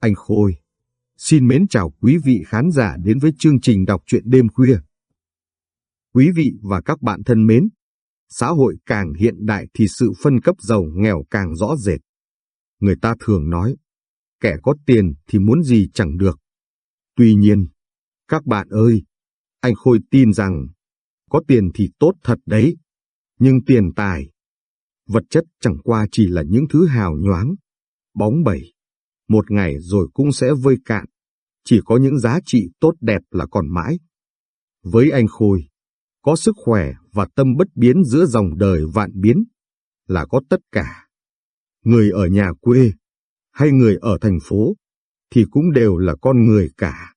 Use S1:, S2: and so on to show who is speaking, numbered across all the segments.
S1: Anh Khôi, xin mến chào quý vị khán giả đến với chương trình đọc truyện đêm khuya. Quý vị và các bạn thân mến, xã hội càng hiện đại thì sự phân cấp giàu nghèo càng rõ rệt. Người ta thường nói, kẻ có tiền thì muốn gì chẳng được. Tuy nhiên, các bạn ơi, anh Khôi tin rằng, có tiền thì tốt thật đấy, nhưng tiền tài, vật chất chẳng qua chỉ là những thứ hào nhoáng, bóng bẩy, một ngày rồi cũng sẽ vơi cạn, chỉ có những giá trị tốt đẹp là còn mãi. Với anh Khôi, có sức khỏe và tâm bất biến giữa dòng đời vạn biến, là có tất cả. Người ở nhà quê, hay người ở thành phố, thì cũng đều là con người cả.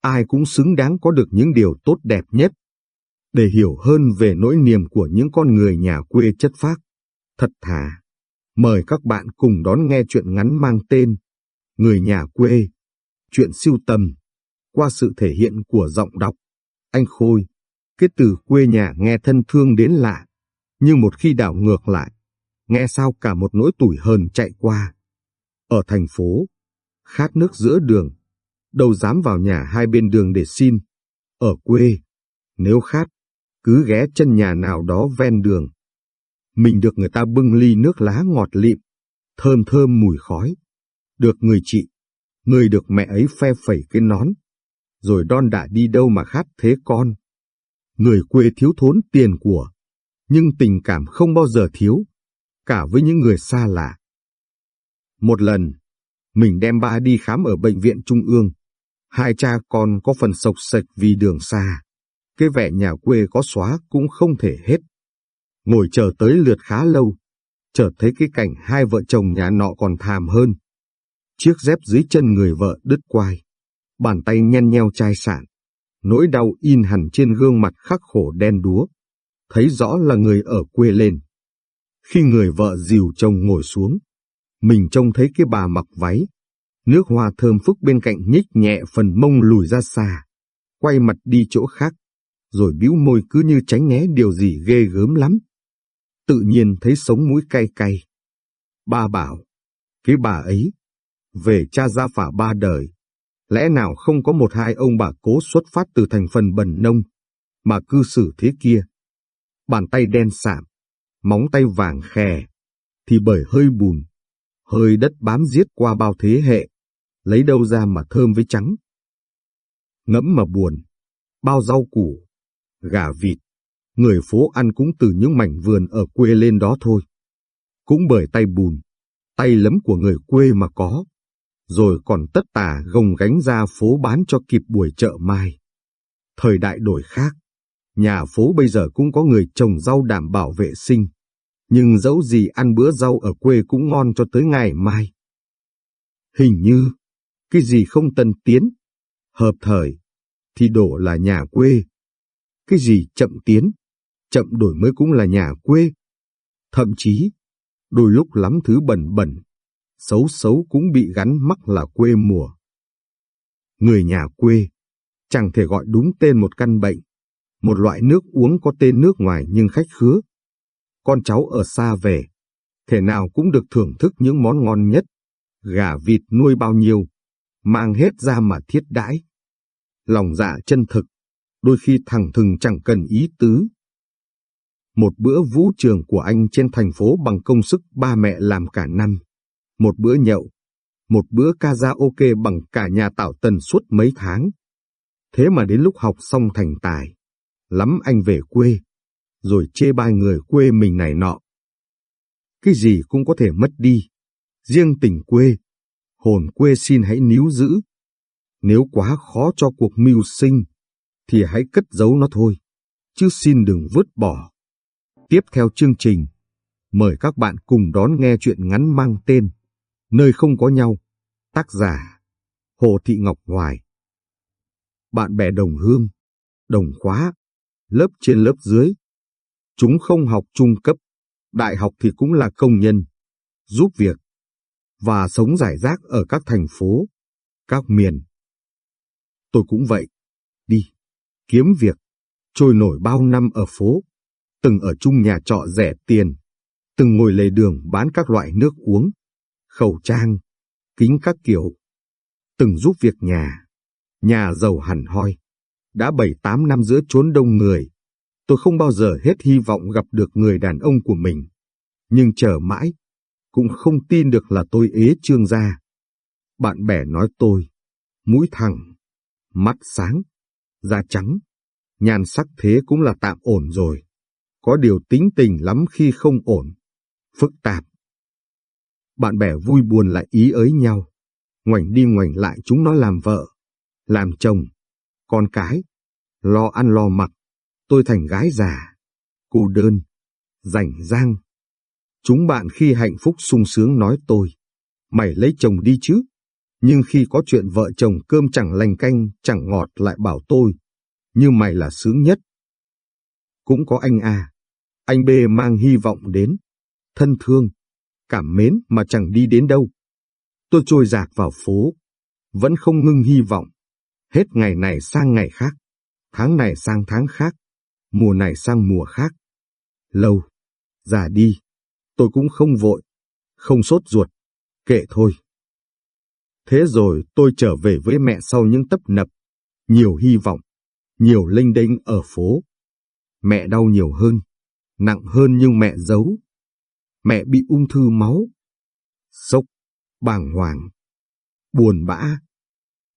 S1: Ai cũng xứng đáng có được những điều tốt đẹp nhất. Để hiểu hơn về nỗi niềm của những con người nhà quê chất phác, thật thà, mời các bạn cùng đón nghe chuyện ngắn mang tên Người nhà quê, chuyện siêu tầm, qua sự thể hiện của giọng đọc. Anh Khôi, cái từ quê nhà nghe thân thương đến lạ, nhưng một khi đảo ngược lại, nghe sao cả một nỗi tủi hờn chạy qua. Ở thành phố, khát nước giữa đường, đâu dám vào nhà hai bên đường để xin. Ở quê, nếu khát, cứ ghé chân nhà nào đó ven đường. Mình được người ta bưng ly nước lá ngọt lịm, thơm thơm mùi khói. Được người chị, người được mẹ ấy phe phẩy cái nón. Rồi đon đã đi đâu mà khát thế con. Người quê thiếu thốn tiền của, nhưng tình cảm không bao giờ thiếu, cả với những người xa lạ. Một lần, mình đem ba đi khám ở bệnh viện trung ương. Hai cha con có phần sộc sạch vì đường xa. Cái vẻ nhà quê có xóa cũng không thể hết. Ngồi chờ tới lượt khá lâu, chợt thấy cái cảnh hai vợ chồng nhà nọ còn thàm hơn. Chiếc dép dưới chân người vợ đứt quai, bàn tay nhen nheo chai sản, nỗi đau in hẳn trên gương mặt khắc khổ đen đúa, thấy rõ là người ở quê lên. Khi người vợ dìu chồng ngồi xuống, mình trông thấy cái bà mặc váy, nước hoa thơm phức bên cạnh nhích nhẹ phần mông lùi ra xa, quay mặt đi chỗ khác, rồi bĩu môi cứ như tránh né điều gì ghê gớm lắm. Tự nhiên thấy sống mũi cay cay. Ba bảo, cái bà ấy, về cha gia phả ba đời, lẽ nào không có một hai ông bà cố xuất phát từ thành phần bần nông, mà cư xử thế kia. Bàn tay đen sạm, móng tay vàng khè, thì bởi hơi bùn, hơi đất bám giết qua bao thế hệ, lấy đâu ra mà thơm với trắng. Ngẫm mà buồn, bao rau củ, gà vịt, người phố ăn cũng từ những mảnh vườn ở quê lên đó thôi. Cũng bởi tay bùn, tay lấm của người quê mà có, rồi còn tất tả gồng gánh ra phố bán cho kịp buổi chợ mai. Thời đại đổi khác, nhà phố bây giờ cũng có người trồng rau đảm bảo vệ sinh, nhưng dẫu gì ăn bữa rau ở quê cũng ngon cho tới ngày mai. Hình như, cái gì không tân tiến, hợp thời, thì đổ là nhà quê. Cái gì chậm tiến, chậm đổi mới cũng là nhà quê. Thậm chí, đôi lúc lắm thứ bẩn bẩn, xấu xấu cũng bị gắn mắc là quê mùa. Người nhà quê, chẳng thể gọi đúng tên một căn bệnh, một loại nước uống có tên nước ngoài nhưng khách khứa. Con cháu ở xa về, thể nào cũng được thưởng thức những món ngon nhất, gà vịt nuôi bao nhiêu, mang hết ra mà thiết đãi. Lòng dạ chân thực, đôi khi thẳng thừng chẳng cần ý tứ. Một bữa vũ trường của anh trên thành phố bằng công sức ba mẹ làm cả năm. Một bữa nhậu, một bữa karaoke bằng cả nhà tạo tần suốt mấy tháng. Thế mà đến lúc học xong thành tài, lắm anh về quê, rồi chê bai người quê mình này nọ. Cái gì cũng có thể mất đi, riêng tình quê, hồn quê xin hãy níu giữ. Nếu quá khó cho cuộc mưu sinh, thì hãy cất giấu nó thôi, chứ xin đừng vứt bỏ. Tiếp theo chương trình, mời các bạn cùng đón nghe chuyện ngắn mang tên Nơi không có nhau, tác giả Hồ Thị Ngọc Hoài. Bạn bè đồng hương, đồng khóa, lớp trên lớp dưới. Chúng không học trung cấp, đại học thì cũng là công nhân, giúp việc, và sống giải rác ở các thành phố, các miền. Tôi cũng vậy, đi, kiếm việc, trôi nổi bao năm ở phố, từng ở chung nhà trọ rẻ tiền, từng ngồi lề đường bán các loại nước uống, khẩu trang, kính các kiểu, từng giúp việc nhà, nhà giàu hẳn hoi. Đã bảy tám năm giữa chốn đông người, tôi không bao giờ hết hy vọng gặp được người đàn ông của mình. Nhưng chờ mãi, cũng không tin được là tôi ế trương gia. Bạn bè nói tôi, mũi thẳng, mắt sáng, da trắng, nhan sắc thế cũng là tạm ổn rồi. Có điều tính tình lắm khi không ổn, phức tạp. Bạn bè vui buồn lại ý ới nhau, ngoảnh đi ngoảnh lại chúng nó làm vợ, làm chồng, con cái, lo ăn lo mặc, tôi thành gái già, cô đơn, rảnh rang. Chúng bạn khi hạnh phúc sung sướng nói tôi, mày lấy chồng đi chứ. Nhưng khi có chuyện vợ chồng cơm chẳng lành canh, chẳng ngọt lại bảo tôi, như mày là sướng nhất. Cũng có anh A, anh B mang hy vọng đến, thân thương, cảm mến mà chẳng đi đến đâu. Tôi trôi dạt vào phố, vẫn không ngưng hy vọng. Hết ngày này sang ngày khác, tháng này sang tháng khác, mùa này sang mùa khác. Lâu, già đi, tôi cũng không vội, không sốt ruột, kệ thôi. Thế rồi tôi trở về với mẹ sau những tấp nập, nhiều hy vọng, nhiều linh đinh ở phố. Mẹ đau nhiều hơn, nặng hơn nhưng mẹ giấu. Mẹ bị ung thư máu. Sốc, bàng hoàng, buồn bã.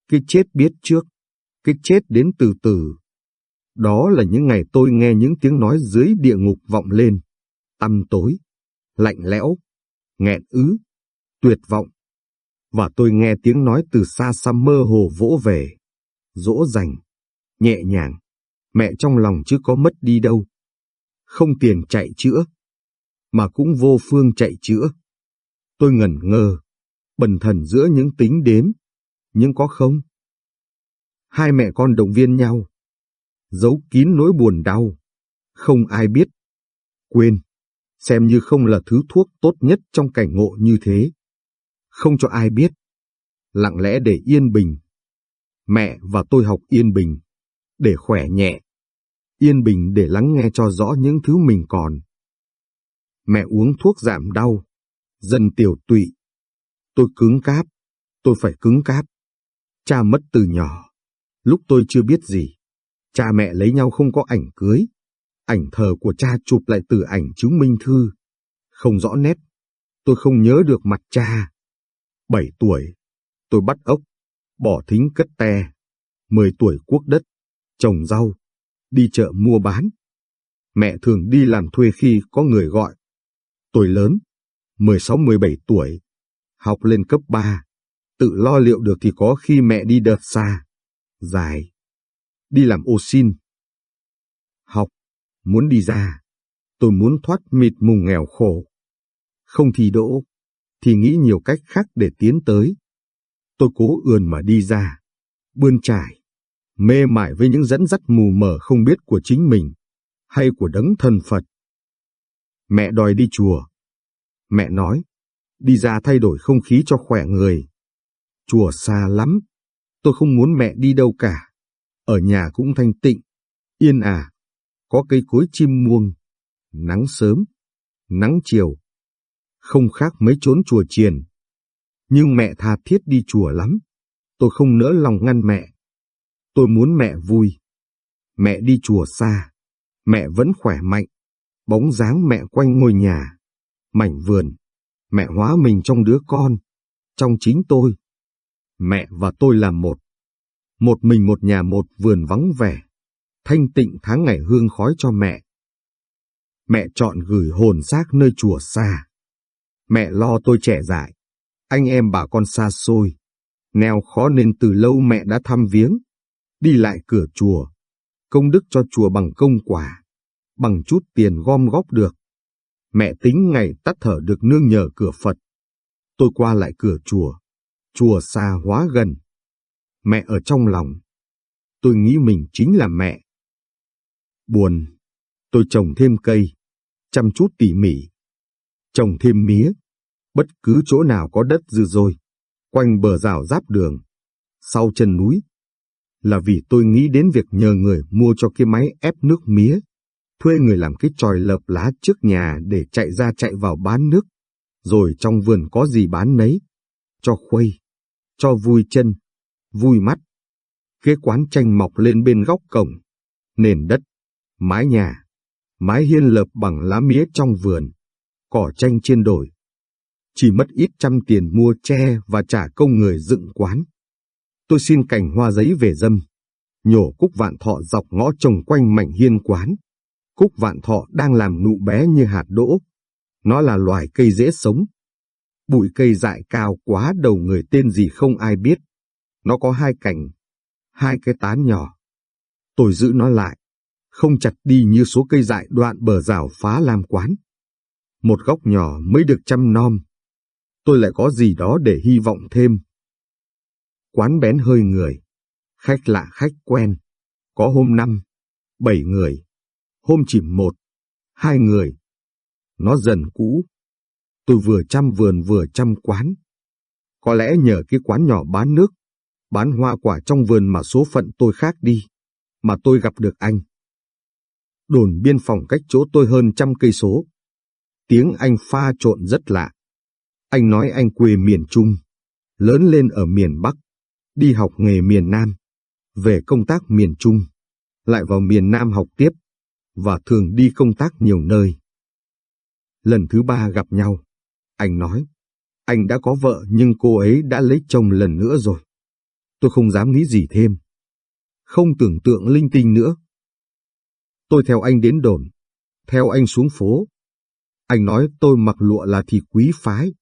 S1: Cái chết biết trước, cái chết đến từ từ. Đó là những ngày tôi nghe những tiếng nói dưới địa ngục vọng lên, tăm tối, lạnh lẽo, nghẹn ứ, tuyệt vọng. Và tôi nghe tiếng nói từ xa xa mơ hồ vỗ về, dỗ dành, nhẹ nhàng, mẹ trong lòng chứ có mất đi đâu. Không tiền chạy chữa, mà cũng vô phương chạy chữa. Tôi ngẩn ngơ, bần thần giữa những tính đếm, nhưng có không? Hai mẹ con động viên nhau, giấu kín nỗi buồn đau, không ai biết. Quên, xem như không là thứ thuốc tốt nhất trong cảnh ngộ như thế. Không cho ai biết, lặng lẽ để yên bình. Mẹ và tôi học yên bình, để khỏe nhẹ. Yên bình để lắng nghe cho rõ những thứ mình còn. Mẹ uống thuốc giảm đau, dần tiểu tụy. Tôi cứng cáp, tôi phải cứng cáp. Cha mất từ nhỏ, lúc tôi chưa biết gì. Cha mẹ lấy nhau không có ảnh cưới. Ảnh thờ của cha chụp lại từ ảnh chứng minh thư. Không rõ nét, tôi không nhớ được mặt cha. Bảy tuổi, tôi bắt ốc, bỏ thính cất te. Mười tuổi quốc đất, trồng rau, đi chợ mua bán. Mẹ thường đi làm thuê khi có người gọi. Tôi lớn, 16-17 tuổi, học lên cấp 3, tự lo liệu được thì có khi mẹ đi đợt xa, dài, đi làm ô xin. Học, muốn đi ra, tôi muốn thoát mịt mùng nghèo khổ. Không thì đỗ, thì nghĩ nhiều cách khác để tiến tới. Tôi cố ườn mà đi ra, bươn trải, mê mải với những dẫn dắt mù mờ không biết của chính mình, hay của đấng thần Phật. Mẹ đòi đi chùa. Mẹ nói, đi ra thay đổi không khí cho khỏe người. Chùa xa lắm, tôi không muốn mẹ đi đâu cả. Ở nhà cũng thanh tịnh, yên à, có cây cối chim muông, nắng sớm, nắng chiều. Không khác mấy chốn chùa chiền. Nhưng mẹ tha thiết đi chùa lắm, tôi không nỡ lòng ngăn mẹ. Tôi muốn mẹ vui. Mẹ đi chùa xa, mẹ vẫn khỏe mạnh. Bóng dáng mẹ quanh ngôi nhà, mảnh vườn. Mẹ hóa mình trong đứa con, trong chính tôi. Mẹ và tôi là một. Một mình một nhà một vườn vắng vẻ. Thanh tịnh tháng ngày hương khói cho mẹ. Mẹ chọn gửi hồn xác nơi chùa xa. Mẹ lo tôi trẻ dại. Anh em bà con xa xôi. Neo khó nên từ lâu mẹ đã thăm viếng đi lại cửa chùa, công đức cho chùa bằng công quả, bằng chút tiền gom góp được. Mẹ tính ngày tắt thở được nương nhờ cửa Phật. Tôi qua lại cửa chùa, chùa xa hóa gần. Mẹ ở trong lòng. Tôi nghĩ mình chính là mẹ. Buồn, tôi trồng thêm cây, chăm chút tỉ mỉ. Trồng thêm mía, bất cứ chỗ nào có đất dư dôi, quanh bờ rào giáp đường, sau chân núi, là vì tôi nghĩ đến việc nhờ người mua cho cái máy ép nước mía, thuê người làm cái tròi lợp lá trước nhà để chạy ra chạy vào bán nước, rồi trong vườn có gì bán nấy, cho khuây, cho vui chân, vui mắt. Kế quán tranh mọc lên bên góc cổng, nền đất, mái nhà, mái hiên lợp bằng lá mía trong vườn, cỏ tranh trên đồi. Chỉ mất ít trăm tiền mua tre và trả công người dựng quán. Tôi xin cành hoa giấy về dâm, nhổ cúc vạn thọ dọc ngõ trồng quanh mảnh hiên quán. Cúc vạn thọ đang làm nụ bé như hạt đỗ. Nó là loài cây dễ sống. Bụi cây dại cao quá đầu người tên gì không ai biết. Nó có hai cành, hai cái tán nhỏ. Tôi giữ nó lại, không chặt đi như số cây dại đoạn bờ rào phá lam quán. Một góc nhỏ mới được chăm nom. Tôi lại có gì đó để hy vọng thêm. Quán bén hơi người, khách lạ khách quen, có hôm năm, bảy người, hôm chỉ một, hai người. Nó dần cũ. Tôi vừa chăm vườn vừa chăm quán. Có lẽ nhờ cái quán nhỏ bán nước, bán hoa quả trong vườn mà số phận tôi khác đi, mà tôi gặp được anh. Đồn biên phòng cách chỗ tôi hơn trăm cây số. Tiếng anh pha trộn rất lạ. Anh nói anh quê miền Trung, lớn lên ở miền Bắc, đi học nghề miền Nam, về công tác miền Trung, lại vào miền Nam học tiếp, và thường đi công tác nhiều nơi. Lần thứ ba gặp nhau, anh nói, anh đã có vợ nhưng cô ấy đã lấy chồng lần nữa rồi. Tôi không dám nghĩ gì thêm. Không tưởng tượng linh tinh nữa. Tôi theo anh đến đồn, theo anh xuống phố. Anh nói tôi mặc lụa là thì quý phái,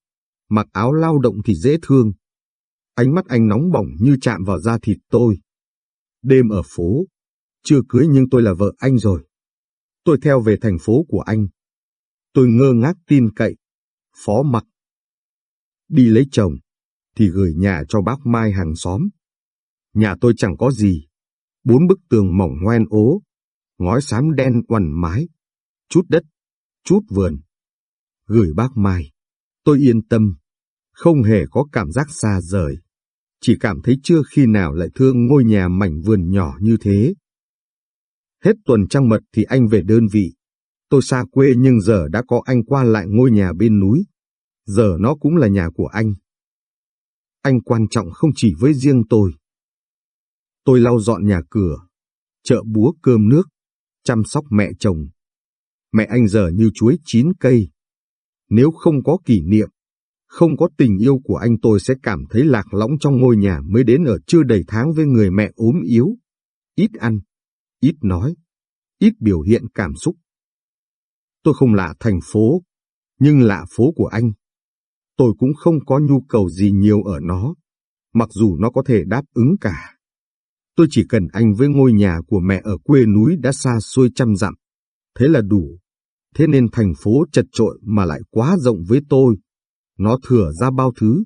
S1: mặc áo lao động thì dễ thương. Ánh mắt anh nóng bỏng như chạm vào da thịt tôi. Đêm ở phố, chưa cưới nhưng tôi là vợ anh rồi. Tôi theo về thành phố của anh. Tôi ngơ ngác tin cậy, phó mặc. Đi lấy chồng, thì gửi nhà cho bác Mai hàng xóm. Nhà tôi chẳng có gì, bốn bức tường mỏng hoen ố, ngói xám đen quằn mái, chút đất, chút vườn. Gửi bác Mai, tôi yên tâm, không hề có cảm giác xa rời. Chỉ cảm thấy chưa khi nào lại thương ngôi nhà mảnh vườn nhỏ như thế. Hết tuần trăng mật thì anh về đơn vị. Tôi xa quê nhưng giờ đã có anh qua lại ngôi nhà bên núi. Giờ nó cũng là nhà của anh. Anh quan trọng không chỉ với riêng tôi. Tôi lau dọn nhà cửa, chợ búa cơm nước, chăm sóc mẹ chồng. Mẹ anh giờ như chuối chín cây. Nếu không có kỷ niệm, không có tình yêu của anh tôi sẽ cảm thấy lạc lõng trong ngôi nhà mới đến ở chưa đầy tháng với người mẹ ốm yếu, ít ăn, ít nói, ít biểu hiện cảm xúc. Tôi không lạ thành phố, nhưng lạ phố của anh. Tôi cũng không có nhu cầu gì nhiều ở nó, mặc dù nó có thể đáp ứng cả. Tôi chỉ cần anh với ngôi nhà của mẹ ở quê núi đã xa xôi trăm dặm. Thế là đủ. Thế nên thành phố chật trội mà lại quá rộng với tôi. Nó thừa ra bao thứ,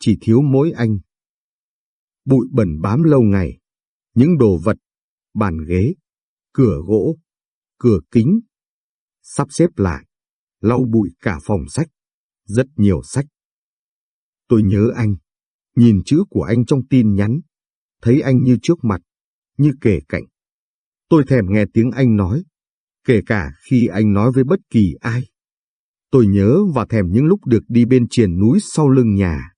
S1: chỉ thiếu mỗi anh. Bụi bẩn bám lâu ngày, những đồ vật, bàn ghế, cửa gỗ, cửa kính, sắp xếp lại, lau bụi cả phòng sách, rất nhiều sách. Tôi nhớ anh, nhìn chữ của anh trong tin nhắn, thấy anh như trước mặt, như kể cạnh. Tôi thèm nghe tiếng anh nói, kể cả khi anh nói với bất kỳ ai. Tôi nhớ và thèm những lúc được đi bên triền núi sau lưng nhà.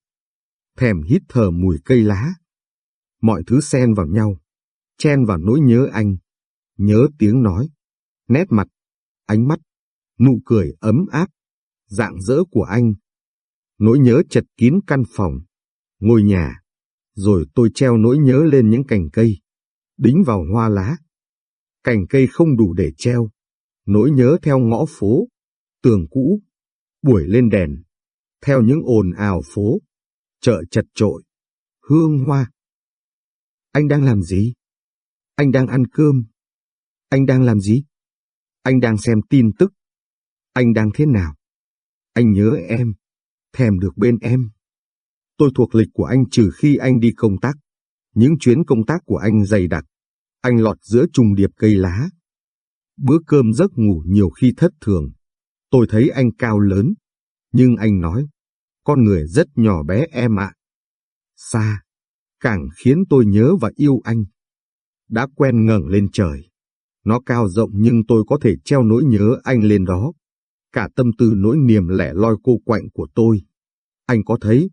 S1: Thèm hít thở mùi cây lá. Mọi thứ xen vào nhau, chen vào nỗi nhớ anh, nhớ tiếng nói, nét mặt, ánh mắt, nụ cười ấm áp, dạng dỡ của anh. Nỗi nhớ chật kín căn phòng, ngôi nhà, rồi tôi treo nỗi nhớ lên những cành cây, đính vào hoa lá. Cành cây không đủ để treo, nỗi nhớ theo ngõ phố, tường cũ, buổi lên đèn, theo những ồn ào phố, chợ chật trội, hương hoa. Anh đang làm gì? Anh đang ăn cơm. Anh đang làm gì? Anh đang xem tin tức. Anh đang thế nào? Anh nhớ em, thèm được bên em. Tôi thuộc lịch của anh trừ khi anh đi công tác. Những chuyến công tác của anh dày đặc. Anh lọt giữa trùng điệp cây lá. Bữa cơm giấc ngủ nhiều khi thất thường. Tôi thấy anh cao lớn. Nhưng anh nói, con người rất nhỏ bé em ạ. Xa, càng khiến tôi nhớ và yêu anh. Đã quen ngẩng lên trời. Nó cao rộng nhưng tôi có thể treo nỗi nhớ anh lên đó. Cả tâm tư nỗi niềm lẻ loi cô quạnh của tôi. Anh có thấy?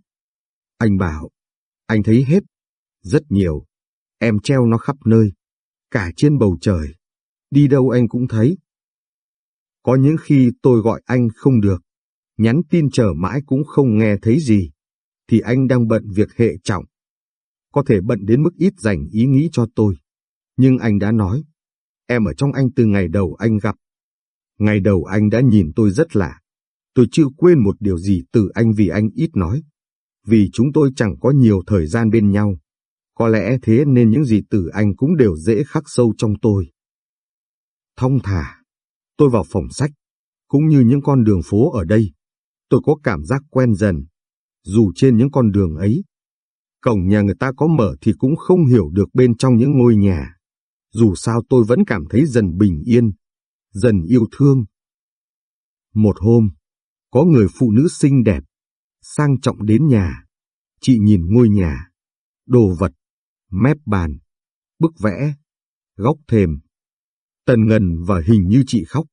S1: Anh bảo, anh thấy hết. Rất nhiều. Em treo nó khắp nơi. Cả trên bầu trời. Đi đâu anh cũng thấy. Có những khi tôi gọi anh không được. Nhắn tin chờ mãi cũng không nghe thấy gì. Thì anh đang bận việc hệ trọng. Có thể bận đến mức ít dành ý nghĩ cho tôi. Nhưng anh đã nói. Em ở trong anh từ ngày đầu anh gặp. Ngày đầu anh đã nhìn tôi rất lạ. Tôi chưa quên một điều gì từ anh vì anh ít nói. Vì chúng tôi chẳng có nhiều thời gian bên nhau. Có lẽ thế nên những gì từ anh cũng đều dễ khắc sâu trong tôi. Thong thả, tôi vào phòng sách, cũng như những con đường phố ở đây. Tôi có cảm giác quen dần, dù trên những con đường ấy. Cổng nhà người ta có mở thì cũng không hiểu được bên trong những ngôi nhà. Dù sao tôi vẫn cảm thấy dần bình yên, dần yêu thương. Một hôm, có người phụ nữ xinh đẹp, sang trọng đến nhà. Chị nhìn ngôi nhà, đồ vật, mép bàn, bức vẽ, góc thềm. Tần ngần và hình như chị khóc.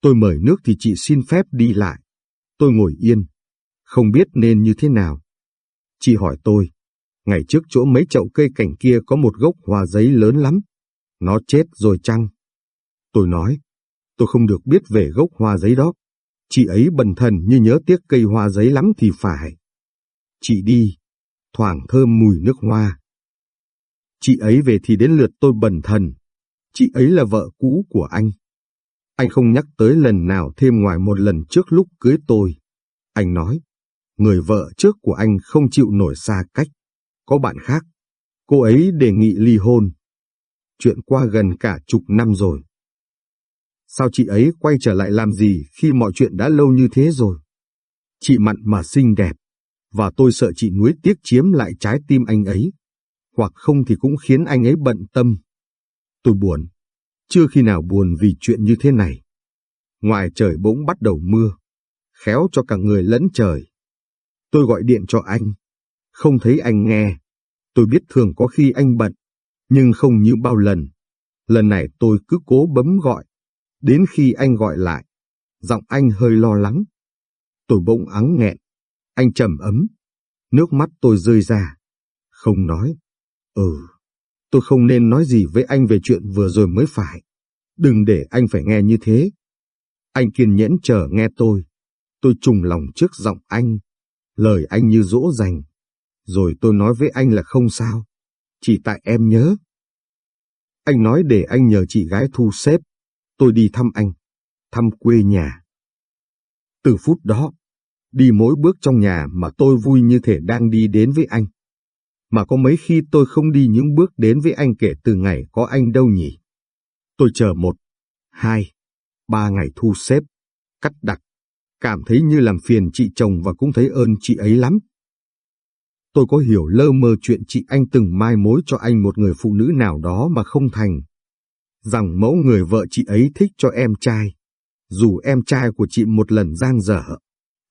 S1: Tôi mời nước thì chị xin phép đi lại. Tôi ngồi yên, không biết nên như thế nào. Chị hỏi tôi, ngày trước chỗ mấy chậu cây cảnh kia có một gốc hoa giấy lớn lắm. Nó chết rồi chăng? Tôi nói, tôi không được biết về gốc hoa giấy đó. Chị ấy bần thần như nhớ tiếc cây hoa giấy lắm thì phải. Chị đi, thoảng thơm mùi nước hoa. Chị ấy về thì đến lượt tôi bần thần. Chị ấy là vợ cũ của anh. Anh không nhắc tới lần nào thêm ngoài một lần trước lúc cưới tôi. Anh nói, người vợ trước của anh không chịu nổi xa cách. Có bạn khác, cô ấy đề nghị ly hôn. Chuyện qua gần cả chục năm rồi. Sao chị ấy quay trở lại làm gì khi mọi chuyện đã lâu như thế rồi? Chị mặn mà xinh đẹp, và tôi sợ chị nuối tiếc chiếm lại trái tim anh ấy, hoặc không thì cũng khiến anh ấy bận tâm. Tôi buồn, chưa khi nào buồn vì chuyện như thế này. Ngoài trời bỗng bắt đầu mưa, khéo cho cả người lẫn trời. Tôi gọi điện cho anh, không thấy anh nghe. Tôi biết thường có khi anh bận, nhưng không như bao lần. Lần này tôi cứ cố bấm gọi, Đến khi anh gọi lại, giọng anh hơi lo lắng. Tôi bỗng ắng nghẹn, anh trầm ấm, nước mắt tôi rơi ra. Không nói, ừ, tôi không nên nói gì với anh về chuyện vừa rồi mới phải. Đừng để anh phải nghe như thế. Anh kiên nhẫn chờ nghe tôi. Tôi trùng lòng trước giọng anh. Lời anh như dỗ dành. Rồi tôi nói với anh là không sao. Chỉ tại em nhớ. Anh nói để anh nhờ chị gái thu xếp tôi đi thăm anh, thăm quê nhà. Từ phút đó, đi mỗi bước trong nhà mà tôi vui như thể đang đi đến với anh. Mà có mấy khi tôi không đi những bước đến với anh kể từ ngày có anh đâu nhỉ. Tôi chờ một, hai, ba ngày thu xếp, cắt đặt, cảm thấy như làm phiền chị chồng và cũng thấy ơn chị ấy lắm. Tôi có hiểu lơ mơ chuyện chị anh từng mai mối cho anh một người phụ nữ nào đó mà không thành rằng mẫu người vợ chị ấy thích cho em trai. Dù em trai của chị một lần giang dở,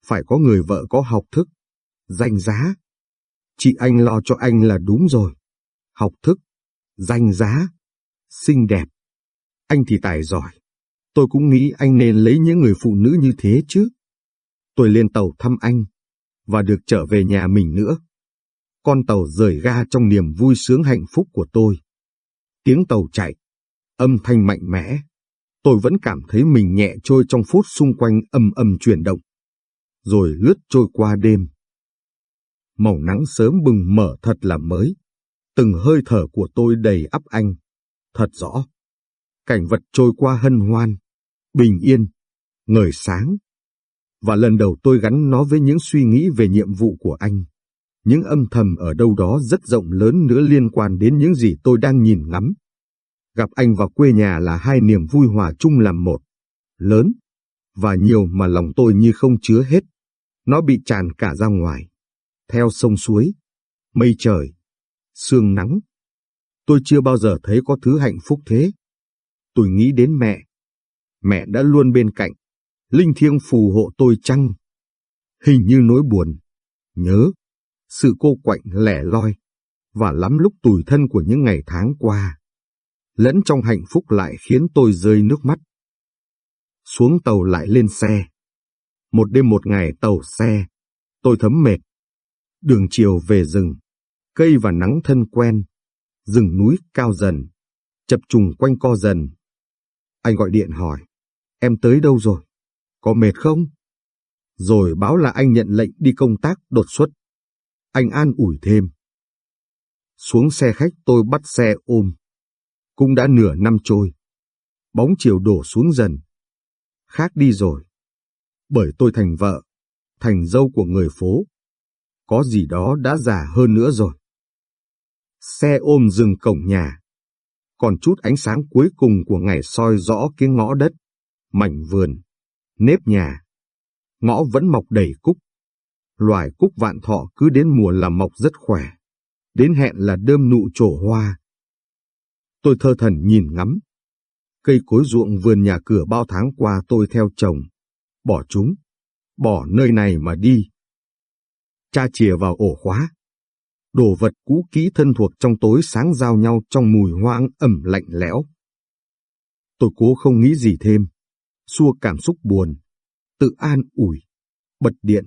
S1: phải có người vợ có học thức, danh giá. Chị anh lo cho anh là đúng rồi. Học thức, danh giá, xinh đẹp. Anh thì tài giỏi. Tôi cũng nghĩ anh nên lấy những người phụ nữ như thế chứ. Tôi lên tàu thăm anh, và được trở về nhà mình nữa. Con tàu rời ga trong niềm vui sướng hạnh phúc của tôi. Tiếng tàu chạy, âm thanh mạnh mẽ. Tôi vẫn cảm thấy mình nhẹ trôi trong phút xung quanh âm âm chuyển động. Rồi lướt trôi qua đêm. Màu nắng sớm bừng mở thật là mới. Từng hơi thở của tôi đầy ắp anh. Thật rõ. Cảnh vật trôi qua hân hoan, bình yên, ngời sáng. Và lần đầu tôi gắn nó với những suy nghĩ về nhiệm vụ của anh. Những âm thầm ở đâu đó rất rộng lớn nữa liên quan đến những gì tôi đang nhìn ngắm. Gặp anh vào quê nhà là hai niềm vui hòa chung làm một, lớn, và nhiều mà lòng tôi như không chứa hết. Nó bị tràn cả ra ngoài, theo sông suối, mây trời, sương nắng. Tôi chưa bao giờ thấy có thứ hạnh phúc thế. Tôi nghĩ đến mẹ. Mẹ đã luôn bên cạnh, linh thiêng phù hộ tôi chăng? Hình như nỗi buồn, nhớ, sự cô quạnh lẻ loi, và lắm lúc tủi thân của những ngày tháng qua lẫn trong hạnh phúc lại khiến tôi rơi nước mắt. Xuống tàu lại lên xe. Một đêm một ngày tàu xe, tôi thấm mệt. Đường chiều về rừng, Cây và nắng thân quen, rừng núi cao dần, chập trùng quanh co dần. Anh gọi điện hỏi, em tới đâu rồi? Có mệt không? Rồi báo là anh nhận lệnh đi công tác đột xuất. Anh an ủi thêm. Xuống xe khách tôi bắt xe ôm. Cũng đã nửa năm trôi. Bóng chiều đổ xuống dần. Khác đi rồi. Bởi tôi thành vợ, thành dâu của người phố. Có gì đó đã già hơn nữa rồi. Xe ôm dừng cổng nhà. Còn chút ánh sáng cuối cùng của ngày soi rõ cái ngõ đất, mảnh vườn, nếp nhà. Ngõ vẫn mọc đầy cúc. Loài cúc vạn thọ cứ đến mùa là mọc rất khỏe. Đến hẹn là đơm nụ trổ hoa. Tôi thơ thần nhìn ngắm. Cây cối ruộng vườn nhà cửa bao tháng qua tôi theo chồng. Bỏ chúng. Bỏ nơi này mà đi. Cha chìa vào ổ khóa. Đồ vật cũ kỹ thân thuộc trong tối sáng giao nhau trong mùi hoang ẩm lạnh lẽo. Tôi cố không nghĩ gì thêm. Xua cảm xúc buồn. Tự an ủi. Bật điện.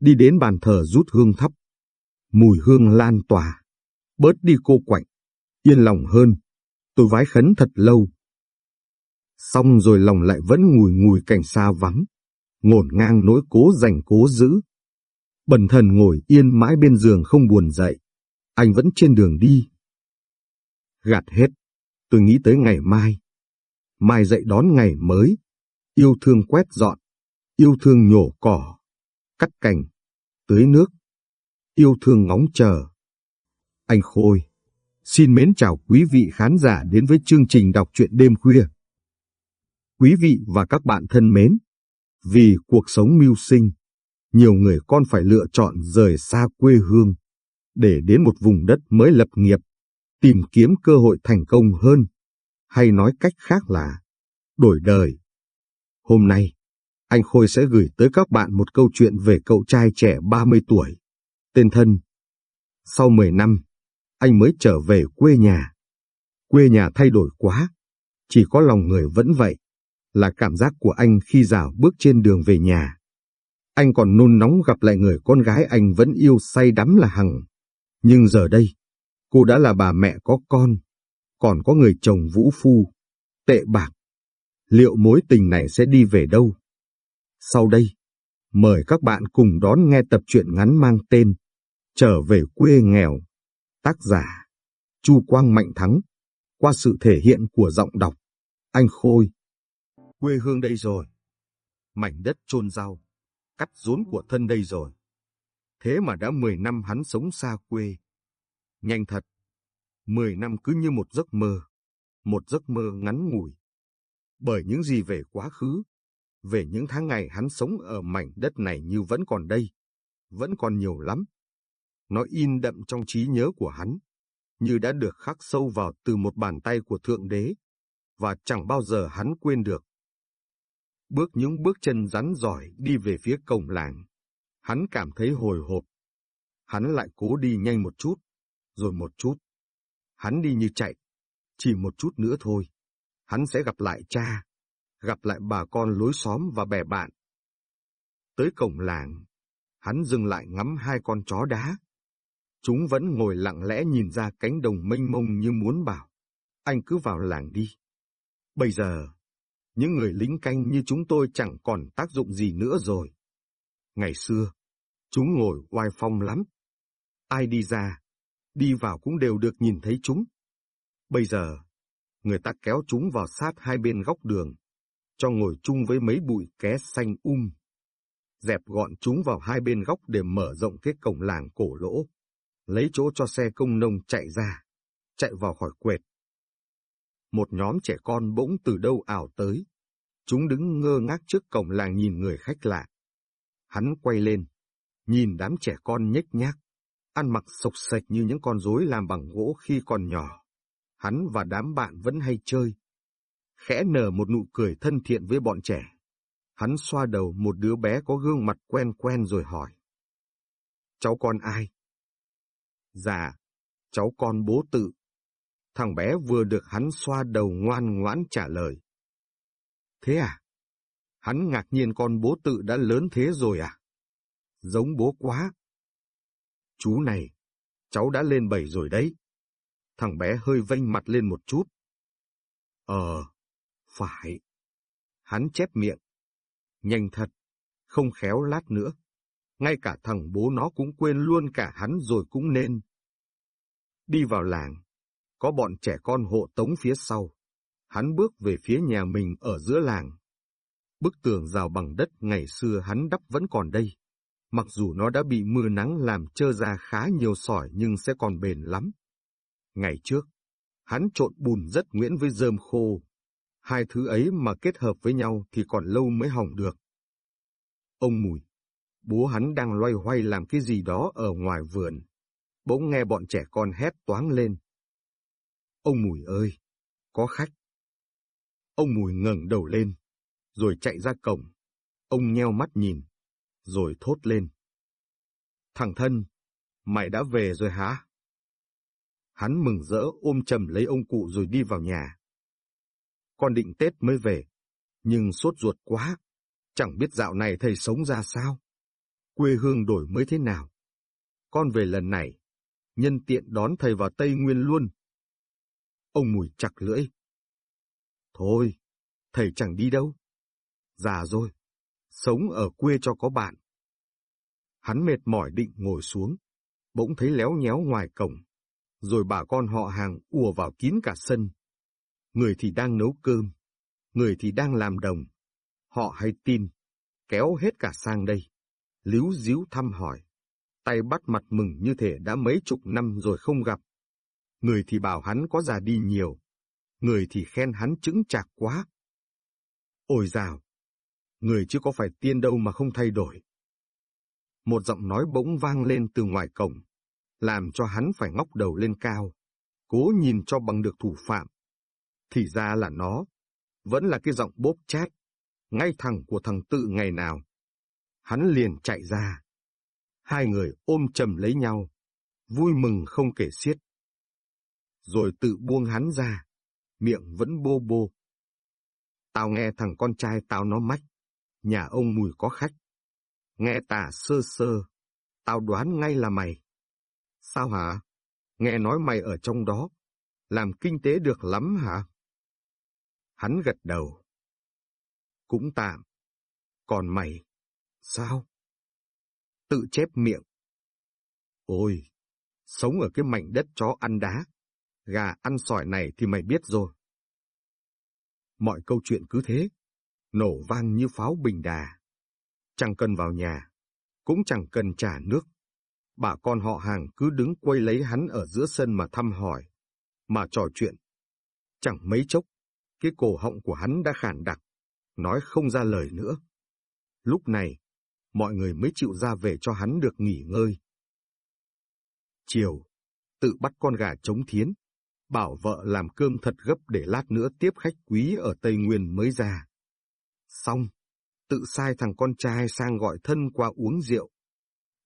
S1: Đi đến bàn thờ rút hương thắp. Mùi hương lan tỏa. Bớt đi cô quạnh. Yên lòng hơn. Tôi vái khấn thật lâu. Xong rồi lòng lại vẫn ngùi ngùi cảnh xa vắng. Ngổn ngang nỗi cố dành cố giữ. Bần thần ngồi yên mãi bên giường không buồn dậy. Anh vẫn trên đường đi. Gạt hết. Tôi nghĩ tới ngày mai. Mai dậy đón ngày mới. Yêu thương quét dọn. Yêu thương nhổ cỏ. Cắt cành. Tưới nước. Yêu thương ngóng chờ. Anh Khôi. Xin mến chào quý vị khán giả đến với chương trình đọc truyện đêm khuya. Quý vị và các bạn thân mến, vì cuộc sống mưu sinh, nhiều người con phải lựa chọn rời xa quê hương, để đến một vùng đất mới lập nghiệp, tìm kiếm cơ hội thành công hơn, hay nói cách khác là đổi đời. Hôm nay, anh Khôi sẽ gửi tới các bạn một câu chuyện về cậu trai trẻ 30 tuổi, tên thân. Sau 10 năm, anh mới trở về quê nhà. Quê nhà thay đổi quá, chỉ có lòng người vẫn vậy, là cảm giác của anh khi dạo bước trên đường về nhà. Anh còn nôn nóng gặp lại người con gái anh vẫn yêu say đắm là Hằng. Nhưng giờ đây, cô đã là bà mẹ có con, còn có người chồng vũ phu, tệ bạc. Liệu mối tình này sẽ đi về đâu? Sau đây, mời các bạn cùng đón nghe tập truyện ngắn mang tên Trở về quê nghèo. Tác giả Chu Quang Mạnh Thắng. Qua sự thể hiện của giọng đọc Anh Khôi. Quê hương đây rồi. Mảnh đất chôn rau Cắt rốn của thân đây rồi. Thế mà đã 10 năm hắn sống xa quê. Nhanh thật 10 năm cứ như một giấc mơ Một giấc mơ ngắn ngủi. Bởi những gì về quá khứ về những tháng ngày hắn sống ở mảnh đất này như vẫn còn đây Vẫn còn nhiều lắm nó in đậm trong trí nhớ của hắn, như đã được khắc sâu vào từ một bàn tay của Thượng Đế, và chẳng bao giờ hắn quên được. Bước những bước chân rắn giỏi đi về phía cổng làng, hắn cảm thấy hồi hộp. Hắn lại cố đi nhanh một chút, rồi một chút. Hắn đi như chạy, chỉ một chút nữa thôi. Hắn sẽ gặp lại cha, gặp lại bà con lối xóm và bè bạn. Tới cổng làng, hắn dừng lại ngắm hai con chó đá, Chúng vẫn ngồi lặng lẽ nhìn ra cánh đồng mênh mông như muốn bảo. Anh cứ vào làng đi. Bây giờ, những người lính canh như chúng tôi chẳng còn tác dụng gì nữa rồi. Ngày xưa, chúng ngồi oai phong lắm. Ai đi ra, đi vào cũng đều được nhìn thấy chúng. Bây giờ, người ta kéo chúng vào sát hai bên góc đường, cho ngồi chung với mấy bụi ké xanh um. Dẹp gọn chúng vào hai bên góc để mở rộng cái cổng làng cổ lỗ lấy chỗ cho xe công nông chạy ra, chạy vào khỏi quệt. Một nhóm trẻ con bỗng từ đâu ảo tới. Chúng đứng ngơ ngác trước cổng làng nhìn người khách lạ. Hắn quay lên, nhìn đám trẻ con nhếch nhác, ăn mặc sộc sạch như những con rối làm bằng gỗ khi còn nhỏ. Hắn và đám bạn vẫn hay chơi. Khẽ nở một nụ cười thân thiện với bọn trẻ. Hắn xoa đầu một đứa bé có gương mặt quen quen rồi hỏi. Cháu con ai? Dạ, cháu con bố tự. Thằng bé vừa được hắn xoa đầu ngoan ngoãn trả lời. Thế à? Hắn ngạc nhiên con bố tự đã lớn thế rồi à? Giống bố quá. Chú này, cháu đã lên bảy rồi đấy. Thằng bé hơi vênh mặt lên một chút. Ờ, phải. Hắn chép miệng. Nhanh thật, không khéo lát nữa. Ngay cả thằng bố nó cũng quên luôn cả hắn rồi cũng nên. Đi vào làng, có bọn trẻ con hộ tống phía sau. Hắn bước về phía nhà mình ở giữa làng. Bức tường rào bằng đất ngày xưa hắn đắp vẫn còn đây. Mặc dù nó đã bị mưa nắng làm trơ ra khá nhiều sỏi nhưng sẽ còn bền lắm. Ngày trước, hắn trộn bùn rất nguyễn với rơm khô. Hai thứ ấy mà kết hợp với nhau thì còn lâu mới hỏng được. Ông Mùi, bố hắn đang loay hoay làm cái gì đó ở ngoài vườn. Bỗng nghe bọn trẻ con hét toáng lên. Ông Mùi ơi, có khách. Ông Mùi ngẩng đầu lên, rồi chạy ra cổng. Ông nheo mắt nhìn, rồi thốt lên. Thằng thân, mày đã về rồi hả? Hắn mừng rỡ ôm chầm lấy ông cụ rồi đi vào nhà. Con định Tết mới về, nhưng sốt ruột quá, chẳng biết dạo này thầy sống ra sao. Quê hương đổi mới thế nào. Con về lần này, nhân tiện đón thầy vào Tây Nguyên luôn. Ông mùi chặt lưỡi. Thôi, thầy chẳng đi đâu. Già rồi, sống ở quê cho có bạn. Hắn mệt mỏi định ngồi xuống, bỗng thấy léo nhéo ngoài cổng, rồi bà con họ hàng ùa vào kín cả sân. Người thì đang nấu cơm, người thì đang làm đồng. Họ hay tin, kéo hết cả sang đây, líu díu thăm hỏi, tay bắt mặt mừng như thể đã mấy chục năm rồi không gặp. Người thì bảo hắn có già đi nhiều, người thì khen hắn chững chạc quá. Ôi dào, người chứ có phải tiên đâu mà không thay đổi. Một giọng nói bỗng vang lên từ ngoài cổng, làm cho hắn phải ngóc đầu lên cao, cố nhìn cho bằng được thủ phạm. Thì ra là nó, vẫn là cái giọng bốp chát, ngay thẳng của thằng tự ngày nào. Hắn liền chạy ra. Hai người ôm chầm lấy nhau, vui mừng không kể xiết. Rồi tự buông hắn ra, miệng vẫn bô bô. Tao nghe thằng con trai tao nó mách, nhà ông mùi có khách. Nghe tả sơ sơ, tao đoán ngay là mày. Sao hả? Nghe nói mày ở trong đó, làm kinh tế được lắm hả? Hắn gật đầu. Cũng tạm. Còn mày, sao? Tự chép miệng. Ôi, sống ở cái mảnh đất chó ăn đá, gà ăn sỏi này thì mày biết rồi. Mọi câu chuyện cứ thế, nổ vang như pháo bình đà. Chẳng cần vào nhà, cũng chẳng cần trả nước. Bà con họ hàng cứ đứng quay lấy hắn ở giữa sân mà thăm hỏi, mà trò chuyện. Chẳng mấy chốc, cái cổ họng của hắn đã khản đặc, nói không ra lời nữa. Lúc này, mọi người mới chịu ra về cho hắn được nghỉ ngơi. Chiều, tự bắt con gà chống thiến, bảo vợ làm cơm thật gấp để lát nữa tiếp khách quý ở Tây Nguyên mới ra. Xong, tự sai thằng con trai sang gọi thân qua uống rượu.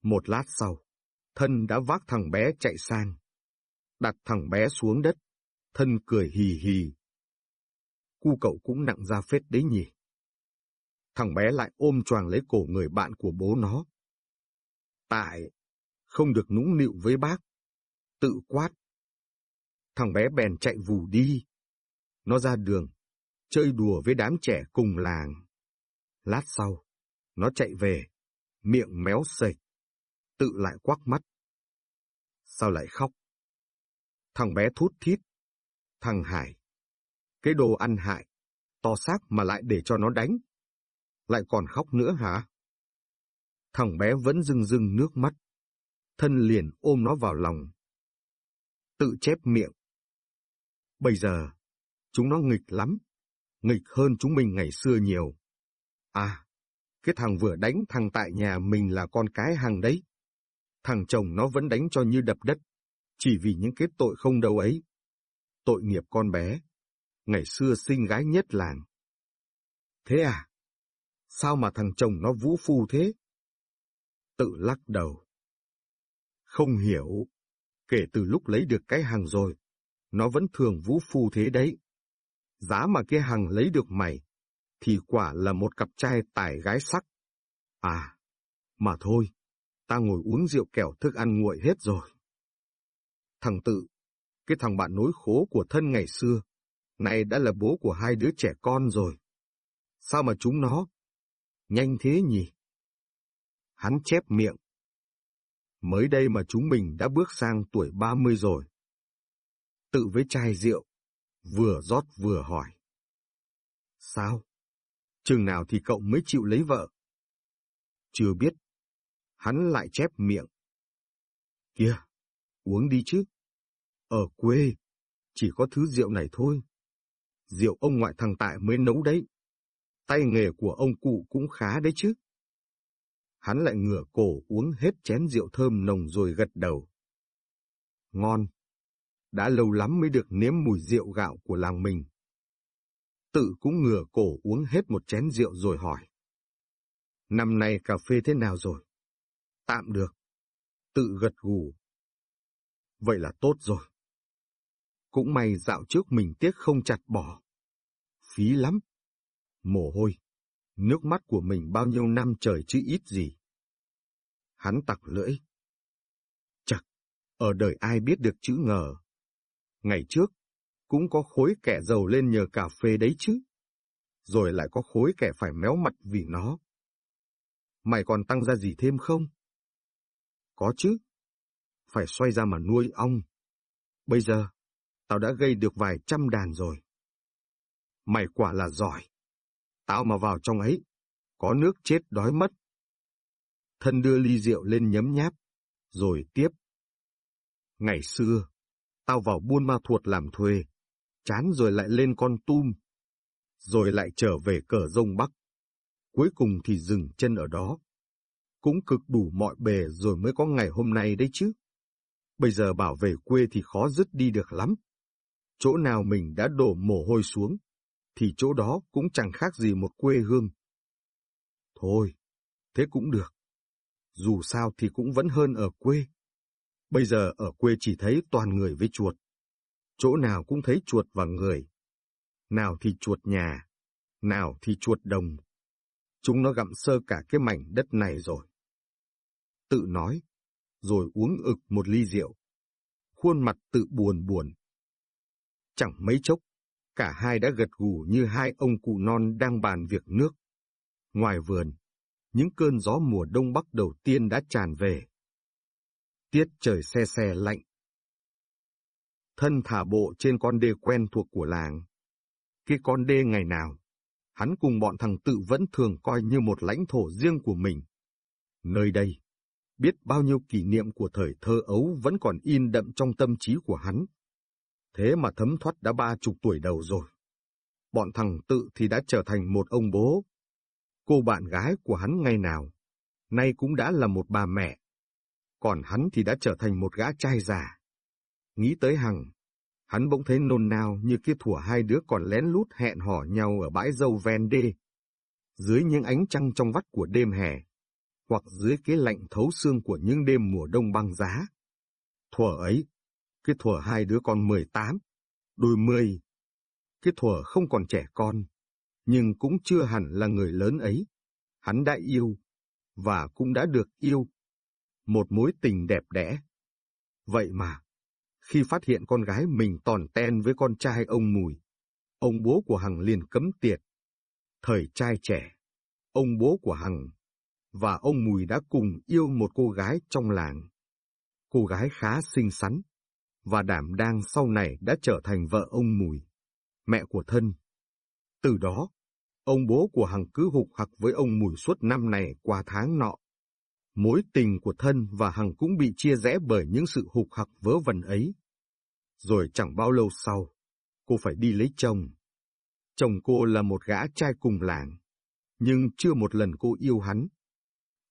S1: Một lát sau, thân đã vác thằng bé chạy sang. Đặt thằng bé xuống đất, thân cười hì hì. Cu cậu cũng nặng ra phết đấy nhỉ. Thằng bé lại ôm choàng lấy cổ người bạn của bố nó. Tại, không được nũng nịu với bác. Tự quát. Thằng bé bèn chạy vù đi. Nó ra đường, chơi đùa với đám trẻ cùng làng. Lát sau, nó chạy về, miệng méo sệch, tự lại quắc mắt. Sao lại khóc? Thằng bé thút thít. Thằng Hải. Cái đồ ăn hại, to xác mà lại để cho nó đánh. Lại còn khóc nữa hả? Thằng bé vẫn rưng rưng nước mắt. Thân liền ôm nó vào lòng. Tự chép miệng. Bây giờ, chúng nó nghịch lắm. Nghịch hơn chúng mình ngày xưa nhiều. À, cái thằng vừa đánh thằng tại nhà mình là con cái hàng đấy. Thằng chồng nó vẫn đánh cho như đập đất, chỉ vì những cái tội không đâu ấy. Tội nghiệp con bé, ngày xưa sinh gái nhất làng. Thế à? Sao mà thằng chồng nó vũ phu thế? Tự lắc đầu. Không hiểu, kể từ lúc lấy được cái hàng rồi, nó vẫn thường vũ phu thế đấy. Giá mà cái hàng lấy được mày, thì quả là một cặp trai tài gái sắc. À, mà thôi, ta ngồi uống rượu kẹo thức ăn nguội hết rồi. Thằng Tự, cái thằng bạn nối khố của thân ngày xưa, này đã là bố của hai đứa trẻ con rồi. Sao mà chúng nó? Nhanh thế nhỉ? Hắn chép miệng. Mới đây mà chúng mình đã bước sang tuổi 30 rồi. Tự với chai rượu, vừa rót vừa hỏi. Sao? Chừng nào thì cậu mới chịu lấy vợ? Chưa biết. Hắn lại chép miệng. Kìa, uống đi chứ. Ở quê, chỉ có thứ rượu này thôi. Rượu ông ngoại thằng Tại mới nấu đấy. Tay nghề của ông cụ cũng khá đấy chứ. Hắn lại ngửa cổ uống hết chén rượu thơm nồng rồi gật đầu. Ngon. Đã lâu lắm mới được nếm mùi rượu gạo của làng mình. Tự cũng ngửa cổ uống hết một chén rượu rồi hỏi. Năm nay cà phê thế nào rồi? Tạm được. Tự gật gù. Vậy là tốt rồi. Cũng may dạo trước mình tiếc không chặt bỏ. Phí lắm. Mồ hôi. Nước mắt của mình bao nhiêu năm trời chứ ít gì. Hắn tặc lưỡi. Chật, ở đời ai biết được chữ ngờ. Ngày trước, cũng có khối kẻ giàu lên nhờ cà phê đấy chứ. Rồi lại có khối kẻ phải méo mặt vì nó. Mày còn tăng ra gì thêm không? Có chứ. Phải xoay ra mà nuôi ong. Bây giờ, tao đã gây được vài trăm đàn rồi. Mày quả là giỏi. Tao mà vào trong ấy, có nước chết đói mất. Thân đưa ly rượu lên nhấm nháp, rồi tiếp. Ngày xưa, tao vào buôn ma thuột làm thuê, chán rồi lại lên con tum, rồi lại trở về cờ rông bắc. Cuối cùng thì dừng chân ở đó. Cũng cực đủ mọi bề rồi mới có ngày hôm nay đấy chứ. Bây giờ bảo về quê thì khó dứt đi được lắm. Chỗ nào mình đã đổ mồ hôi xuống, thì chỗ đó cũng chẳng khác gì một quê hương. Thôi, thế cũng được. Dù sao thì cũng vẫn hơn ở quê. Bây giờ ở quê chỉ thấy toàn người với chuột. Chỗ nào cũng thấy chuột và người. Nào thì chuột nhà, nào thì chuột đồng. Chúng nó gặm sơ cả cái mảnh đất này rồi. Tự nói, rồi uống ực một ly rượu. Khuôn mặt tự buồn buồn. Chẳng mấy chốc, cả hai đã gật gù như hai ông cụ non đang bàn việc nước. Ngoài vườn, những cơn gió mùa đông bắc đầu tiên đã tràn về. Tiết trời xe xe lạnh. Thân thả bộ trên con đê quen thuộc của làng. Cái con đê ngày nào, hắn cùng bọn thằng tự vẫn thường coi như một lãnh thổ riêng của mình. Nơi đây, biết bao nhiêu kỷ niệm của thời thơ ấu vẫn còn in đậm trong tâm trí của hắn. Thế mà thấm thoát đã ba chục tuổi đầu rồi. Bọn thằng tự thì đã trở thành một ông bố. Cô bạn gái của hắn ngày nào, nay cũng đã là một bà mẹ. Còn hắn thì đã trở thành một gã trai già. Nghĩ tới Hằng, hắn bỗng thấy nôn nao như kia thủa hai đứa còn lén lút hẹn hò nhau ở bãi dâu ven đê. Dưới những ánh trăng trong vắt của đêm hè, hoặc dưới cái lạnh thấu xương của những đêm mùa đông băng giá. Thuở ấy, cái thuở hai đứa con mười tám, đôi mươi. Cái thuở không còn trẻ con, nhưng cũng chưa hẳn là người lớn ấy. Hắn đã yêu, và cũng đã được yêu. Một mối tình đẹp đẽ. Vậy mà, khi phát hiện con gái mình tòn ten với con trai ông Mùi, ông bố của Hằng liền cấm tiệt. Thời trai trẻ, ông bố của Hằng và ông Mùi đã cùng yêu một cô gái trong làng. Cô gái khá xinh xắn, và đảm đang sau này đã trở thành vợ ông Mùi, mẹ của thân. Từ đó, ông bố của Hằng cứ hục hặc với ông Mùi suốt năm này qua tháng nọ. Mối tình của thân và Hằng cũng bị chia rẽ bởi những sự hục hặc vớ vẩn ấy. Rồi chẳng bao lâu sau, cô phải đi lấy chồng. Chồng cô là một gã trai cùng làng, nhưng chưa một lần cô yêu hắn.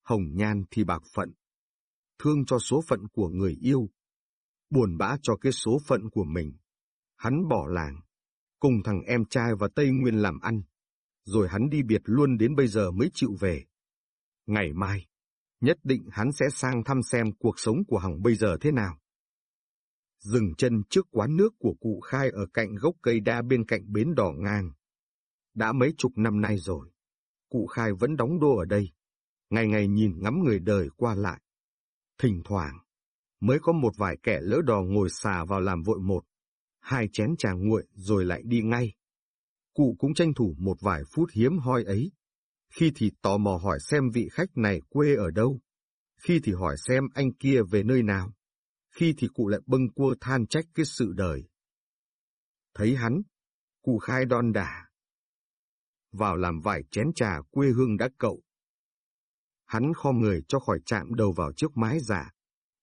S1: Hồng nhan thì bạc phận. Thương cho số phận của người yêu, buồn bã cho cái số phận của mình. Hắn bỏ làng, cùng thằng em trai và Tây Nguyên làm ăn, rồi hắn đi biệt luôn đến bây giờ mới chịu về. Ngày mai, nhất định hắn sẽ sang thăm xem cuộc sống của Hằng bây giờ thế nào. Dừng chân trước quán nước của cụ Khai ở cạnh gốc cây đa bên cạnh bến đỏ ngang. Đã mấy chục năm nay rồi, cụ Khai vẫn đóng đô ở đây, ngày ngày nhìn ngắm người đời qua lại. Thỉnh thoảng, Mới có một vài kẻ lỡ đò ngồi xà vào làm vội một, hai chén trà nguội rồi lại đi ngay. Cụ cũng tranh thủ một vài phút hiếm hoi ấy. Khi thì tò mò hỏi xem vị khách này quê ở đâu. Khi thì hỏi xem anh kia về nơi nào. Khi thì cụ lại bâng cua than trách cái sự đời. Thấy hắn, cụ khai đon đả. Vào làm vài chén trà quê hương đã cậu. Hắn khom người cho khỏi chạm đầu vào chiếc mái giả,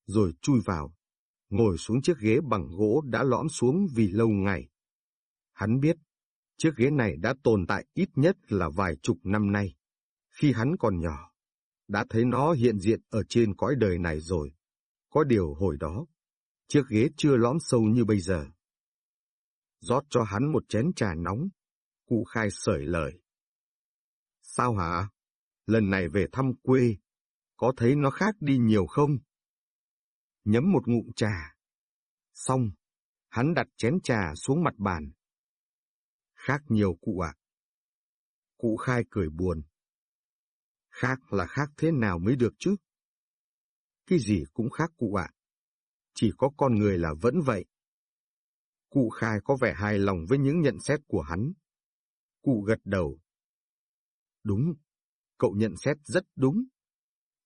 S1: rồi chui vào, ngồi xuống chiếc ghế bằng gỗ đã lõm xuống vì lâu ngày. Hắn biết, chiếc ghế này đã tồn tại ít nhất là vài chục năm nay. Khi hắn còn nhỏ, đã thấy nó hiện diện ở trên cõi đời này rồi. Có điều hồi đó, chiếc ghế chưa lõm sâu như bây giờ. rót cho hắn một chén trà nóng, cụ khai sởi lời. Sao hả? Lần này về thăm quê, có thấy nó khác đi nhiều không? Nhấm một ngụm trà. Xong, hắn đặt chén trà xuống mặt bàn. Khác nhiều cụ ạ. Cụ khai cười buồn. Khác là khác thế nào mới được chứ? Cái gì cũng khác cụ ạ. Chỉ có con người là vẫn vậy. Cụ khai có vẻ hài lòng với những nhận xét của hắn. Cụ gật đầu. Đúng, cậu nhận xét rất đúng.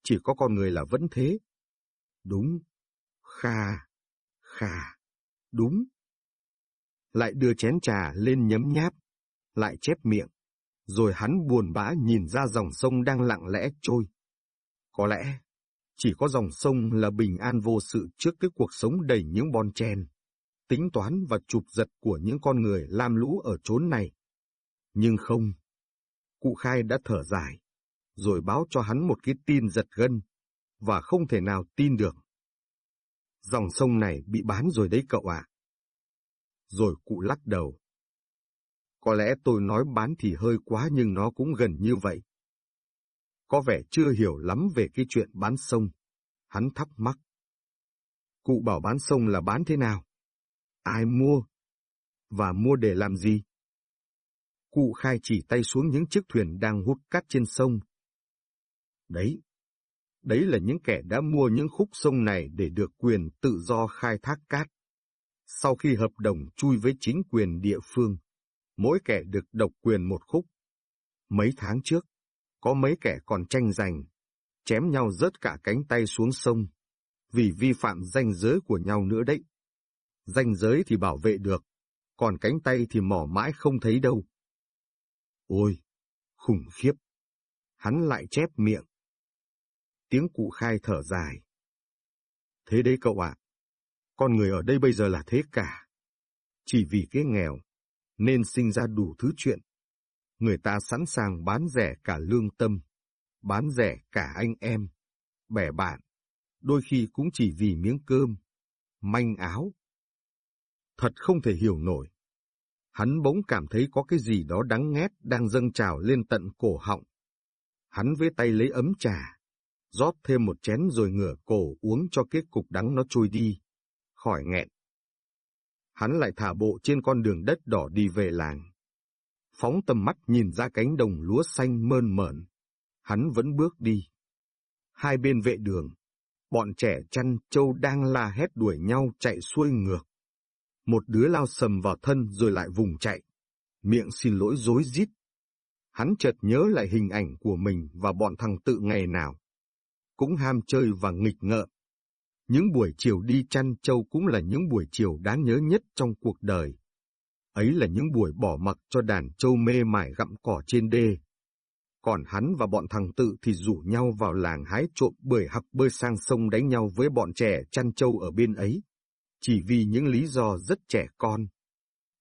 S1: Chỉ có con người là vẫn thế. Đúng, kha, kha, đúng. Lại đưa chén trà lên nhấm nháp, lại chép miệng, rồi hắn buồn bã nhìn ra dòng sông đang lặng lẽ trôi. Có lẽ, chỉ có dòng sông là bình an vô sự trước cái cuộc sống đầy những bon chen, tính toán và chụp giật của những con người lam lũ ở chốn này. Nhưng không, cụ khai đã thở dài, rồi báo cho hắn một cái tin giật gân, và không thể nào tin được. Dòng sông này bị bán rồi đấy cậu ạ. Rồi cụ lắc đầu. Có lẽ tôi nói bán thì hơi quá nhưng nó cũng gần như vậy. Có vẻ chưa hiểu lắm về cái chuyện bán sông. Hắn thắc mắc. Cụ bảo bán sông là bán thế nào? Ai mua? Và mua để làm gì? Cụ khai chỉ tay xuống những chiếc thuyền đang hút cát trên sông. Đấy, đấy là những kẻ đã mua những khúc sông này để được quyền tự do khai thác cát. Sau khi hợp đồng chui với chính quyền địa phương, mỗi kẻ được độc quyền một khúc. Mấy tháng trước, có mấy kẻ còn tranh giành, chém nhau rớt cả cánh tay xuống sông, vì vi phạm danh giới của nhau nữa đấy. Danh giới thì bảo vệ được, còn cánh tay thì mỏ mãi không thấy đâu. Ôi, khủng khiếp! Hắn lại chép miệng. Tiếng cụ khai thở dài. Thế đấy cậu ạ, con người ở đây bây giờ là thế cả. Chỉ vì cái nghèo, nên sinh ra đủ thứ chuyện. Người ta sẵn sàng bán rẻ cả lương tâm, bán rẻ cả anh em, bè bạn, đôi khi cũng chỉ vì miếng cơm, manh áo. Thật không thể hiểu nổi. Hắn bỗng cảm thấy có cái gì đó đắng ngét đang dâng trào lên tận cổ họng. Hắn với tay lấy ấm trà, rót thêm một chén rồi ngửa cổ uống cho kết cục đắng nó trôi đi, khỏi nghẹn. Hắn lại thả bộ trên con đường đất đỏ đi về làng. Phóng tầm mắt nhìn ra cánh đồng lúa xanh mơn mởn. Hắn vẫn bước đi. Hai bên vệ đường, bọn trẻ chăn trâu đang la hét đuổi nhau chạy xuôi ngược. Một đứa lao sầm vào thân rồi lại vùng chạy. Miệng xin lỗi dối rít. Hắn chợt nhớ lại hình ảnh của mình và bọn thằng tự ngày nào. Cũng ham chơi và nghịch ngợm. Những buổi chiều đi chăn trâu cũng là những buổi chiều đáng nhớ nhất trong cuộc đời. Ấy là những buổi bỏ mặc cho đàn trâu mê mải gặm cỏ trên đê. Còn hắn và bọn thằng tự thì rủ nhau vào làng hái trộm bưởi hặc bơi sang sông đánh nhau với bọn trẻ chăn trâu ở bên ấy. Chỉ vì những lý do rất trẻ con.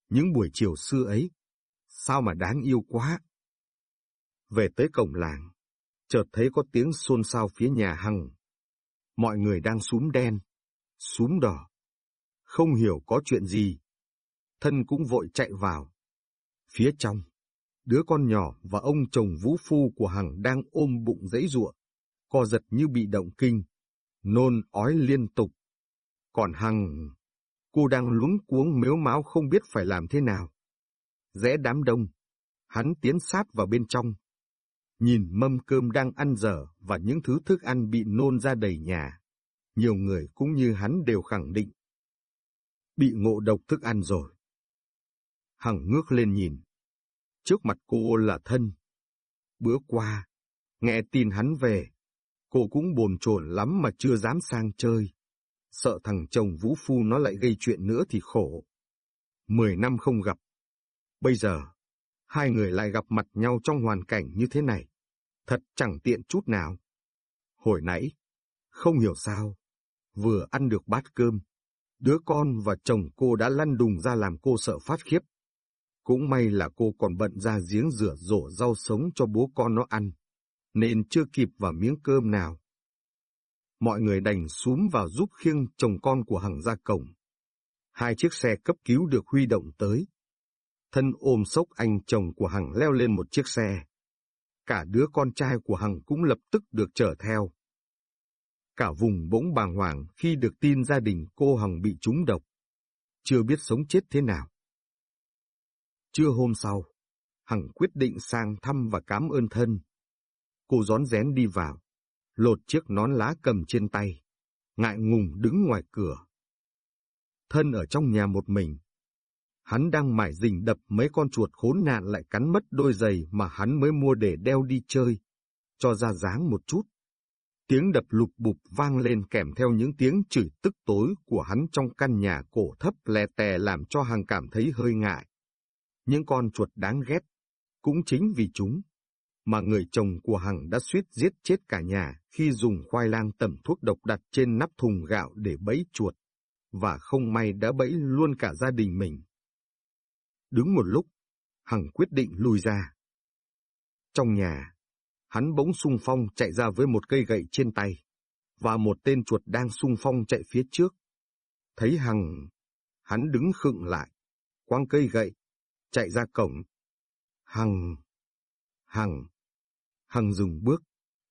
S1: Những buổi chiều xưa ấy, sao mà đáng yêu quá. Về tới cổng làng, chợt thấy có tiếng xôn xao phía nhà Hằng mọi người đang súm đen, súm đỏ. Không hiểu có chuyện gì. Thân cũng vội chạy vào. Phía trong, đứa con nhỏ và ông chồng vũ phu của Hằng đang ôm bụng dãy ruộng, co giật như bị động kinh, nôn ói liên tục. Còn Hằng, cô đang lúng cuống mếu máu không biết phải làm thế nào. Rẽ đám đông, hắn tiến sát vào bên trong, nhìn mâm cơm đang ăn dở và những thứ thức ăn bị nôn ra đầy nhà. Nhiều người cũng như hắn đều khẳng định. Bị ngộ độc thức ăn rồi. Hằng ngước lên nhìn. Trước mặt cô là thân. Bữa qua, nghe tin hắn về, cô cũng bồn chồn lắm mà chưa dám sang chơi. Sợ thằng chồng Vũ Phu nó lại gây chuyện nữa thì khổ. Mười năm không gặp. Bây giờ, hai người lại gặp mặt nhau trong hoàn cảnh như thế này. Thật chẳng tiện chút nào. Hồi nãy, không hiểu sao, vừa ăn được bát cơm, đứa con và chồng cô đã lăn đùng ra làm cô sợ phát khiếp. Cũng may là cô còn bận ra giếng rửa rổ rau sống cho bố con nó ăn, nên chưa kịp vào miếng cơm nào. Mọi người đành xúm vào giúp khiêng chồng con của Hằng ra cổng. Hai chiếc xe cấp cứu được huy động tới. Thân ôm sốc anh chồng của Hằng leo lên một chiếc xe. Cả đứa con trai của Hằng cũng lập tức được chở theo. Cả vùng bỗng bàng hoàng khi được tin gia đình cô Hằng bị trúng độc. Chưa biết sống chết thế nào. Trưa hôm sau, Hằng quyết định sang thăm và cảm ơn thân. Cô rón rén đi vào, lột chiếc nón lá cầm trên tay, ngại ngùng đứng ngoài cửa. Thân ở trong nhà một mình. Hắn đang mải rình đập mấy con chuột khốn nạn lại cắn mất đôi giày mà hắn mới mua để đeo đi chơi, cho ra dáng một chút. Tiếng đập lục bục vang lên kèm theo những tiếng chửi tức tối của hắn trong căn nhà cổ thấp lè tè làm cho hàng cảm thấy hơi ngại. Những con chuột đáng ghét, cũng chính vì chúng, mà người chồng của Hằng đã suýt giết chết cả nhà khi dùng khoai lang tẩm thuốc độc đặt trên nắp thùng gạo để bẫy chuột, và không may đã bẫy luôn cả gia đình mình. Đứng một lúc, Hằng quyết định lùi ra. Trong nhà, hắn bỗng sung phong chạy ra với một cây gậy trên tay, và một tên chuột đang sung phong chạy phía trước. Thấy Hằng, hắn đứng khựng lại, quăng cây gậy, chạy ra cổng. Hằng, Hằng, Hằng dừng bước,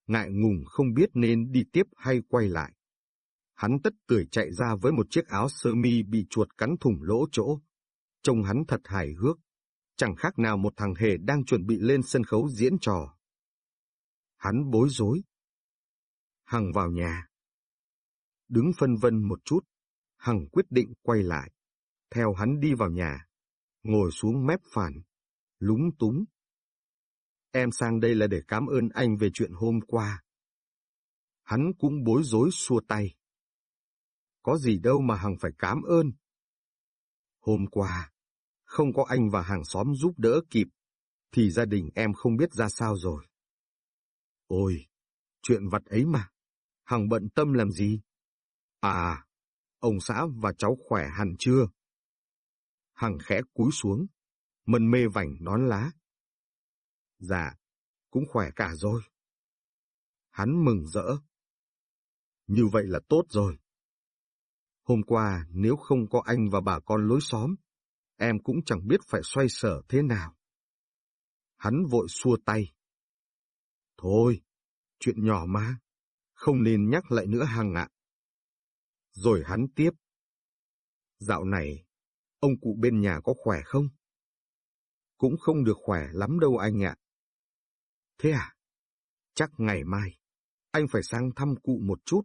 S1: ngại ngùng không biết nên đi tiếp hay quay lại. Hắn tất tưởi chạy ra với một chiếc áo sơ mi bị chuột cắn thủng lỗ chỗ. Trông hắn thật hài hước, chẳng khác nào một thằng hề đang chuẩn bị lên sân khấu diễn trò. Hắn bối rối. Hằng vào nhà. Đứng phân vân một chút, Hằng quyết định quay lại. Theo hắn đi vào nhà, ngồi xuống mép phản, lúng túng. Em sang đây là để cảm ơn anh về chuyện hôm qua. Hắn cũng bối rối xua tay. Có gì đâu mà Hằng phải cảm ơn. Hôm qua, không có anh và hàng xóm giúp đỡ kịp, thì gia đình em không biết ra sao rồi. Ôi, chuyện vặt ấy mà, Hằng bận tâm làm gì? À, ông xã và cháu khỏe hẳn chưa? Hằng khẽ cúi xuống, mân mê vảnh nón lá. Dạ, cũng khỏe cả rồi. Hắn mừng rỡ. Như vậy là tốt rồi. Hôm qua nếu không có anh và bà con lối xóm, em cũng chẳng biết phải xoay sở thế nào. Hắn vội xua tay. Thôi, chuyện nhỏ mà, không nên nhắc lại nữa hàng ạ. Rồi hắn tiếp. Dạo này, ông cụ bên nhà có khỏe không? Cũng không được khỏe lắm đâu anh ạ. Thế à? Chắc ngày mai, anh phải sang thăm cụ một chút,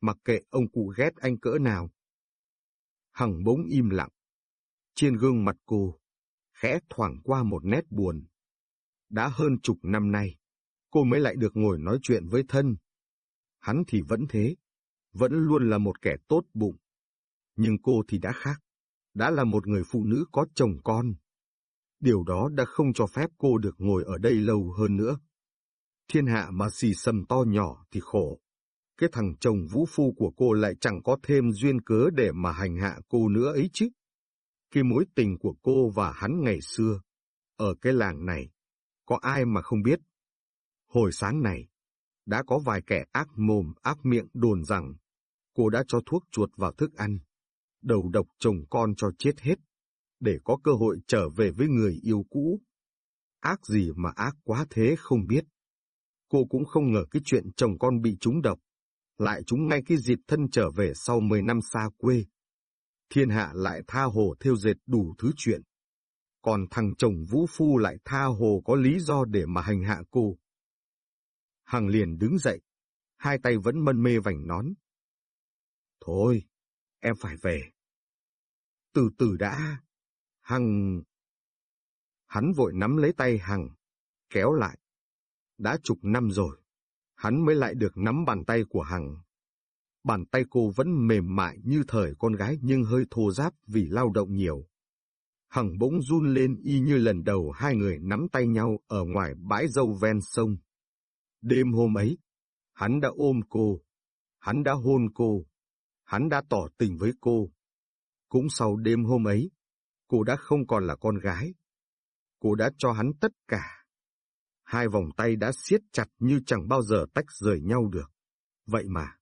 S1: mặc kệ ông cụ ghét anh cỡ nào. Hằng bỗng im lặng. Trên gương mặt cô, khẽ thoảng qua một nét buồn. Đã hơn chục năm nay, cô mới lại được ngồi nói chuyện với thân. Hắn thì vẫn thế, vẫn luôn là một kẻ tốt bụng. Nhưng cô thì đã khác, đã là một người phụ nữ có chồng con. Điều đó đã không cho phép cô được ngồi ở đây lâu hơn nữa. Thiên hạ mà xì sầm to nhỏ thì khổ. Cái thằng chồng vũ phu của cô lại chẳng có thêm duyên cớ để mà hành hạ cô nữa ấy chứ. Cái mối tình của cô và hắn ngày xưa, ở cái làng này, có ai mà không biết. Hồi sáng này, đã có vài kẻ ác mồm ác miệng đồn rằng cô đã cho thuốc chuột vào thức ăn, đầu độc chồng con cho chết hết, để có cơ hội trở về với người yêu cũ. Ác gì mà ác quá thế không biết. Cô cũng không ngờ cái chuyện chồng con bị trúng độc, lại trúng ngay cái dịp thân trở về sau 10 năm xa quê. Thiên hạ lại tha hồ theo dệt đủ thứ chuyện. Còn thằng chồng Vũ Phu lại tha hồ có lý do để mà hành hạ cô. Hằng liền đứng dậy, hai tay vẫn mân mê vành nón. Thôi, em phải về. Từ từ đã. Hằng... Hắn vội nắm lấy tay Hằng, kéo lại. Đã chục năm rồi, hắn mới lại được nắm bàn tay của Hằng. Bàn tay cô vẫn mềm mại như thời con gái nhưng hơi thô ráp vì lao động nhiều. Hằng bỗng run lên y như lần đầu hai người nắm tay nhau ở ngoài bãi dâu ven sông. Đêm hôm ấy, hắn đã ôm cô, hắn đã hôn cô, hắn đã tỏ tình với cô. Cũng sau đêm hôm ấy, cô đã không còn là con gái. Cô đã cho hắn tất cả. Hai vòng tay đã siết chặt như chẳng bao giờ tách rời nhau được. Vậy mà,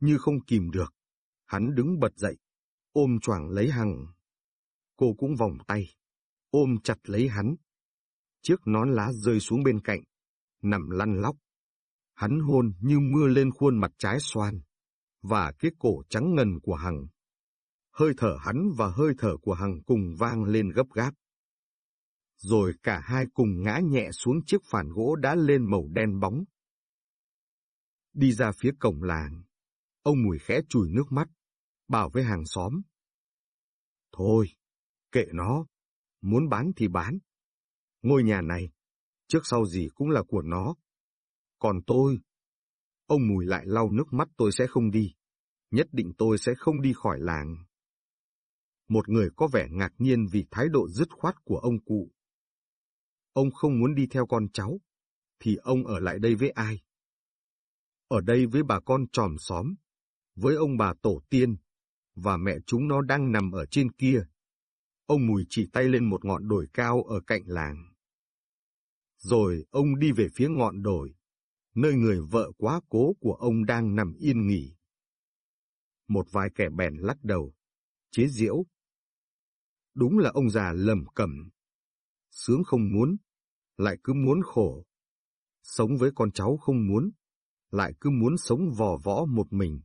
S1: như không kìm được, hắn đứng bật dậy, ôm choàng lấy Hằng. Cô cũng vòng tay, ôm chặt lấy hắn. Chiếc nón lá rơi xuống bên cạnh, nằm lăn lóc. Hắn hôn như mưa lên khuôn mặt trái xoan, và cái cổ trắng ngần của Hằng. Hơi thở hắn và hơi thở của Hằng cùng vang lên gấp gáp. Rồi cả hai cùng ngã nhẹ xuống chiếc phản gỗ đã lên màu đen bóng. Đi ra phía cổng làng, ông Mùi khẽ chùi nước mắt, bảo với hàng xóm. Thôi, kệ nó, muốn bán thì bán. Ngôi nhà này, trước sau gì cũng là của nó. Còn tôi, ông Mùi lại lau nước mắt tôi sẽ không đi, nhất định tôi sẽ không đi khỏi làng. Một người có vẻ ngạc nhiên vì thái độ dứt khoát của ông cụ. Ông không muốn đi theo con cháu, thì ông ở lại đây với ai? Ở đây với bà con tròm xóm, với ông bà tổ tiên, và mẹ chúng nó đang nằm ở trên kia. Ông Mùi chỉ tay lên một ngọn đồi cao ở cạnh làng. Rồi ông đi về phía ngọn đồi, nơi người vợ quá cố của ông đang nằm yên nghỉ. Một vài kẻ bèn lắc đầu, chế diễu. Đúng là ông già lầm cẩm. Sướng không muốn, lại cứ muốn khổ. Sống với con cháu không muốn, lại cứ muốn sống vò võ một mình.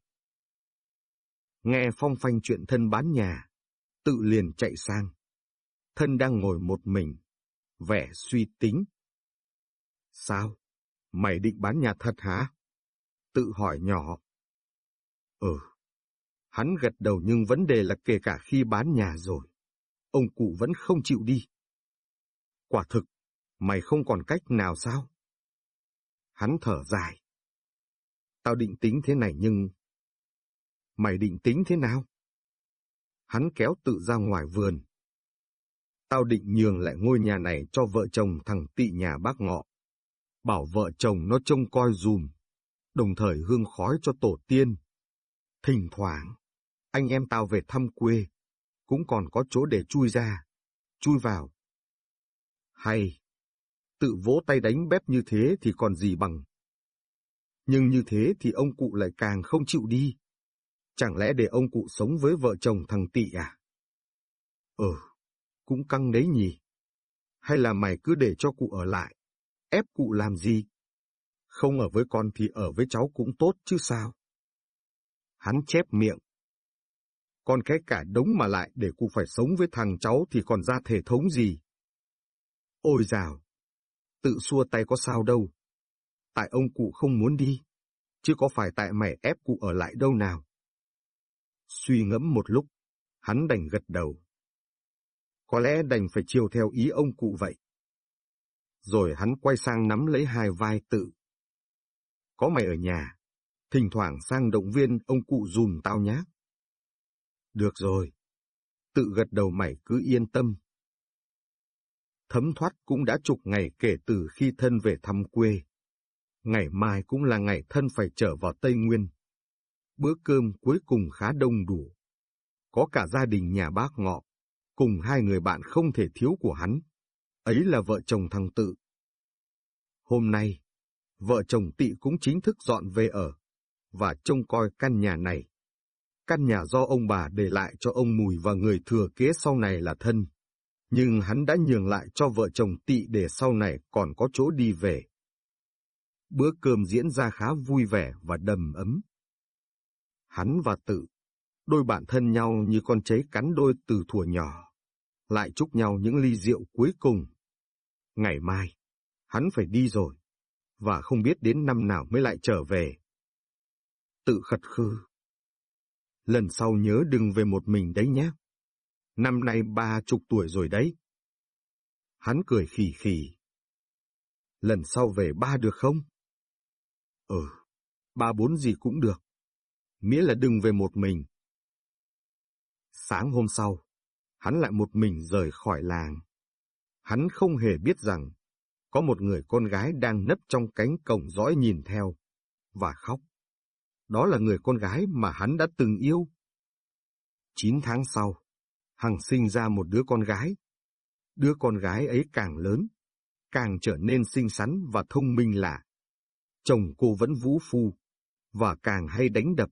S1: Nghe phong phanh chuyện thân bán nhà, tự liền chạy sang. Thân đang ngồi một mình, vẻ suy tính. Sao? Mày định bán nhà thật hả? Tự hỏi nhỏ. Ừ. Hắn gật đầu nhưng vấn đề là kể cả khi bán nhà rồi, ông cụ vẫn không chịu đi. Quả thực, mày không còn cách nào sao? Hắn thở dài. Tao định tính thế này nhưng Mày định tính thế nào? Hắn kéo tự ra ngoài vườn. Tao định nhường lại ngôi nhà này cho vợ chồng thằng tị nhà bác ngọ. Bảo vợ chồng nó trông coi dùm, đồng thời hương khói cho tổ tiên. Thỉnh thoảng, anh em tao về thăm quê, cũng còn có chỗ để chui ra, chui vào. Hay, tự vỗ tay đánh bếp như thế thì còn gì bằng. Nhưng như thế thì ông cụ lại càng không chịu đi. Chẳng lẽ để ông cụ sống với vợ chồng thằng Tị à? Ừ, cũng căng đấy nhỉ. Hay là mày cứ để cho cụ ở lại, ép cụ làm gì? Không ở với con thì ở với cháu cũng tốt chứ sao? Hắn chép miệng. Con cái cả đống mà lại để cụ phải sống với thằng cháu thì còn ra thể thống gì? Ôi dào! Tự xua tay có sao đâu. Tại ông cụ không muốn đi, chứ có phải tại mày ép cụ ở lại đâu nào. Suy ngẫm một lúc, hắn đành gật đầu. Có lẽ đành phải chiều theo ý ông cụ vậy. Rồi hắn quay sang nắm lấy hai vai tự. Có mày ở nhà, thỉnh thoảng sang động viên ông cụ dùm tao nhé. Được rồi. Tự gật đầu mày cứ yên tâm. Thấm thoát cũng đã chục ngày kể từ khi thân về thăm quê. Ngày mai cũng là ngày thân phải trở vào Tây Nguyên. Bữa cơm cuối cùng khá đông đủ. Có cả gia đình nhà bác ngọ, cùng hai người bạn không thể thiếu của hắn. Ấy là vợ chồng thằng Tự. Hôm nay, vợ chồng Tị cũng chính thức dọn về ở, và trông coi căn nhà này. Căn nhà do ông bà để lại cho ông Mùi và người thừa kế sau này là thân. Nhưng hắn đã nhường lại cho vợ chồng Tị để sau này còn có chỗ đi về. Bữa cơm diễn ra khá vui vẻ và đầm ấm hắn và tự, đôi bạn thân nhau như con cháy cắn đôi từ thuở nhỏ, lại chúc nhau những ly rượu cuối cùng. Ngày mai, hắn phải đi rồi, và không biết đến năm nào mới lại trở về. Tự khật khư. Lần sau nhớ đừng về một mình đấy nhé. Năm nay ba chục tuổi rồi đấy. Hắn cười khỉ khỉ. Lần sau về ba được không? Ừ, ba bốn gì cũng được. Miễn là đừng về một mình. Sáng hôm sau, hắn lại một mình rời khỏi làng. Hắn không hề biết rằng, có một người con gái đang nấp trong cánh cổng dõi nhìn theo, và khóc. Đó là người con gái mà hắn đã từng yêu. Chín tháng sau, Hằng sinh ra một đứa con gái. Đứa con gái ấy càng lớn, càng trở nên xinh xắn và thông minh lạ. Chồng cô vẫn vũ phu, và càng hay đánh đập,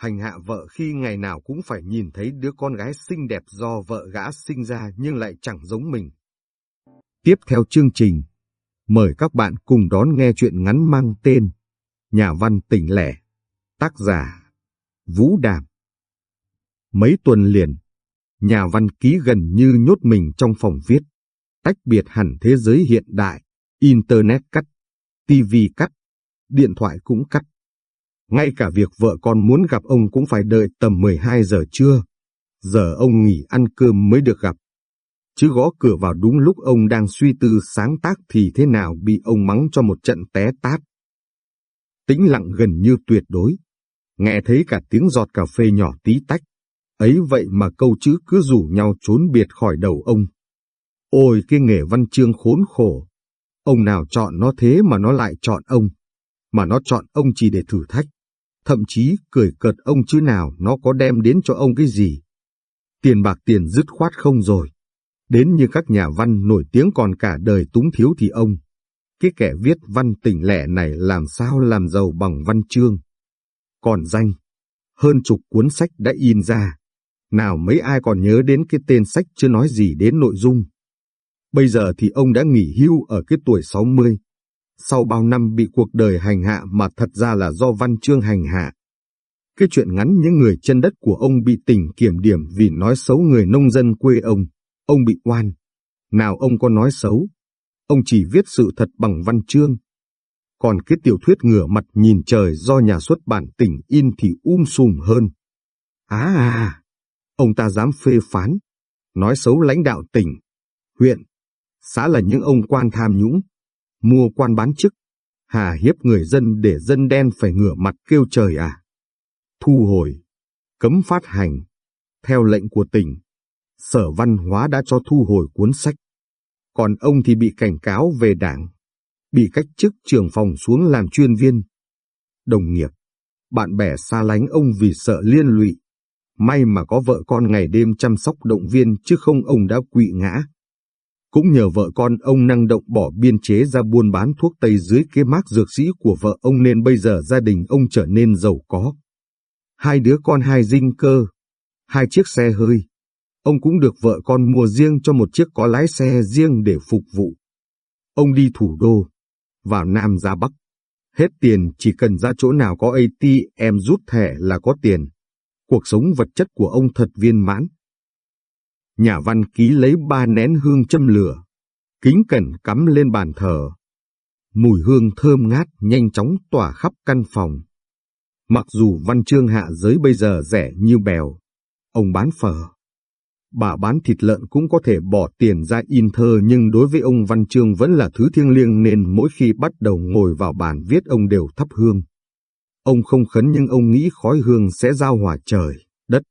S1: hành hạ vợ khi ngày nào cũng phải nhìn thấy đứa con gái xinh đẹp do vợ gã sinh ra nhưng lại chẳng giống mình. Tiếp theo chương trình, mời các bạn cùng đón nghe chuyện ngắn mang tên Nhà văn tỉnh lẻ, tác giả Vũ Đàm. Mấy tuần liền, nhà văn ký gần như nhốt mình trong phòng viết, tách biệt hẳn thế giới hiện đại, Internet cắt, TV cắt, điện thoại cũng cắt. Ngay cả việc vợ con muốn gặp ông cũng phải đợi tầm 12 giờ trưa. Giờ ông nghỉ ăn cơm mới được gặp. Chứ gõ cửa vào đúng lúc ông đang suy tư sáng tác thì thế nào bị ông mắng cho một trận té tát. Tĩnh lặng gần như tuyệt đối. Nghe thấy cả tiếng giọt cà phê nhỏ tí tách. Ấy vậy mà câu chữ cứ rủ nhau trốn biệt khỏi đầu ông. Ôi, cái nghề văn chương khốn khổ. Ông nào chọn nó thế mà nó lại chọn ông. Mà nó chọn ông chỉ để thử thách thậm chí cười cợt ông chứ nào nó có đem đến cho ông cái gì. Tiền bạc tiền dứt khoát không rồi. Đến như các nhà văn nổi tiếng còn cả đời túng thiếu thì ông. Cái kẻ viết văn tỉnh lẻ này làm sao làm giàu bằng văn chương. Còn danh, hơn chục cuốn sách đã in ra. Nào mấy ai còn nhớ đến cái tên sách chưa nói gì đến nội dung. Bây giờ thì ông đã nghỉ hưu ở cái tuổi 60, sau bao năm bị cuộc đời hành hạ mà thật ra là do văn chương hành hạ. Cái chuyện ngắn những người chân đất của ông bị tỉnh kiểm điểm vì nói xấu người nông dân quê ông, ông bị oan. Nào ông có nói xấu, ông chỉ viết sự thật bằng văn chương. Còn cái tiểu thuyết ngửa mặt nhìn trời do nhà xuất bản tỉnh in thì um sùm hơn. À à, ông ta dám phê phán, nói xấu lãnh đạo tỉnh, huyện, xã là những ông quan tham nhũng, mua quan bán chức, hà hiếp người dân để dân đen phải ngửa mặt kêu trời à. Thu hồi, cấm phát hành, theo lệnh của tỉnh, Sở Văn hóa đã cho thu hồi cuốn sách. Còn ông thì bị cảnh cáo về đảng, bị cách chức trưởng phòng xuống làm chuyên viên. Đồng nghiệp, bạn bè xa lánh ông vì sợ liên lụy. May mà có vợ con ngày đêm chăm sóc động viên chứ không ông đã quỵ ngã. Cũng nhờ vợ con ông năng động bỏ biên chế ra buôn bán thuốc tây dưới cái mác dược sĩ của vợ ông nên bây giờ gia đình ông trở nên giàu có. Hai đứa con hai dinh cơ, hai chiếc xe hơi. Ông cũng được vợ con mua riêng cho một chiếc có lái xe riêng để phục vụ. Ông đi thủ đô, vào Nam ra Bắc. Hết tiền chỉ cần ra chỗ nào có ATM rút thẻ là có tiền. Cuộc sống vật chất của ông thật viên mãn nhà văn ký lấy ba nén hương châm lửa, kính cẩn cắm lên bàn thờ. Mùi hương thơm ngát nhanh chóng tỏa khắp căn phòng. Mặc dù văn chương hạ giới bây giờ rẻ như bèo, ông bán phở. Bà bán thịt lợn cũng có thể bỏ tiền ra in thơ nhưng đối với ông văn chương vẫn là thứ thiêng liêng nên mỗi khi bắt đầu ngồi vào bàn viết ông đều thắp hương. Ông không khấn nhưng ông nghĩ khói hương sẽ giao hòa trời, đất,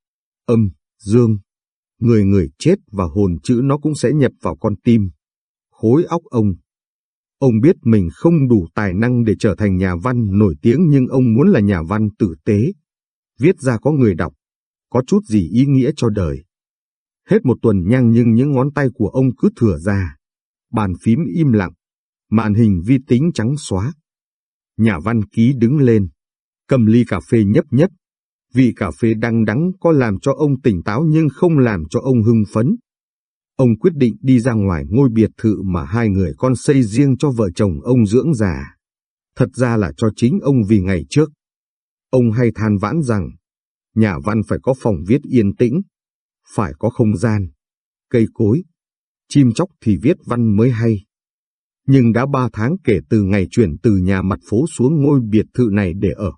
S1: âm, dương, người người chết và hồn chữ nó cũng sẽ nhập vào con tim. Khối óc ông. Ông biết mình không đủ tài năng để trở thành nhà văn nổi tiếng nhưng ông muốn là nhà văn tử tế. Viết ra có người đọc, có chút gì ý nghĩa cho đời. Hết một tuần nhang nhưng những ngón tay của ông cứ thừa ra. Bàn phím im lặng, màn hình vi tính trắng xóa. Nhà văn ký đứng lên, cầm ly cà phê nhấp nhấp, Vị cà phê đắng đắng có làm cho ông tỉnh táo nhưng không làm cho ông hưng phấn. Ông quyết định đi ra ngoài ngôi biệt thự mà hai người con xây riêng cho vợ chồng ông dưỡng già. Thật ra là cho chính ông vì ngày trước. Ông hay than vãn rằng, nhà văn phải có phòng viết yên tĩnh, phải có không gian, cây cối, chim chóc thì viết văn mới hay. Nhưng đã ba tháng kể từ ngày chuyển từ nhà mặt phố xuống ngôi biệt thự này để ở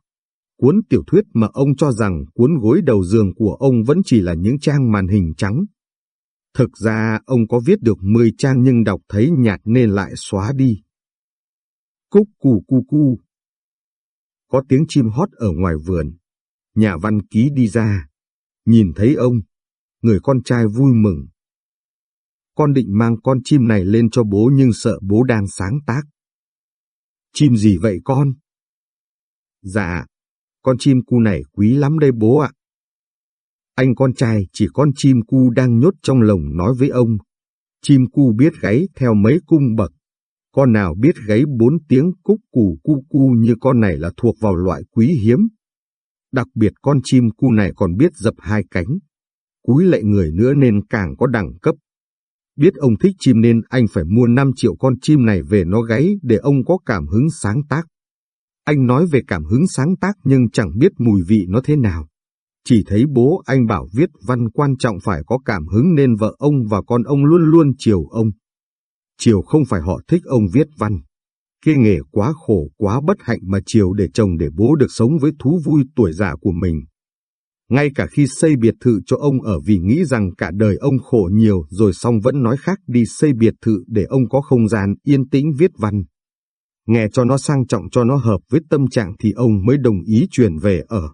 S1: cuốn tiểu thuyết mà ông cho rằng cuốn gối đầu giường của ông vẫn chỉ là những trang màn hình trắng. Thực ra ông có viết được 10 trang nhưng đọc thấy nhạt nên lại xóa đi. Cúc cù cu cu. Có tiếng chim hót ở ngoài vườn. Nhà văn ký đi ra. Nhìn thấy ông, người con trai vui mừng. Con định mang con chim này lên cho bố nhưng sợ bố đang sáng tác. Chim gì vậy con? Dạ, con chim cu này quý lắm đây bố ạ. Anh con trai, chỉ con chim cu đang nhốt trong lồng nói với ông. Chim cu biết gáy theo mấy cung bậc. Con nào biết gáy bốn tiếng cúc cù cu cu như con này là thuộc vào loại quý hiếm. Đặc biệt con chim cu này còn biết dập hai cánh. Cúi lệ người nữa nên càng có đẳng cấp. Biết ông thích chim nên anh phải mua 5 triệu con chim này về nó gáy để ông có cảm hứng sáng tác. Anh nói về cảm hứng sáng tác nhưng chẳng biết mùi vị nó thế nào. Chỉ thấy bố anh bảo viết văn quan trọng phải có cảm hứng nên vợ ông và con ông luôn luôn chiều ông. Chiều không phải họ thích ông viết văn. Cái nghề quá khổ, quá bất hạnh mà chiều để chồng, để bố được sống với thú vui tuổi già của mình. Ngay cả khi xây biệt thự cho ông ở vì nghĩ rằng cả đời ông khổ nhiều, rồi xong vẫn nói khác đi xây biệt thự để ông có không gian yên tĩnh viết văn. Nghe cho nó sang trọng cho nó hợp với tâm trạng thì ông mới đồng ý chuyển về ở.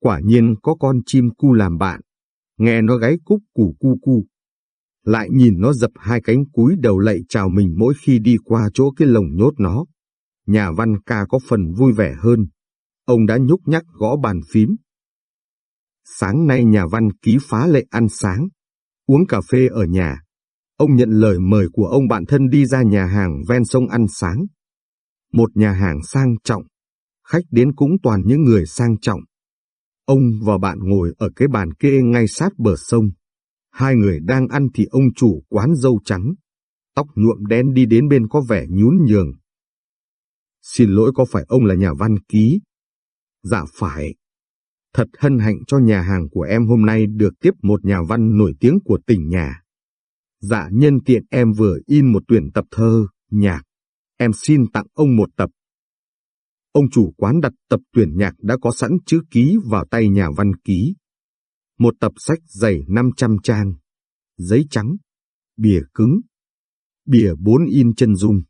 S1: Quả nhiên có con chim cu làm bạn, nghe nó gáy cúc củ cu cu. Lại nhìn nó dập hai cánh cúi đầu lạy chào mình mỗi khi đi qua chỗ cái lồng nhốt nó. Nhà văn ca có phần vui vẻ hơn. Ông đã nhúc nhắc gõ bàn phím. Sáng nay nhà văn ký phá lệ ăn sáng, uống cà phê ở nhà. Ông nhận lời mời của ông bạn thân đi ra nhà hàng ven sông ăn sáng. Một nhà hàng sang trọng, khách đến cũng toàn những người sang trọng. Ông và bạn ngồi ở cái bàn kê ngay sát bờ sông. Hai người đang ăn thì ông chủ quán dâu trắng, tóc nhuộm đen đi đến bên có vẻ nhún nhường. Xin lỗi có phải ông là nhà văn ký? Dạ phải. Thật hân hạnh cho nhà hàng của em hôm nay được tiếp một nhà văn nổi tiếng của tỉnh nhà. Dạ nhân tiện em vừa in một tuyển tập thơ, nhạc. Em xin tặng ông một tập. Ông chủ quán đặt tập tuyển nhạc đã có sẵn chữ ký vào tay nhà văn ký. Một tập sách dày 500 trang, giấy trắng, bìa cứng, bìa bốn in chân dung,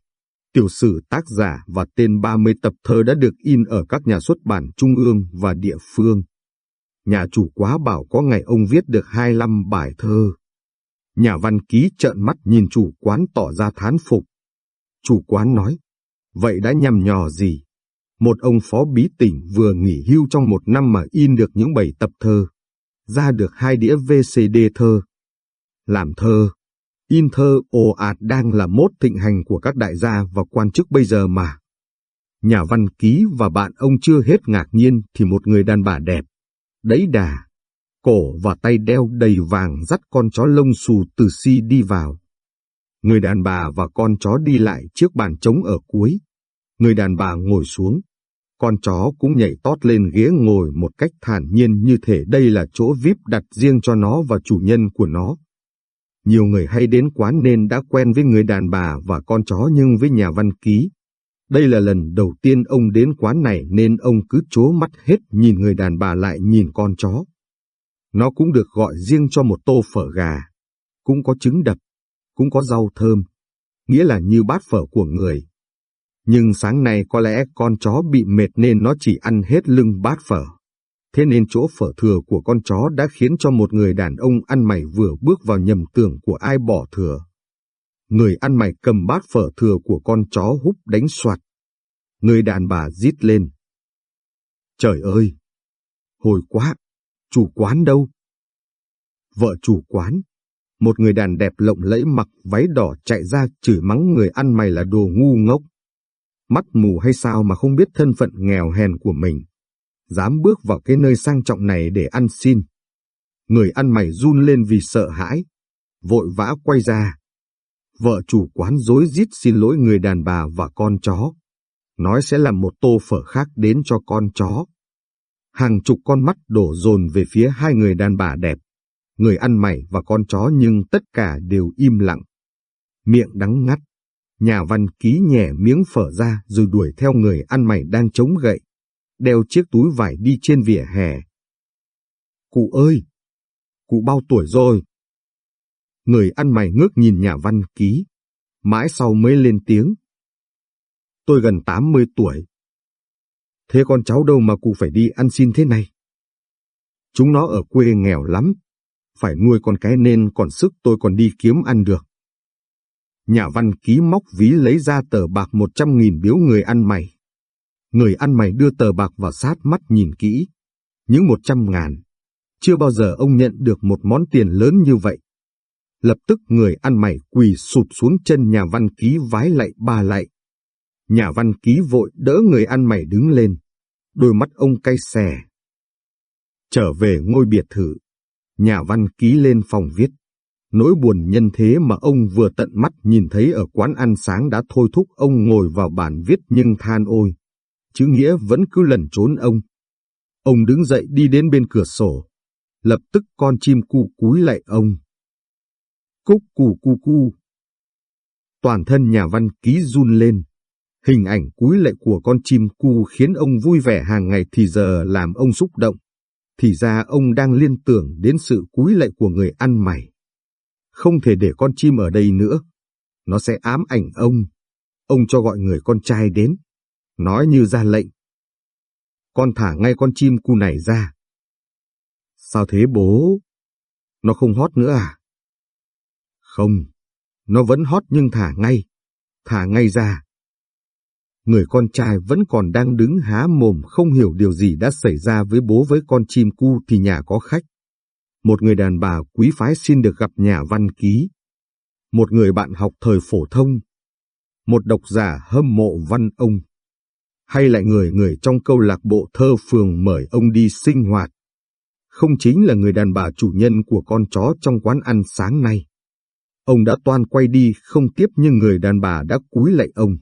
S1: tiểu sử tác giả và tên 30 tập thơ đã được in ở các nhà xuất bản trung ương và địa phương. Nhà chủ quá bảo có ngày ông viết được 25 bài thơ. Nhà văn ký trợn mắt nhìn chủ quán tỏ ra thán phục. Chủ quán nói, vậy đã nhầm nhò gì? Một ông phó bí tỉnh vừa nghỉ hưu trong một năm mà in được những bảy tập thơ, ra được hai đĩa VCD thơ. Làm thơ, in thơ ồ ạt đang là mốt thịnh hành của các đại gia và quan chức bây giờ mà. Nhà văn ký và bạn ông chưa hết ngạc nhiên thì một người đàn bà đẹp, đấy đà, cổ và tay đeo đầy vàng dắt con chó lông xù từ si đi vào. Người đàn bà và con chó đi lại trước bàn trống ở cuối. Người đàn bà ngồi xuống. Con chó cũng nhảy tót lên ghế ngồi một cách thản nhiên như thể đây là chỗ VIP đặt riêng cho nó và chủ nhân của nó. Nhiều người hay đến quán nên đã quen với người đàn bà và con chó nhưng với nhà văn ký. Đây là lần đầu tiên ông đến quán này nên ông cứ chố mắt hết nhìn người đàn bà lại nhìn con chó. Nó cũng được gọi riêng cho một tô phở gà, cũng có trứng đập, cũng có rau thơm, nghĩa là như bát phở của người. Nhưng sáng nay có lẽ con chó bị mệt nên nó chỉ ăn hết lưng bát phở. Thế nên chỗ phở thừa của con chó đã khiến cho một người đàn ông ăn mày vừa bước vào nhầm tưởng của ai bỏ thừa. Người ăn mày cầm bát phở thừa của con chó húp đánh soạt. Người đàn bà rít lên. Trời ơi! Hồi quá! Chủ quán đâu? Vợ chủ quán, một người đàn đẹp lộng lẫy mặc váy đỏ chạy ra chửi mắng người ăn mày là đồ ngu ngốc. Mắt mù hay sao mà không biết thân phận nghèo hèn của mình. Dám bước vào cái nơi sang trọng này để ăn xin. Người ăn mày run lên vì sợ hãi. Vội vã quay ra. Vợ chủ quán dối rít xin lỗi người đàn bà và con chó. Nói sẽ làm một tô phở khác đến cho con chó. Hàng chục con mắt đổ dồn về phía hai người đàn bà đẹp, người ăn mày và con chó nhưng tất cả đều im lặng. Miệng đắng ngắt, nhà văn ký nhẹ miếng phở ra rồi đuổi theo người ăn mày đang chống gậy. đeo chiếc túi vải đi trên vỉa hè. Cụ ơi! Cụ bao tuổi rồi? Người ăn mày ngước nhìn nhà văn ký, mãi sau mới lên tiếng. Tôi gần 80 tuổi. Thế con cháu đâu mà cụ phải đi ăn xin thế này? Chúng nó ở quê nghèo lắm, phải nuôi con cái nên còn sức tôi còn đi kiếm ăn được. Nhà văn ký móc ví lấy ra tờ bạc một trăm nghìn biếu người ăn mày. Người ăn mày đưa tờ bạc vào sát mắt nhìn kỹ. Những một trăm ngàn. Chưa bao giờ ông nhận được một món tiền lớn như vậy. Lập tức người ăn mày quỳ sụp xuống chân nhà văn ký vái lạy ba lạy. Nhà văn ký vội đỡ người ăn mày đứng lên. Đôi mắt ông cay xè. Trở về ngôi biệt thự. Nhà văn ký lên phòng viết. Nỗi buồn nhân thế mà ông vừa tận mắt nhìn thấy ở quán ăn sáng đã thôi thúc ông ngồi vào bàn viết nhưng than ôi. Chữ nghĩa vẫn cứ lẩn trốn ông. Ông đứng dậy đi đến bên cửa sổ. Lập tức con chim cu cúi lại ông. Cúc cù cu cu. Toàn thân nhà văn ký run lên. Hình ảnh cúi lệ của con chim cu khiến ông vui vẻ hàng ngày thì giờ làm ông xúc động. Thì ra ông đang liên tưởng đến sự cúi lệ của người ăn mày. Không thể để con chim ở đây nữa. Nó sẽ ám ảnh ông. Ông cho gọi người con trai đến. Nói như ra lệnh. Con thả ngay con chim cu này ra. Sao thế bố? Nó không hót nữa à? Không, nó vẫn hót nhưng thả ngay. Thả ngay ra. Người con trai vẫn còn đang đứng há mồm không hiểu điều gì đã xảy ra với bố với con chim cu thì nhà có khách một người đàn bà quý phái xin được gặp nhà văn ký, một người bạn học thời phổ thông, một độc giả hâm mộ văn ông, hay lại người người trong câu lạc bộ thơ phường mời ông đi sinh hoạt. Không chính là người đàn bà chủ nhân của con chó trong quán ăn sáng nay. Ông đã toan quay đi không tiếp nhưng người đàn bà đã cúi lại ông.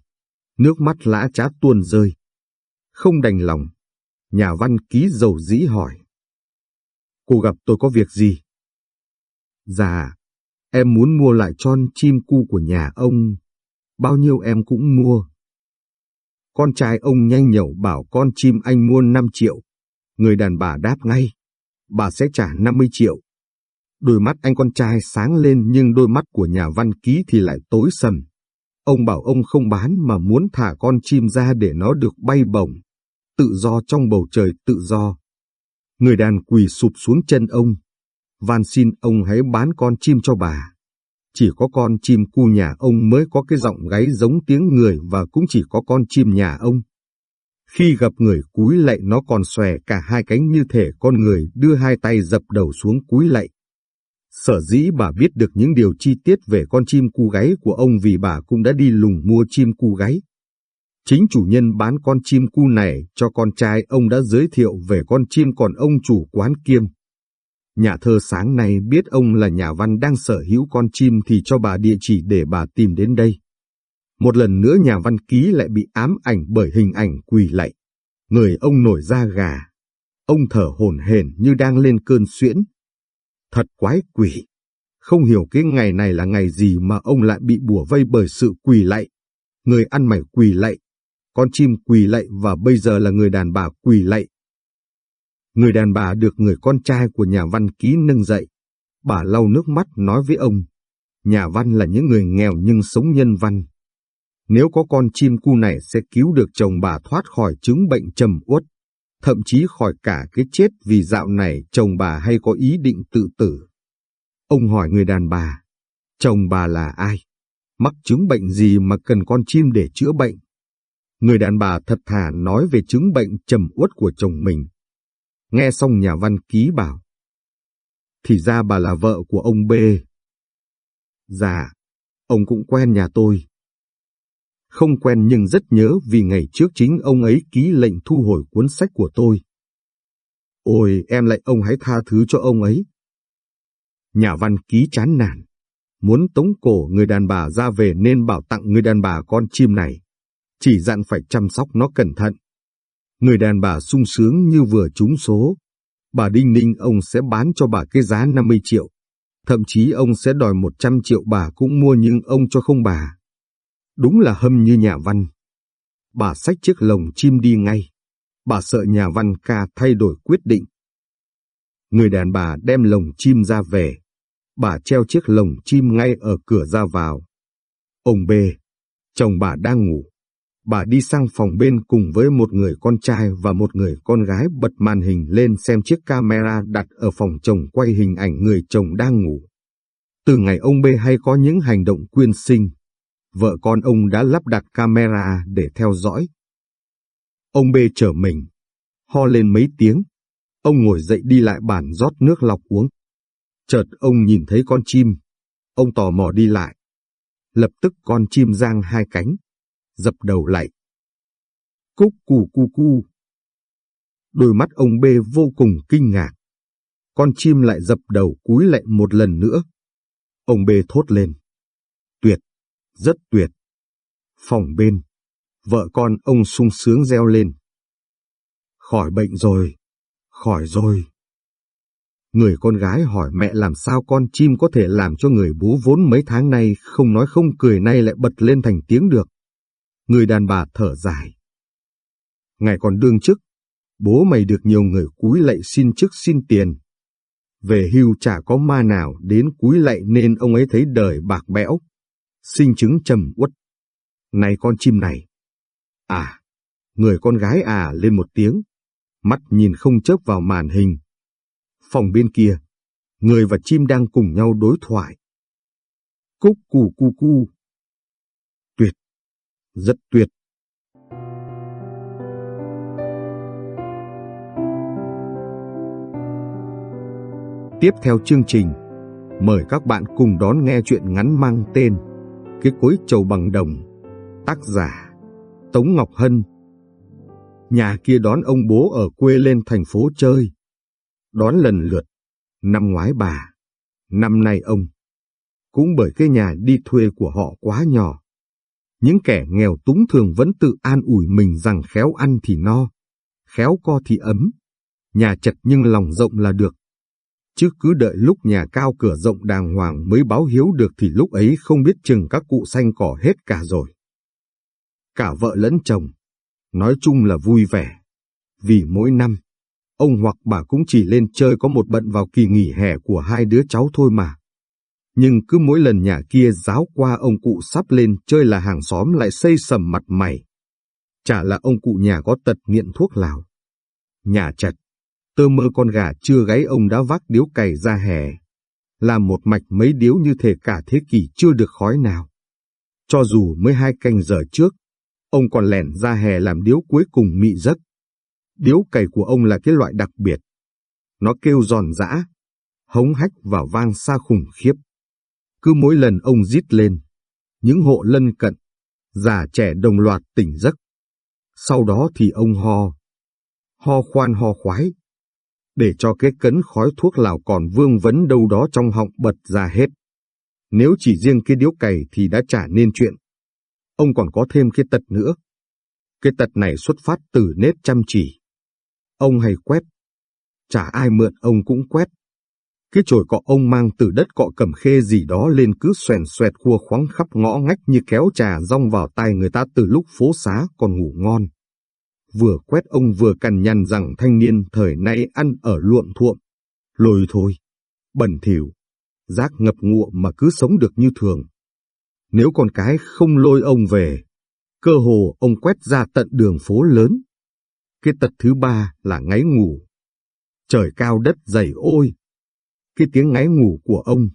S1: Nước mắt lã chá tuôn rơi. Không đành lòng. Nhà văn ký dầu dĩ hỏi. Cô gặp tôi có việc gì? Dạ, em muốn mua lại con chim cu của nhà ông. Bao nhiêu em cũng mua. Con trai ông nhanh nhẩu bảo con chim anh mua 5 triệu. Người đàn bà đáp ngay. Bà sẽ trả 50 triệu. Đôi mắt anh con trai sáng lên nhưng đôi mắt của nhà văn ký thì lại tối sầm. Ông bảo ông không bán mà muốn thả con chim ra để nó được bay bổng. Tự do trong bầu trời, tự do. Người đàn quỳ sụp xuống chân ông. Van xin ông hãy bán con chim cho bà. Chỉ có con chim cu nhà ông mới có cái giọng gáy giống tiếng người và cũng chỉ có con chim nhà ông. Khi gặp người cúi lạy nó còn xòe cả hai cánh như thể con người đưa hai tay dập đầu xuống cúi lạy. Sở dĩ bà biết được những điều chi tiết về con chim cu gáy của ông vì bà cũng đã đi lùng mua chim cu gáy. Chính chủ nhân bán con chim cu này cho con trai ông đã giới thiệu về con chim còn ông chủ quán kiêm. Nhà thơ sáng nay biết ông là nhà văn đang sở hữu con chim thì cho bà địa chỉ để bà tìm đến đây. Một lần nữa nhà văn ký lại bị ám ảnh bởi hình ảnh quỳ lạy. Người ông nổi da gà. Ông thở hổn hển như đang lên cơn suyễn. Thật quái quỷ. Không hiểu cái ngày này là ngày gì mà ông lại bị bùa vây bởi sự quỳ lạy. Người ăn mày quỳ lạy, con chim quỳ lạy và bây giờ là người đàn bà quỳ lạy. Người đàn bà được người con trai của nhà văn ký nâng dậy. Bà lau nước mắt nói với ông, nhà văn là những người nghèo nhưng sống nhân văn. Nếu có con chim cu này sẽ cứu được chồng bà thoát khỏi chứng bệnh trầm uất, thậm chí khỏi cả cái chết vì dạo này chồng bà hay có ý định tự tử. Ông hỏi người đàn bà, chồng bà là ai? Mắc chứng bệnh gì mà cần con chim để chữa bệnh? Người đàn bà thật thà nói về chứng bệnh trầm uất của chồng mình. Nghe xong nhà văn ký bảo. Thì ra bà là vợ của ông B. Dạ, ông cũng quen nhà tôi. Không quen nhưng rất nhớ vì ngày trước chính ông ấy ký lệnh thu hồi cuốn sách của tôi. Ôi, em lại ông hãy tha thứ cho ông ấy. Nhà văn ký chán nản, muốn tống cổ người đàn bà ra về nên bảo tặng người đàn bà con chim này chỉ dặn phải chăm sóc nó cẩn thận. Người đàn bà sung sướng như vừa trúng số. Bà Đinh Ninh ông sẽ bán cho bà cái giá 50 triệu. Thậm chí ông sẽ đòi 100 triệu bà cũng mua nhưng ông cho không bà. Đúng là hâm như nhà văn. Bà xách chiếc lồng chim đi ngay. Bà sợ nhà văn ca thay đổi quyết định. Người đàn bà đem lồng chim ra về. Bà treo chiếc lồng chim ngay ở cửa ra vào. Ông B, chồng bà đang ngủ. Bà đi sang phòng bên cùng với một người con trai và một người con gái bật màn hình lên xem chiếc camera đặt ở phòng chồng quay hình ảnh người chồng đang ngủ. Từ ngày ông B hay có những hành động quyên sinh, vợ con ông đã lắp đặt camera để theo dõi. Ông B trở mình, ho lên mấy tiếng. Ông ngồi dậy đi lại bàn rót nước lọc uống. Chợt ông nhìn thấy con chim. Ông tò mò đi lại. Lập tức con chim giang hai cánh, dập đầu lại. Cúc cù cu cu. Đôi mắt ông B vô cùng kinh ngạc. Con chim lại dập đầu cúi lại một lần nữa. Ông B thốt lên. Rất tuyệt. Phòng bên, vợ con ông sung sướng reo lên. Khỏi bệnh rồi, khỏi rồi. Người con gái hỏi mẹ làm sao con chim có thể làm cho người bố vốn mấy tháng nay không nói không cười nay lại bật lên thành tiếng được. Người đàn bà thở dài. Ngày còn đương chức, bố mày được nhiều người cúi lạy xin chức xin tiền. Về hưu chả có ma nào đến cúi lạy nên ông ấy thấy đời bạc bẽo, sinh chứng trầm uất. Này con chim này. À, người con gái à lên một tiếng, mắt nhìn không chớp vào màn hình. Phòng bên kia, người và chim đang cùng nhau đối thoại. Cúc cù cu cu. Tuyệt, rất tuyệt. Tiếp theo chương trình, mời các bạn cùng đón nghe chuyện ngắn mang tên cái cối trầu bằng đồng, tác giả Tống Ngọc Hân. Nhà kia đón ông bố ở quê lên thành phố chơi. Đón lần lượt, năm ngoái bà, năm nay ông. Cũng bởi cái nhà đi thuê của họ quá nhỏ. Những kẻ nghèo túng thường vẫn tự an ủi mình rằng khéo ăn thì no, khéo co thì ấm. Nhà chật nhưng lòng rộng là được chứ cứ đợi lúc nhà cao cửa rộng đàng hoàng mới báo hiếu được thì lúc ấy không biết chừng các cụ xanh cỏ hết cả rồi. Cả vợ lẫn chồng, nói chung là vui vẻ, vì mỗi năm, ông hoặc bà cũng chỉ lên chơi có một bận vào kỳ nghỉ hè của hai đứa cháu thôi mà. Nhưng cứ mỗi lần nhà kia giáo qua ông cụ sắp lên chơi là hàng xóm lại xây sầm mặt mày. Chả là ông cụ nhà có tật nghiện thuốc lào. Nhà chật, Tơ mơ con gà chưa gáy ông đã vác điếu cày ra hè. Làm một mạch mấy điếu như thể cả thế kỷ chưa được khói nào. Cho dù mới hai canh giờ trước, ông còn lẻn ra hè làm điếu cuối cùng mị giấc. Điếu cày của ông là cái loại đặc biệt. Nó kêu giòn giã, hống hách và vang xa khủng khiếp. Cứ mỗi lần ông rít lên, những hộ lân cận, già trẻ đồng loạt tỉnh giấc. Sau đó thì ông ho, ho khoan ho khoái, để cho cái cấn khói thuốc lào còn vương vấn đâu đó trong họng bật ra hết. Nếu chỉ riêng cái điếu cày thì đã trả nên chuyện. Ông còn có thêm cái tật nữa. Cái tật này xuất phát từ nết chăm chỉ. Ông hay quét. Chả ai mượn ông cũng quét. Cái chổi cọ ông mang từ đất cọ cầm khê gì đó lên cứ xoèn xoẹt khua khoáng khắp ngõ ngách như kéo trà rong vào tay người ta từ lúc phố xá còn ngủ ngon vừa quét ông vừa cằn nhằn rằng thanh niên thời nay ăn ở luộm thuộm, lôi thôi, bẩn thỉu, rác ngập ngụa mà cứ sống được như thường. Nếu con cái không lôi ông về, cơ hồ ông quét ra tận đường phố lớn. Cái tật thứ ba là ngáy ngủ. Trời cao đất dày ôi. Cái tiếng ngáy ngủ của ông,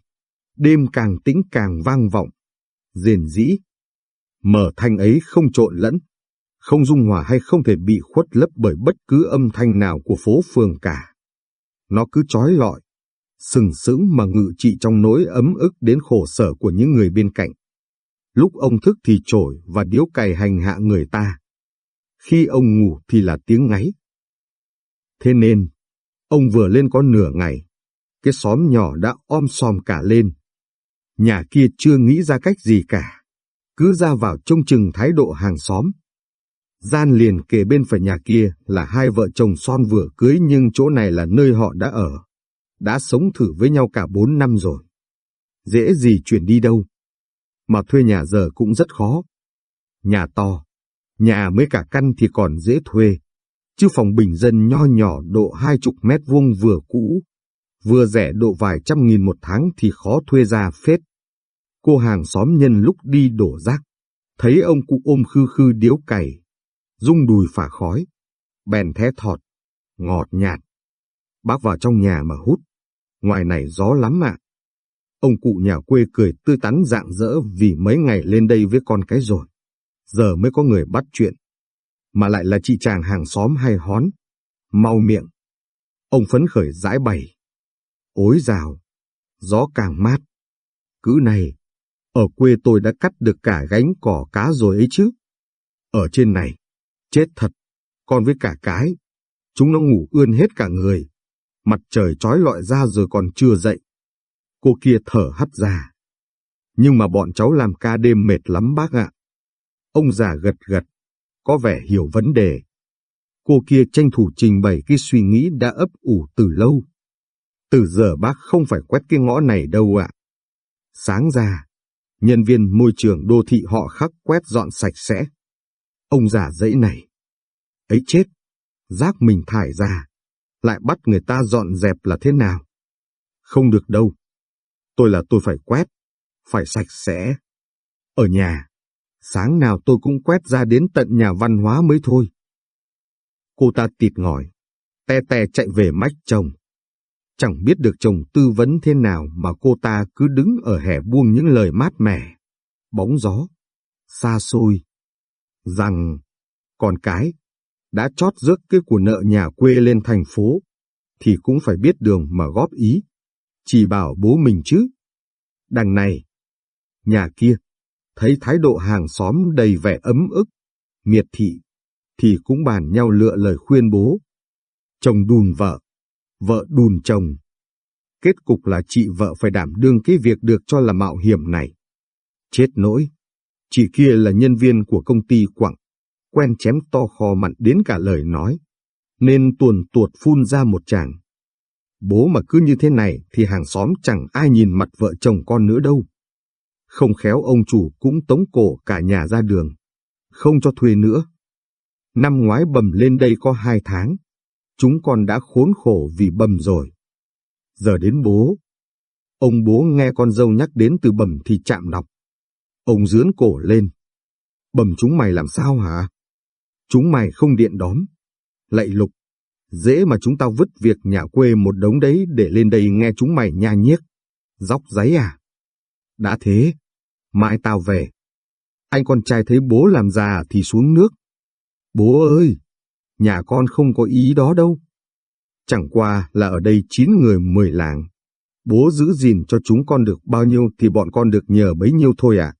S1: đêm càng tĩnh càng vang vọng, rền rĩ. Mở thanh ấy không trộn lẫn, không dung hòa hay không thể bị khuất lấp bởi bất cứ âm thanh nào của phố phường cả. Nó cứ trói lọi, sừng sững mà ngự trị trong nỗi ấm ức đến khổ sở của những người bên cạnh. Lúc ông thức thì trổi và điếu cày hành hạ người ta. Khi ông ngủ thì là tiếng ngáy. Thế nên, ông vừa lên có nửa ngày, cái xóm nhỏ đã om sòm cả lên. Nhà kia chưa nghĩ ra cách gì cả, cứ ra vào trông chừng thái độ hàng xóm. Gian liền kề bên phải nhà kia là hai vợ chồng son vừa cưới nhưng chỗ này là nơi họ đã ở. Đã sống thử với nhau cả bốn năm rồi. Dễ gì chuyển đi đâu. Mà thuê nhà giờ cũng rất khó. Nhà to, nhà mới cả căn thì còn dễ thuê. chứ phòng bình dân nho nhỏ độ hai chục mét vuông vừa cũ, vừa rẻ độ vài trăm nghìn một tháng thì khó thuê ra phết. Cô hàng xóm nhân lúc đi đổ rác, thấy ông cụ ôm khư khư điếu cày, rung đùi phả khói, bèn thé thọt, ngọt nhạt. Bác vào trong nhà mà hút, ngoài này gió lắm ạ. Ông cụ nhà quê cười tươi tắn dạng dỡ vì mấy ngày lên đây với con cái rồi. Giờ mới có người bắt chuyện. Mà lại là chị chàng hàng xóm hay hón. Mau miệng. Ông phấn khởi giải bày. Ối rào. Gió càng mát. Cứ này. Ở quê tôi đã cắt được cả gánh cỏ cá rồi ấy chứ. Ở trên này. Chết thật. Con với cả cái. Chúng nó ngủ ươn hết cả người. Mặt trời trói lọi ra rồi còn chưa dậy. Cô kia thở hắt ra. Nhưng mà bọn cháu làm ca đêm mệt lắm bác ạ. Ông già gật gật, có vẻ hiểu vấn đề. Cô kia tranh thủ trình bày cái suy nghĩ đã ấp ủ từ lâu. Từ giờ bác không phải quét cái ngõ này đâu ạ. Sáng ra, nhân viên môi trường đô thị họ khắc quét dọn sạch sẽ. Ông già dãy này. Ấy chết, rác mình thải ra, lại bắt người ta dọn dẹp là thế nào? Không được đâu. Tôi là tôi phải quét, phải sạch sẽ. Ở nhà, sáng nào tôi cũng quét ra đến tận nhà văn hóa mới thôi. Cô ta tịt ngỏi, te te chạy về mách chồng. Chẳng biết được chồng tư vấn thế nào mà cô ta cứ đứng ở hè buông những lời mát mẻ, bóng gió, xa xôi. Rằng, con cái, đã chót rước cái của nợ nhà quê lên thành phố, thì cũng phải biết đường mà góp ý. Chỉ bảo bố mình chứ. Đằng này, nhà kia, thấy thái độ hàng xóm đầy vẻ ấm ức, miệt thị, thì cũng bàn nhau lựa lời khuyên bố. Chồng đùn vợ, vợ đùn chồng. Kết cục là chị vợ phải đảm đương cái việc được cho là mạo hiểm này. Chết nỗi, chị kia là nhân viên của công ty Quảng, quen chém to kho mặn đến cả lời nói, nên tuồn tuột phun ra một chàng. Bố mà cứ như thế này thì hàng xóm chẳng ai nhìn mặt vợ chồng con nữa đâu. Không khéo ông chủ cũng tống cổ cả nhà ra đường, không cho thuê nữa. Năm ngoái bầm lên đây có hai tháng, chúng con đã khốn khổ vì bầm rồi. Giờ đến bố. Ông bố nghe con dâu nhắc đến từ bầm thì chạm đọc. Ông dướn cổ lên. Bầm chúng mày làm sao hả? Chúng mày không điện đóm. Lạy lục, dễ mà chúng tao vứt việc nhà quê một đống đấy để lên đây nghe chúng mày nha nhiếc. Dóc giấy à? Đã thế, mãi tao về. Anh con trai thấy bố làm già thì xuống nước. Bố ơi, nhà con không có ý đó đâu. Chẳng qua là ở đây chín người mười làng. Bố giữ gìn cho chúng con được bao nhiêu thì bọn con được nhờ bấy nhiêu thôi à.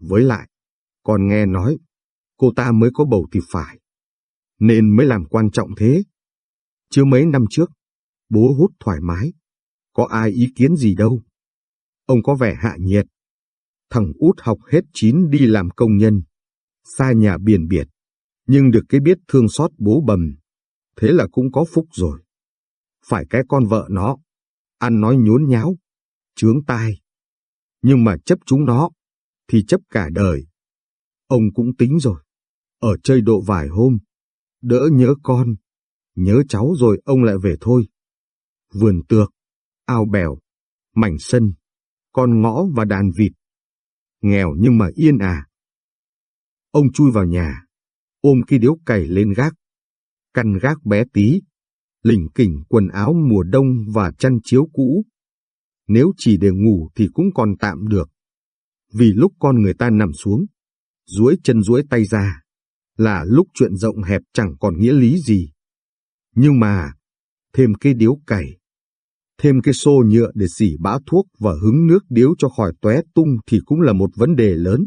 S1: Với lại, con nghe nói, cô ta mới có bầu thì phải. Nên mới làm quan trọng thế. Chứ mấy năm trước, bố hút thoải mái. Có ai ý kiến gì đâu. Ông có vẻ hạ nhiệt. Thằng út học hết chín đi làm công nhân. Xa nhà biển biệt. Nhưng được cái biết thương xót bố bầm. Thế là cũng có phúc rồi. Phải cái con vợ nó. Ăn nói nhốn nháo. Chướng tai. Nhưng mà chấp chúng nó. Thì chấp cả đời. Ông cũng tính rồi. Ở chơi độ vài hôm. Đỡ nhớ con. Nhớ cháu rồi ông lại về thôi. Vườn tược. Ao bèo. Mảnh sân con ngõ và đàn vịt. Nghèo nhưng mà yên à. Ông chui vào nhà, ôm cái điếu cày lên gác. Căn gác bé tí, lỉnh kỉnh quần áo mùa đông và chăn chiếu cũ. Nếu chỉ để ngủ thì cũng còn tạm được. Vì lúc con người ta nằm xuống, duỗi chân duỗi tay ra, là lúc chuyện rộng hẹp chẳng còn nghĩa lý gì. Nhưng mà, thêm cái điếu cày, Thêm cái xô nhựa để xỉ bã thuốc và hứng nước điếu cho khỏi tóe tung thì cũng là một vấn đề lớn.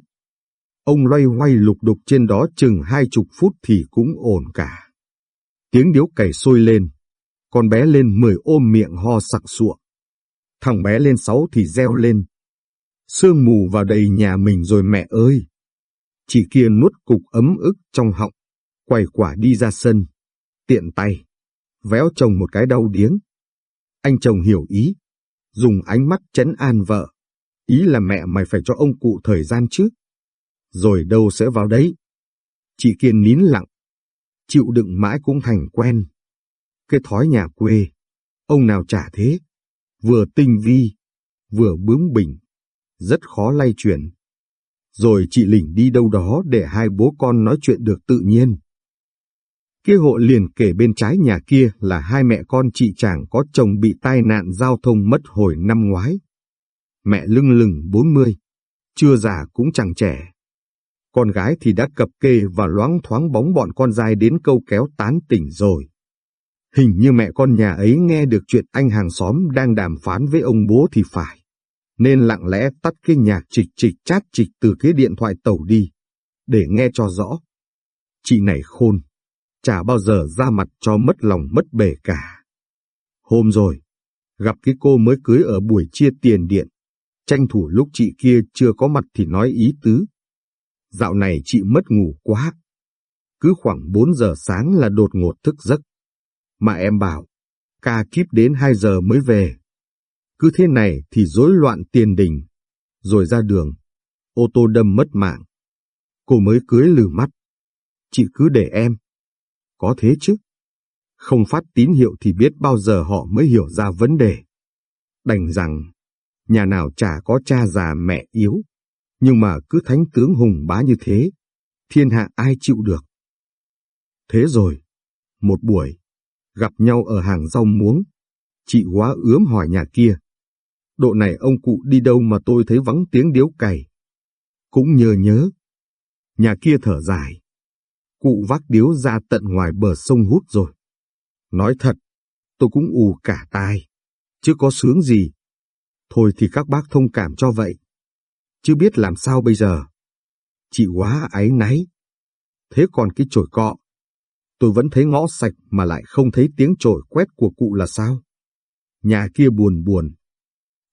S1: Ông loay hoay lục đục trên đó chừng hai chục phút thì cũng ổn cả. Tiếng điếu cày sôi lên, con bé lên mười ôm miệng ho sặc sụa. Thằng bé lên sáu thì reo lên. Sương mù vào đầy nhà mình rồi mẹ ơi! Chị kia nuốt cục ấm ức trong họng, quay quả đi ra sân, tiện tay, véo chồng một cái đau điếng. Anh chồng hiểu ý, dùng ánh mắt chấn an vợ. Ý là mẹ mày phải cho ông cụ thời gian chứ. Rồi đâu sẽ vào đấy. Chị kia nín lặng. chịu đựng mãi cũng thành quen. Cái thói nhà quê, ông nào trả thế, vừa tinh vi, vừa bướng bỉnh, rất khó lay chuyển. Rồi chị Lỉnh đi đâu đó để hai bố con nói chuyện được tự nhiên. Kia hộ liền kể bên trái nhà kia là hai mẹ con chị chàng có chồng bị tai nạn giao thông mất hồi năm ngoái. Mẹ lưng lừng bốn mươi, chưa già cũng chẳng trẻ. Con gái thì đã cập kê và loáng thoáng bóng bọn con dai đến câu kéo tán tỉnh rồi. Hình như mẹ con nhà ấy nghe được chuyện anh hàng xóm đang đàm phán với ông bố thì phải. Nên lặng lẽ tắt cái nhạc trịch trịch chát trịch từ cái điện thoại tẩu đi. Để nghe cho rõ. Chị này khôn. Chả bao giờ ra mặt cho mất lòng mất bể cả. Hôm rồi, gặp cái cô mới cưới ở buổi chia tiền điện. Tranh thủ lúc chị kia chưa có mặt thì nói ý tứ. Dạo này chị mất ngủ quá. Cứ khoảng 4 giờ sáng là đột ngột thức giấc. Mà em bảo, ca kíp đến 2 giờ mới về. Cứ thế này thì rối loạn tiền đình. Rồi ra đường, ô tô đâm mất mạng. Cô mới cưới lử mắt. Chị cứ để em. Có thế chứ. Không phát tín hiệu thì biết bao giờ họ mới hiểu ra vấn đề. Đành rằng, nhà nào chả có cha già mẹ yếu. Nhưng mà cứ thánh tướng hùng bá như thế, thiên hạ ai chịu được. Thế rồi, một buổi, gặp nhau ở hàng rau muống, chị quá ướm hỏi nhà kia. Độ này ông cụ đi đâu mà tôi thấy vắng tiếng điếu cày. Cũng nhờ nhớ. Nhà kia thở dài. Cụ vác điếu ra tận ngoài bờ sông hút rồi. Nói thật, tôi cũng ù cả tai. Chứ có sướng gì. Thôi thì các bác thông cảm cho vậy chưa biết làm sao bây giờ. Chị quá áy náy. Thế còn cái chổi cọ, tôi vẫn thấy ngõ sạch mà lại không thấy tiếng chổi quét của cụ là sao? Nhà kia buồn buồn.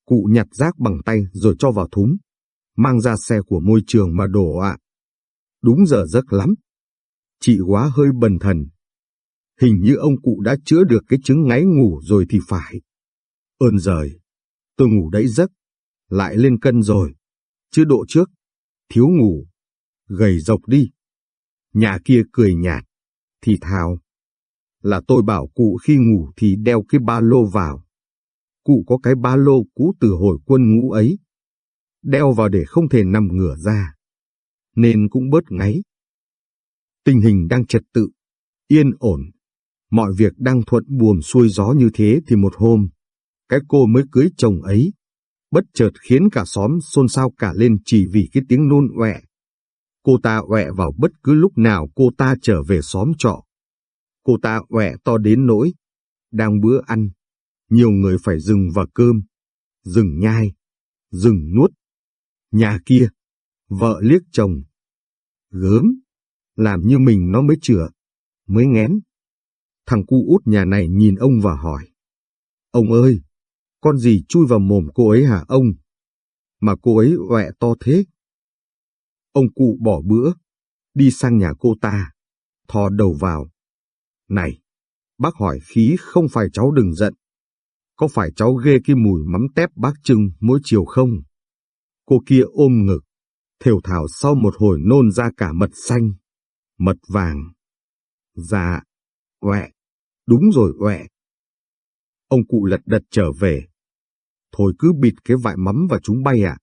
S1: Cụ nhặt rác bằng tay rồi cho vào thúng, mang ra xe của môi trường mà đổ ạ. Đúng giờ giấc lắm. Chị quá hơi bần thần. Hình như ông cụ đã chữa được cái chứng ngáy ngủ rồi thì phải. Ơn giời, tôi ngủ đẫy giấc, lại lên cân rồi chứ độ trước, thiếu ngủ, gầy dọc đi. Nhà kia cười nhạt, thì thào. Là tôi bảo cụ khi ngủ thì đeo cái ba lô vào. Cụ có cái ba lô cũ từ hồi quân ngũ ấy. Đeo vào để không thể nằm ngửa ra. Nên cũng bớt ngáy. Tình hình đang trật tự, yên ổn. Mọi việc đang thuận buồm xuôi gió như thế thì một hôm, cái cô mới cưới chồng ấy bất chợt khiến cả xóm xôn xao cả lên chỉ vì cái tiếng nôn ọe. Cô ta ọe vào bất cứ lúc nào cô ta trở về xóm trọ. Cô ta ọe to đến nỗi, đang bữa ăn, nhiều người phải dừng vào cơm, dừng nhai, dừng nuốt. Nhà kia, vợ liếc chồng. Gớm, làm như mình nó mới chữa, mới ngén. Thằng cu út nhà này nhìn ông và hỏi. Ông ơi, con gì chui vào mồm cô ấy hả ông? Mà cô ấy ọe to thế. Ông cụ bỏ bữa, đi sang nhà cô ta, thò đầu vào. Này, bác hỏi khí không phải cháu đừng giận. Có phải cháu ghê cái mùi mắm tép bác trưng mỗi chiều không? Cô kia ôm ngực, thều thào sau một hồi nôn ra cả mật xanh, mật vàng. Dạ, quẹ, đúng rồi quẹ. Ông cụ lật đật trở về. Thôi cứ bịt cái vại mắm và chúng bay à.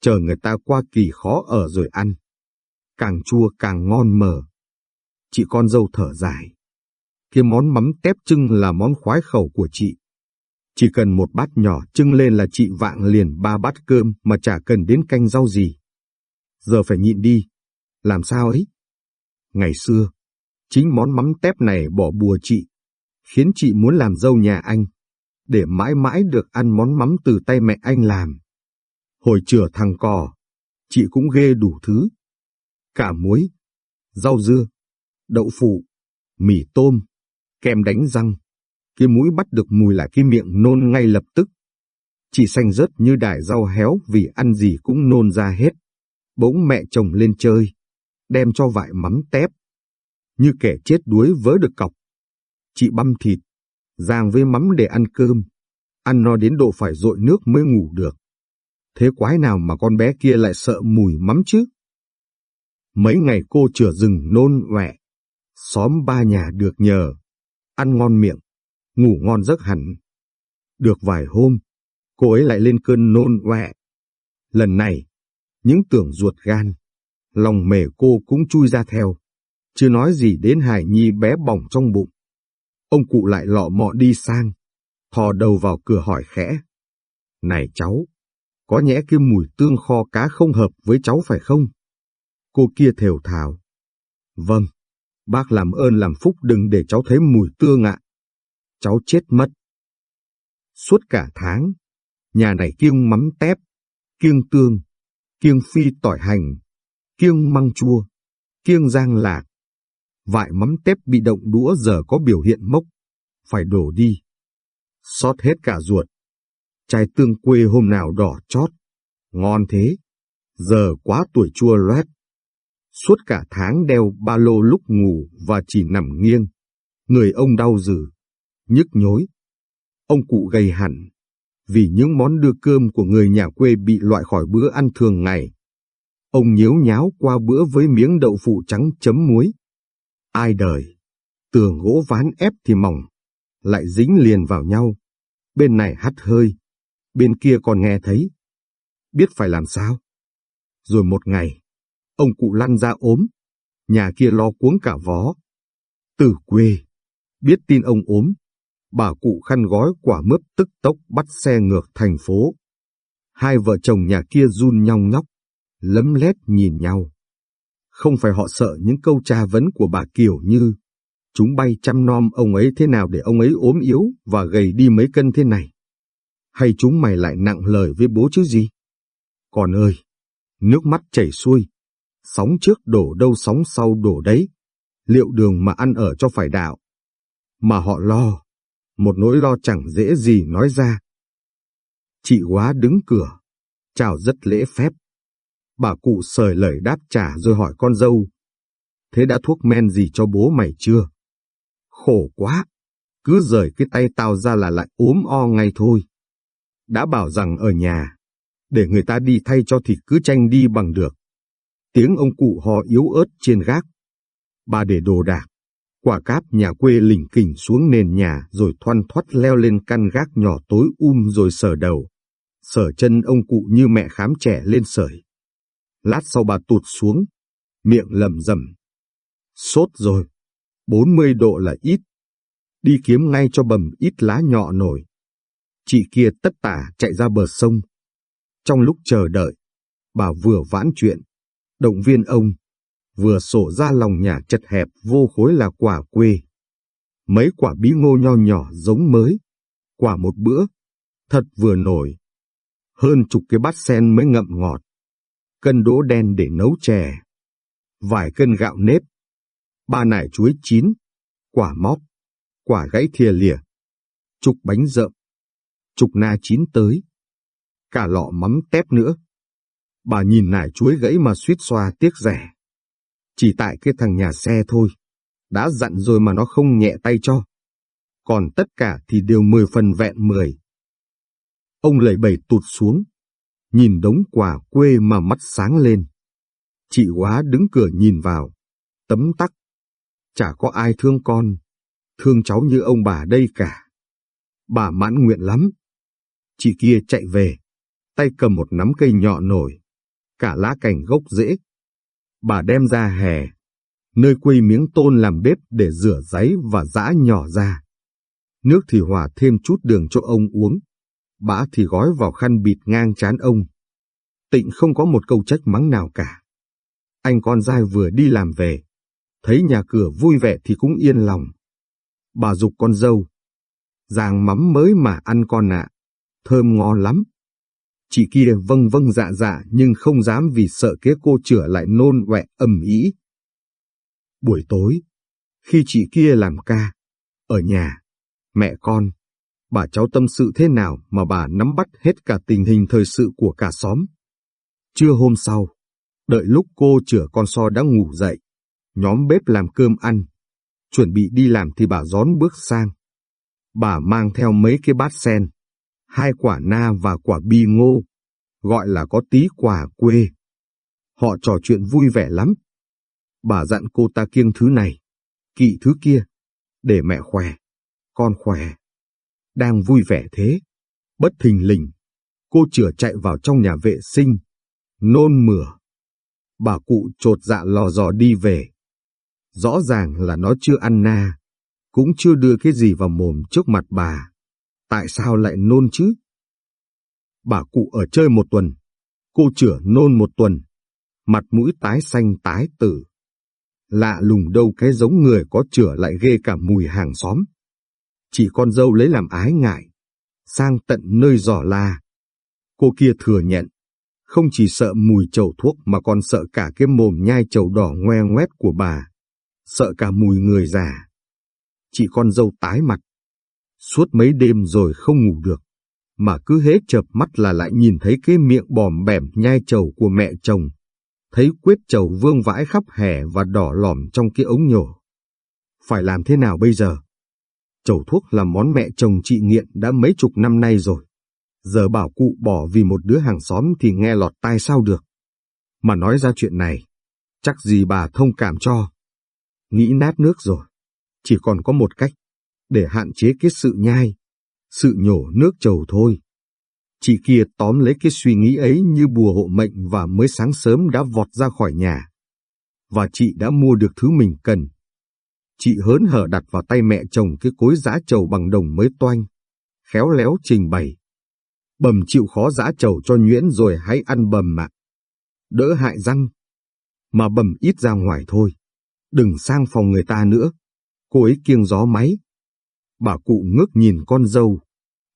S1: Chờ người ta qua kỳ khó ở rồi ăn. Càng chua càng ngon mờ. Chị con dâu thở dài. Cái món mắm tép trưng là món khoái khẩu của chị. Chỉ cần một bát nhỏ trưng lên là chị vạng liền ba bát cơm mà chả cần đến canh rau gì. Giờ phải nhịn đi. Làm sao ấy? Ngày xưa, chính món mắm tép này bỏ bùa chị, khiến chị muốn làm dâu nhà anh, để mãi mãi được ăn món mắm từ tay mẹ anh làm. Hồi chửa thằng cò, chị cũng ghê đủ thứ. Cả muối, rau dưa, đậu phụ, mì tôm, kem đánh răng. Cái mũi bắt được mùi lại cái miệng nôn ngay lập tức. Chị xanh rớt như đài rau héo vì ăn gì cũng nôn ra hết. Bỗng mẹ chồng lên chơi, đem cho vại mắm tép. Như kẻ chết đuối vớ được cọc. Chị băm thịt, rang với mắm để ăn cơm. Ăn no đến độ phải dội nước mới ngủ được. Thế quái nào mà con bé kia lại sợ mùi mắm chứ? Mấy ngày cô chữa rừng nôn ọe, Xóm ba nhà được nhờ, ăn ngon miệng, ngủ ngon giấc hẳn. Được vài hôm, cô ấy lại lên cơn nôn ọe. Lần này, những tưởng ruột gan, lòng mề cô cũng chui ra theo, chưa nói gì đến Hải Nhi bé bỏng trong bụng. Ông cụ lại lọ mọ đi sang, thò đầu vào cửa hỏi khẽ. Này cháu, có nhẽ cái mùi tương kho cá không hợp với cháu phải không? Cô kia thều thào. Vâng, bác làm ơn làm phúc đừng để cháu thấy mùi tương ạ. Cháu chết mất. Suốt cả tháng, nhà này kiêng mắm tép, kiêng tương, kiêng phi tỏi hành, kiêng măng chua, kiêng giang lạc. Vại mắm tép bị động đũa giờ có biểu hiện mốc, phải đổ đi. Xót hết cả ruột. Chai tương quê hôm nào đỏ chót, ngon thế, giờ quá tuổi chua loét. Suốt cả tháng đeo ba lô lúc ngủ và chỉ nằm nghiêng. Người ông đau dữ, nhức nhối. Ông cụ gầy hẳn, vì những món đưa cơm của người nhà quê bị loại khỏi bữa ăn thường ngày. Ông nhếu nháo qua bữa với miếng đậu phụ trắng chấm muối. Ai đời, tường gỗ ván ép thì mỏng, lại dính liền vào nhau. Bên này hắt hơi, bên kia còn nghe thấy. Biết phải làm sao? Rồi một ngày, ông cụ lăn ra ốm, nhà kia lo cuống cả vó. Từ quê, biết tin ông ốm, bà cụ khăn gói quả mướp tức tốc bắt xe ngược thành phố. Hai vợ chồng nhà kia run nhong nhóc, lấm lét nhìn nhau. Không phải họ sợ những câu tra vấn của bà Kiều như chúng bay chăm nom ông ấy thế nào để ông ấy ốm yếu và gầy đi mấy cân thế này. Hay chúng mày lại nặng lời với bố chứ gì? Còn ơi, nước mắt chảy xuôi, sóng trước đổ đâu sóng sau đổ đấy, liệu đường mà ăn ở cho phải đạo. Mà họ lo, một nỗi lo chẳng dễ gì nói ra. Chị quá đứng cửa, chào rất lễ phép. Bà cụ sời lời đáp trả rồi hỏi con dâu. Thế đã thuốc men gì cho bố mày chưa? Khổ quá, cứ rời cái tay tao ra là lại ốm o ngay thôi. Đã bảo rằng ở nhà, để người ta đi thay cho thì cứ tranh đi bằng được. Tiếng ông cụ hò yếu ớt trên gác. Bà để đồ đạc, quả cáp nhà quê lỉnh kỉnh xuống nền nhà rồi thoăn thoắt leo lên căn gác nhỏ tối um rồi sờ đầu. Sờ chân ông cụ như mẹ khám trẻ lên sởi. Lát sau bà tụt xuống, miệng lầm rầm. Sốt rồi, 40 độ là ít. Đi kiếm ngay cho bầm ít lá nhọ nổi. Chị kia tất tả chạy ra bờ sông. Trong lúc chờ đợi, bà vừa vãn chuyện, động viên ông, vừa sổ ra lòng nhà chật hẹp vô khối là quả quê. Mấy quả bí ngô nho nhỏ giống mới, quả một bữa, thật vừa nổi. Hơn chục cái bát sen mới ngậm ngọt, cân đỗ đen để nấu chè, vài cân gạo nếp, ba nải chuối chín, quả móp, quả gãy thìa lìa, chục bánh rậm, chục na chín tới, cả lọ mắm tép nữa. Bà nhìn nải chuối gãy mà suýt xoa tiếc rẻ. Chỉ tại cái thằng nhà xe thôi, đã dặn rồi mà nó không nhẹ tay cho. Còn tất cả thì đều mười phần vẹn mười. Ông lầy bầy tụt xuống, nhìn đống quả quê mà mắt sáng lên. Chị quá đứng cửa nhìn vào, tấm tắc. Chả có ai thương con, thương cháu như ông bà đây cả. Bà mãn nguyện lắm. Chị kia chạy về, tay cầm một nắm cây nhọ nổi, cả lá cành gốc rễ. Bà đem ra hè, nơi quây miếng tôn làm bếp để rửa giấy và giã nhỏ ra. Nước thì hòa thêm chút đường cho ông uống, bã thì gói vào khăn bịt ngang chán ông. Tịnh không có một câu trách mắng nào cả. Anh con dai vừa đi làm về, thấy nhà cửa vui vẻ thì cũng yên lòng. Bà dục con dâu. Ràng mắm mới mà ăn con ạ, thơm ngon lắm. Chị kia vâng vâng dạ dạ nhưng không dám vì sợ kế cô chữa lại nôn quẹ ầm ĩ. Buổi tối, khi chị kia làm ca, ở nhà, mẹ con, bà cháu tâm sự thế nào mà bà nắm bắt hết cả tình hình thời sự của cả xóm. Trưa hôm sau, đợi lúc cô chữa con so đã ngủ dậy, nhóm bếp làm cơm ăn, chuẩn bị đi làm thì bà gión bước sang. Bà mang theo mấy cái bát sen, hai quả na và quả bi ngô, gọi là có tí quả quê. Họ trò chuyện vui vẻ lắm. Bà dặn cô ta kiêng thứ này, kỵ thứ kia, để mẹ khỏe, con khỏe. Đang vui vẻ thế, bất thình lình, cô chửa chạy vào trong nhà vệ sinh, nôn mửa. Bà cụ trột dạ lò dò đi về. Rõ ràng là nó chưa ăn na, cũng chưa đưa cái gì vào mồm trước mặt bà. Tại sao lại nôn chứ? Bà cụ ở chơi một tuần, cô chửa nôn một tuần, mặt mũi tái xanh tái tử. Lạ lùng đâu cái giống người có chửa lại ghê cả mùi hàng xóm. Chỉ con dâu lấy làm ái ngại, sang tận nơi giỏ la. Cô kia thừa nhận, không chỉ sợ mùi trầu thuốc mà còn sợ cả cái mồm nhai trầu đỏ ngoe ngoét của bà, sợ cả mùi người già. Chị con dâu tái mặt, suốt mấy đêm rồi không ngủ được, mà cứ hễ chợp mắt là lại nhìn thấy cái miệng bòm bẻm nhai trầu của mẹ chồng, thấy quyết trầu vương vãi khắp hè và đỏ lòm trong cái ống nhổ. Phải làm thế nào bây giờ? Chầu thuốc là món mẹ chồng chị nghiện đã mấy chục năm nay rồi. Giờ bảo cụ bỏ vì một đứa hàng xóm thì nghe lọt tai sao được. Mà nói ra chuyện này, chắc gì bà thông cảm cho. Nghĩ nát nước rồi, chỉ còn có một cách, để hạn chế cái sự nhai, sự nhổ nước trầu thôi. Chị kia tóm lấy cái suy nghĩ ấy như bùa hộ mệnh và mới sáng sớm đã vọt ra khỏi nhà. Và chị đã mua được thứ mình cần. Chị hớn hở đặt vào tay mẹ chồng cái cối giã trầu bằng đồng mới toanh, khéo léo trình bày. Bầm chịu khó giã trầu cho nhuyễn rồi hãy ăn bầm mà. Đỡ hại răng. Mà bầm ít ra ngoài thôi. Đừng sang phòng người ta nữa. Cô ấy kiêng gió máy. Bà cụ ngước nhìn con dâu,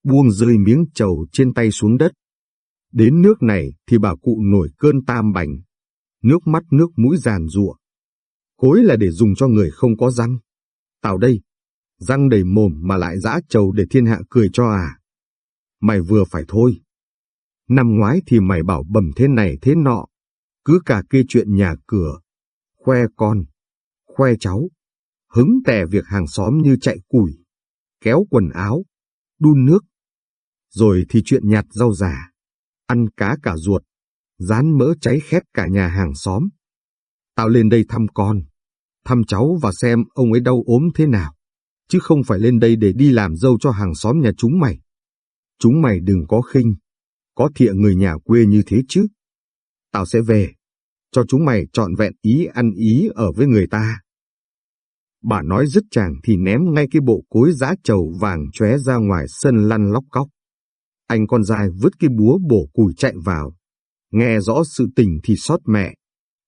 S1: buông rơi miếng trầu trên tay xuống đất. Đến nước này thì bà cụ nổi cơn tam bành, nước mắt nước mũi giàn giụa. Cối là để dùng cho người không có răng. Tào đây, răng đầy mồm mà lại giã trầu để thiên hạ cười cho à. Mày vừa phải thôi. Năm ngoái thì mày bảo bầm thế này thế nọ, cứ cả kia chuyện nhà cửa, khoe con, khoe cháu, hứng tè việc hàng xóm như chạy củi, kéo quần áo, đun nước, rồi thì chuyện nhặt rau giả, ăn cá cả ruột, rán mỡ cháy khét cả nhà hàng xóm. Tao lên đây thăm con, thăm cháu và xem ông ấy đau ốm thế nào, chứ không phải lên đây để đi làm dâu cho hàng xóm nhà chúng mày. Chúng mày đừng có khinh, có thiện người nhà quê như thế chứ. Tao sẽ về, cho chúng mày trọn vẹn ý ăn ý ở với người ta. Bà nói dứt chàng thì ném ngay cái bộ cối giá trầu vàng chóe ra ngoài sân lăn lóc cóc. Anh con dài vứt cái búa bổ củi chạy vào. Nghe rõ sự tình thì xót mẹ.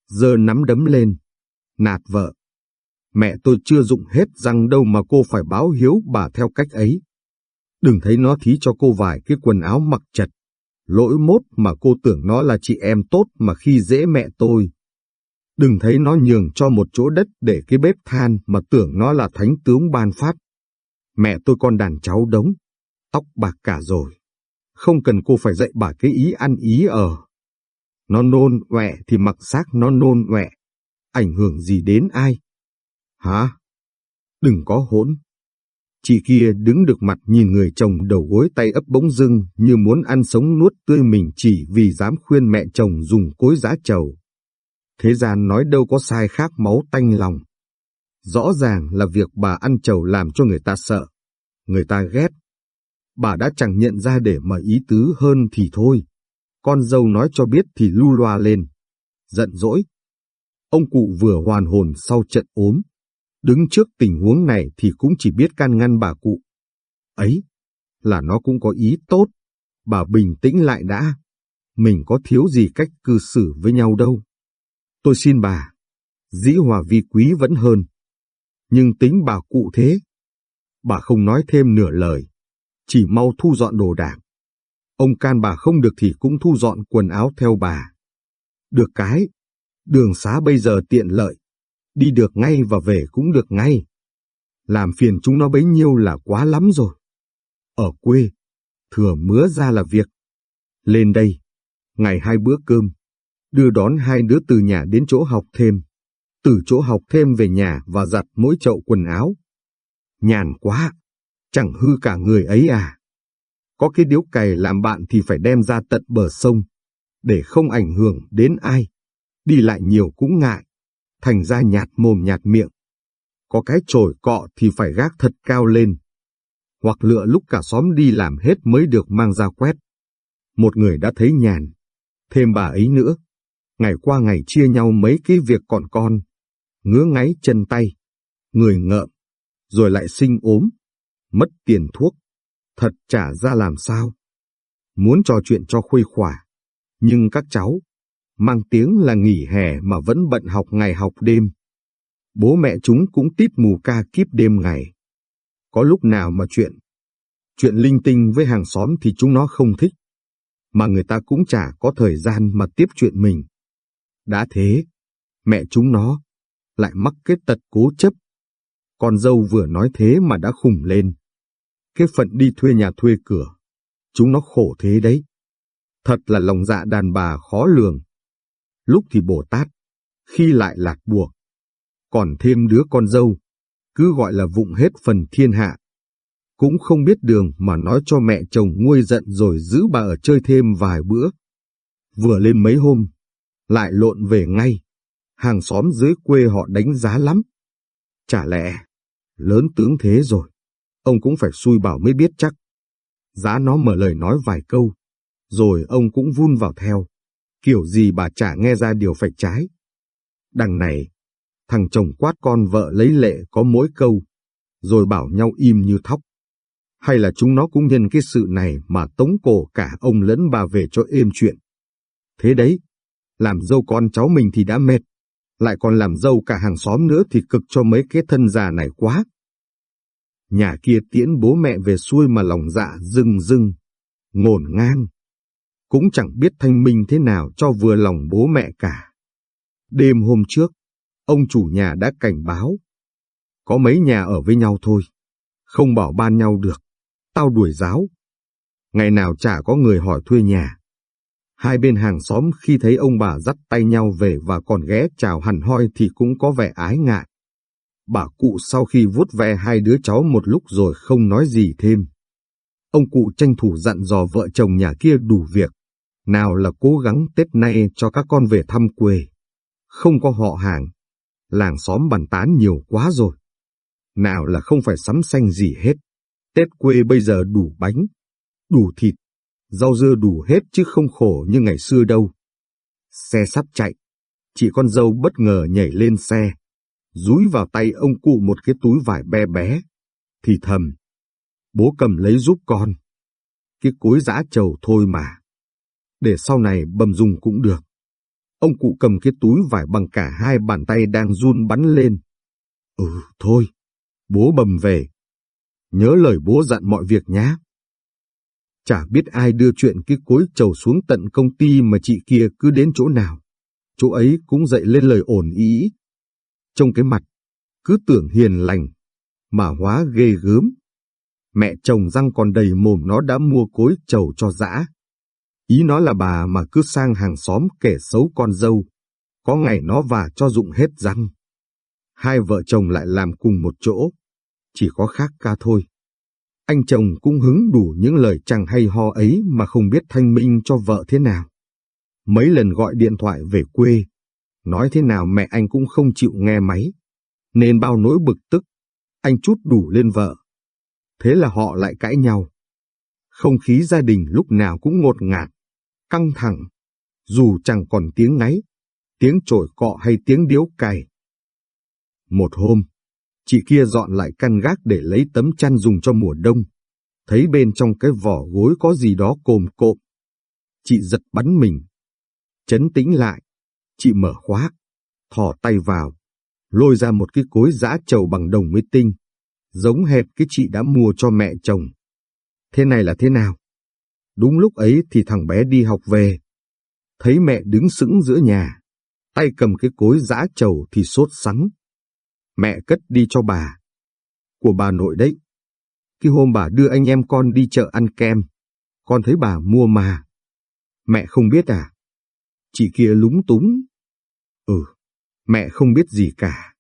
S1: Giờ nắm đấm lên. Nạt vợ. Mẹ tôi chưa dụng hết răng đâu mà cô phải báo hiếu bà theo cách ấy. Đừng thấy nó thí cho cô vài cái quần áo mặc chật. Lỗi mốt mà cô tưởng nó là chị em tốt mà khi dễ mẹ tôi. Đừng thấy nó nhường cho một chỗ đất để cái bếp than mà tưởng nó là thánh tướng ban phát. Mẹ tôi con đàn cháu đống, tóc bạc cả rồi không cần cô phải dạy bà cái ý ăn ý ở. Nó nôn ọe thì mặc xác nó nôn ọe, ảnh hưởng gì đến ai? Hả? Đừng có hỗn. Chị kia đứng được mặt nhìn người chồng đầu gối tay ấp bỗng dưng như muốn ăn sống nuốt tươi mình chỉ vì dám khuyên mẹ chồng dùng cối giá trầu. Thế gian nói đâu có sai khác máu tanh lòng. Rõ ràng là việc bà ăn trầu làm cho người ta sợ, người ta ghét, bà đã chẳng nhận ra để mà ý tứ hơn thì thôi. Con dâu nói cho biết thì lu loa lên. Giận dỗi. Ông cụ vừa hoàn hồn sau trận ốm. Đứng trước tình huống này thì cũng chỉ biết can ngăn bà cụ. Ấy, là nó cũng có ý tốt. Bà bình tĩnh lại đã. Mình có thiếu gì cách cư xử với nhau đâu. Tôi xin bà, dĩ hòa vi quý vẫn hơn. Nhưng tính bà cụ thế. Bà không nói thêm nửa lời chỉ mau thu dọn đồ đạc. Ông can bà không được thì cũng thu dọn quần áo theo bà. Được cái, đường xá bây giờ tiện lợi, đi được ngay và về cũng được ngay. Làm phiền chúng nó bấy nhiêu là quá lắm rồi. Ở quê, thừa mứa ra là việc. Lên đây, ngày hai bữa cơm, đưa đón hai đứa từ nhà đến chỗ học thêm, từ chỗ học thêm về nhà và giặt mỗi chậu quần áo. Nhàn quá, chẳng hư cả người ấy à. Có cái điếu cày làm bạn thì phải đem ra tận bờ sông, để không ảnh hưởng đến ai. Đi lại nhiều cũng ngại, thành ra nhạt mồm nhạt miệng. có cái chổi cọ thì phải gác thật cao lên. Hoặc lựa lúc cả xóm đi làm hết mới được mang ra quét. Một người đã thấy nhàn, thêm bà ấy nữa. Ngày qua ngày chia nhau mấy cái việc còn con, ngứa ngáy chân tay, người ngợm, rồi lại sinh ốm, mất tiền thuốc, thật trả ra làm sao. Muốn trò chuyện cho khuây khỏa, nhưng các cháu, mang tiếng là nghỉ hè mà vẫn bận học ngày học đêm. Bố mẹ chúng cũng tít mù ca kíp đêm ngày. Có lúc nào mà chuyện, chuyện linh tinh với hàng xóm thì chúng nó không thích, mà người ta cũng chả có thời gian mà tiếp chuyện mình. Đã thế, mẹ chúng nó lại mắc cái tật cố chấp. Con dâu vừa nói thế mà đã khùng lên. Cái phận đi thuê nhà thuê cửa, chúng nó khổ thế đấy. Thật là lòng dạ đàn bà khó lường. Lúc thì Bồ Tát, khi lại lạc buộc. Còn thêm đứa con dâu, cứ gọi là vụng hết phần thiên hạ. Cũng không biết đường mà nói cho mẹ chồng nguôi giận rồi giữ bà ở chơi thêm vài bữa. Vừa lên mấy hôm, lại lộn về ngay. Hàng xóm dưới quê họ đánh giá lắm. Chả lẽ, lớn tướng thế rồi, ông cũng phải xui bảo mới biết chắc. Giá nó mở lời nói vài câu, rồi ông cũng vun vào theo. Kiểu gì bà chả nghe ra điều phải trái. Đằng này, thằng chồng quát con vợ lấy lệ có mỗi câu, rồi bảo nhau im như thóc. Hay là chúng nó cũng nhân cái sự này mà tống cổ cả ông lẫn bà về cho êm chuyện. Thế đấy, làm dâu con cháu mình thì đã mệt, lại còn làm dâu cả hàng xóm nữa thì cực cho mấy cái thân già này quá. Nhà kia tiễn bố mẹ về xuôi mà lòng dạ rưng rưng, ngổn ngang. Cũng chẳng biết thanh minh thế nào cho vừa lòng bố mẹ cả. Đêm hôm trước, ông chủ nhà đã cảnh báo. Có mấy nhà ở với nhau thôi, không bảo ban nhau được, tao đuổi giáo. Ngày nào chả có người hỏi thuê nhà. Hai bên hàng xóm khi thấy ông bà dắt tay nhau về và còn ghé chào hẳn hoi thì cũng có vẻ ái ngại. Bà cụ sau khi vuốt ve hai đứa cháu một lúc rồi không nói gì thêm. Ông cụ tranh thủ dặn dò vợ chồng nhà kia đủ việc. Nào là cố gắng Tết nay cho các con về thăm quê. Không có họ hàng. Làng xóm bàn tán nhiều quá rồi. Nào là không phải sắm xanh gì hết. Tết quê bây giờ đủ bánh, đủ thịt, rau dưa đủ hết chứ không khổ như ngày xưa đâu. Xe sắp chạy, chị con dâu bất ngờ nhảy lên xe, dúi vào tay ông cụ một cái túi vải bé bé, thì thầm. Bố cầm lấy giúp con. Cái cối giã trầu thôi mà. Để sau này bầm dùng cũng được. Ông cụ cầm cái túi vải bằng cả hai bàn tay đang run bắn lên. Ừ, thôi, bố bầm về. Nhớ lời bố dặn mọi việc nhé. Chả biết ai đưa chuyện cái cối trầu xuống tận công ty mà chị kia cứ đến chỗ nào. Chỗ ấy cũng dậy lên lời ổn ý. Trong cái mặt, cứ tưởng hiền lành, mà hóa ghê gớm. Mẹ chồng răng còn đầy mồm nó đã mua cối trầu cho dã. Ý nó là bà mà cứ sang hàng xóm kể xấu con dâu. Có ngày nó và cho dụng hết răng. Hai vợ chồng lại làm cùng một chỗ. Chỉ có khác ca thôi. Anh chồng cũng hứng đủ những lời chẳng hay ho ấy mà không biết thanh minh cho vợ thế nào. Mấy lần gọi điện thoại về quê, nói thế nào mẹ anh cũng không chịu nghe máy, nên bao nỗi bực tức, anh chút đủ lên vợ. Thế là họ lại cãi nhau. Không khí gia đình lúc nào cũng ngột ngạt, căng thẳng, dù chẳng còn tiếng ngáy, tiếng trổi cọ hay tiếng điếu cày. Một hôm, Chị kia dọn lại căn gác để lấy tấm chăn dùng cho mùa đông. Thấy bên trong cái vỏ gối có gì đó cồm cộm. Chị giật bắn mình. Chấn tĩnh lại. Chị mở khóa. Thò tay vào. Lôi ra một cái cối giã trầu bằng đồng mới tinh. Giống hệt cái chị đã mua cho mẹ chồng. Thế này là thế nào? Đúng lúc ấy thì thằng bé đi học về. Thấy mẹ đứng sững giữa nhà. Tay cầm cái cối giã trầu thì sốt sắng mẹ cất đi cho bà. Của bà nội đấy. Khi hôm bà đưa anh em con đi chợ ăn kem, con thấy bà mua mà. Mẹ không biết à? Chị kia lúng túng. Ừ, mẹ không biết gì cả.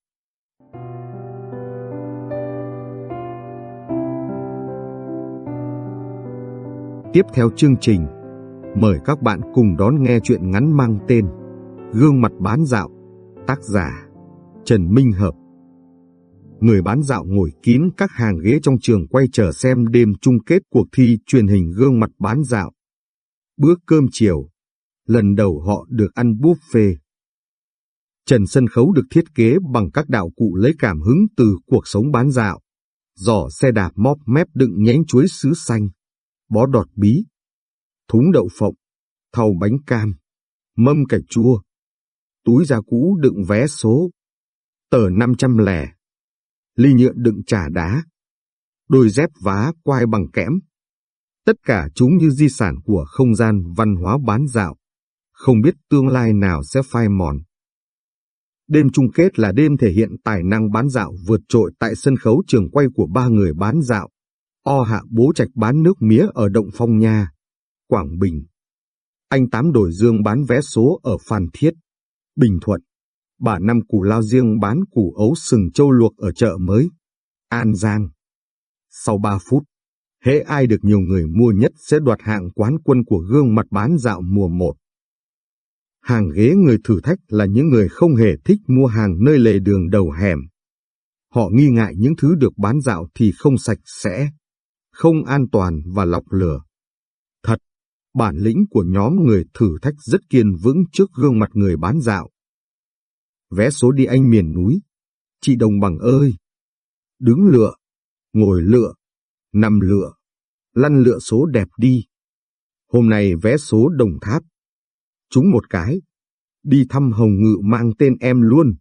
S1: Tiếp theo chương trình, mời các bạn cùng đón nghe chuyện ngắn mang tên Gương mặt bán dạo, tác giả Trần Minh Hợp người bán dạo ngồi kín các hàng ghế trong trường quay chờ xem đêm chung kết cuộc thi truyền hình gương mặt bán dạo. Bữa cơm chiều, lần đầu họ được ăn buffet. Trần sân khấu được thiết kế bằng các đạo cụ lấy cảm hứng từ cuộc sống bán dạo. Giỏ xe đạp móp mép đựng nhánh chuối sứ xanh, bó đọt bí, thúng đậu phộng, thau bánh cam, mâm cải chua, túi da cũ đựng vé số, tờ 500 lẻ, ly nhựa đựng trà đá, đôi dép vá quai bằng kẽm. Tất cả chúng như di sản của không gian văn hóa bán dạo, không biết tương lai nào sẽ phai mòn. Đêm chung kết là đêm thể hiện tài năng bán dạo vượt trội tại sân khấu trường quay của ba người bán dạo. O hạ bố trạch bán nước mía ở Động Phong Nha, Quảng Bình. Anh Tám đổi dương bán vé số ở Phan Thiết, Bình Thuận. Bà Năm củ lao riêng bán củ ấu sừng châu luộc ở chợ mới, An Giang. Sau 3 phút, hễ ai được nhiều người mua nhất sẽ đoạt hạng quán quân của gương mặt bán dạo mùa 1. Hàng ghế người thử thách là những người không hề thích mua hàng nơi lề đường đầu hẻm. Họ nghi ngại những thứ được bán dạo thì không sạch sẽ, không an toàn và lọc lửa. Thật, bản lĩnh của nhóm người thử thách rất kiên vững trước gương mặt người bán dạo. Vé số đi anh miền núi. Chị Đồng Bằng ơi! Đứng lựa, ngồi lựa, nằm lựa, lăn lựa số đẹp đi. Hôm nay vé số Đồng Tháp. Chúng một cái. Đi thăm Hồng Ngự mang tên em luôn.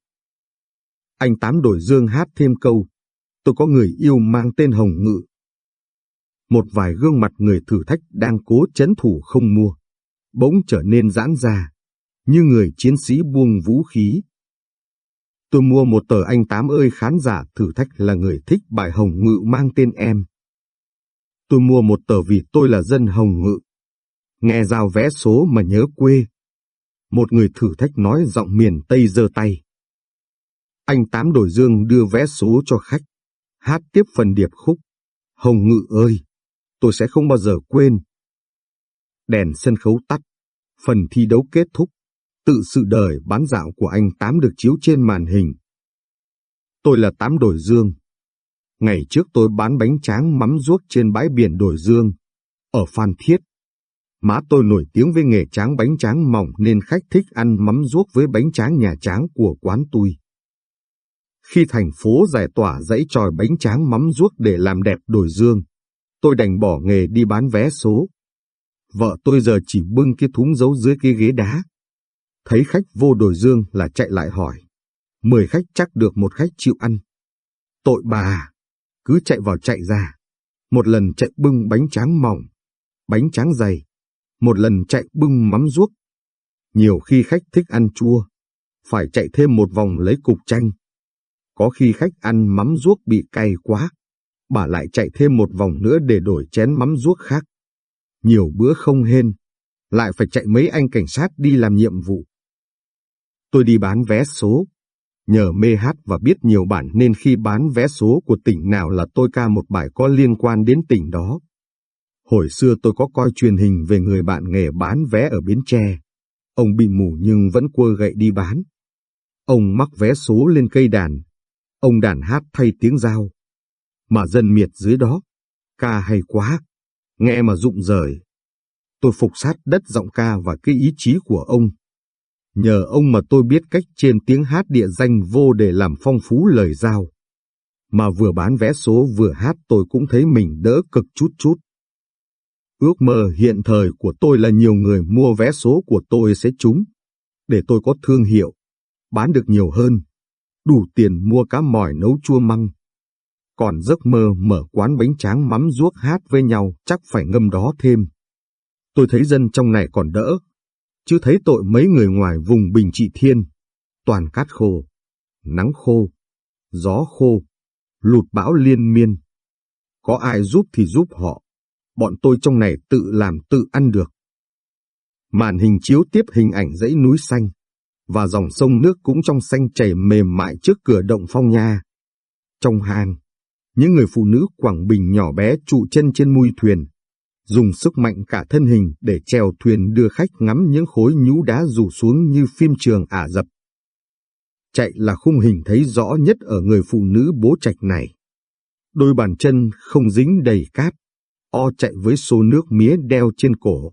S1: Anh Tám đổi dương hát thêm câu. Tôi có người yêu mang tên Hồng Ngự. Một vài gương mặt người thử thách đang cố chấn thủ không mua. Bỗng trở nên giãn ra. Như người chiến sĩ buông vũ khí. Tôi mua một tờ anh Tám ơi khán giả thử thách là người thích bài Hồng Ngự mang tên em. Tôi mua một tờ vì tôi là dân Hồng Ngự. Nghe giao vé số mà nhớ quê. Một người thử thách nói giọng miền Tây giơ tay. Anh Tám đổi dương đưa vé số cho khách. Hát tiếp phần điệp khúc. Hồng Ngự ơi, tôi sẽ không bao giờ quên. Đèn sân khấu tắt. Phần thi đấu kết thúc. Tự sự đời bán dạo của anh Tám được chiếu trên màn hình. Tôi là Tám Đổi Dương. Ngày trước tôi bán bánh tráng mắm ruốc trên bãi biển Đổi Dương, ở Phan Thiết. Má tôi nổi tiếng với nghề tráng bánh tráng mỏng nên khách thích ăn mắm ruốc với bánh tráng nhà tráng của quán tôi. Khi thành phố giải tỏa dãy tròi bánh tráng mắm ruốc để làm đẹp Đổi Dương, tôi đành bỏ nghề đi bán vé số. Vợ tôi giờ chỉ bưng cái thúng giấu dưới cái ghế đá. Thấy khách vô đồi dương là chạy lại hỏi. Mười khách chắc được một khách chịu ăn. Tội bà, à, cứ chạy vào chạy ra. Một lần chạy bưng bánh tráng mỏng, bánh tráng dày. Một lần chạy bưng mắm ruốc. Nhiều khi khách thích ăn chua, phải chạy thêm một vòng lấy cục chanh. Có khi khách ăn mắm ruốc bị cay quá, bà lại chạy thêm một vòng nữa để đổi chén mắm ruốc khác. Nhiều bữa không hên, lại phải chạy mấy anh cảnh sát đi làm nhiệm vụ. Tôi đi bán vé số. Nhờ mê hát và biết nhiều bản nên khi bán vé số của tỉnh nào là tôi ca một bài có liên quan đến tỉnh đó. Hồi xưa tôi có coi truyền hình về người bạn nghề bán vé ở Bến Tre. Ông bị mù nhưng vẫn quơ gậy đi bán. Ông mắc vé số lên cây đàn. Ông đàn hát thay tiếng dao. Mà dân miệt dưới đó. Ca hay quá. Nghe mà rụng rời. Tôi phục sát đất giọng ca và cái ý chí của ông. Nhờ ông mà tôi biết cách trên tiếng hát địa danh vô để làm phong phú lời giao. Mà vừa bán vé số vừa hát tôi cũng thấy mình đỡ cực chút chút. Ước mơ hiện thời của tôi là nhiều người mua vé số của tôi sẽ trúng. Để tôi có thương hiệu, bán được nhiều hơn, đủ tiền mua cá mỏi nấu chua măng. Còn giấc mơ mở quán bánh tráng mắm ruốc hát với nhau chắc phải ngâm đó thêm. Tôi thấy dân trong này còn đỡ, chứ thấy tội mấy người ngoài vùng Bình Trị Thiên, toàn cát khô, nắng khô, gió khô, lụt bão liên miên. Có ai giúp thì giúp họ, bọn tôi trong này tự làm tự ăn được. Màn hình chiếu tiếp hình ảnh dãy núi xanh, và dòng sông nước cũng trong xanh chảy mềm mại trước cửa động phong nha. Trong hang, những người phụ nữ Quảng Bình nhỏ bé trụ chân trên mui thuyền, dùng sức mạnh cả thân hình để chèo thuyền đưa khách ngắm những khối nhũ đá rủ xuống như phim trường Ả Rập. chạy là khung hình thấy rõ nhất ở người phụ nữ bố trạch này. Đôi bàn chân không dính đầy cát, o chạy với xô nước mía đeo trên cổ.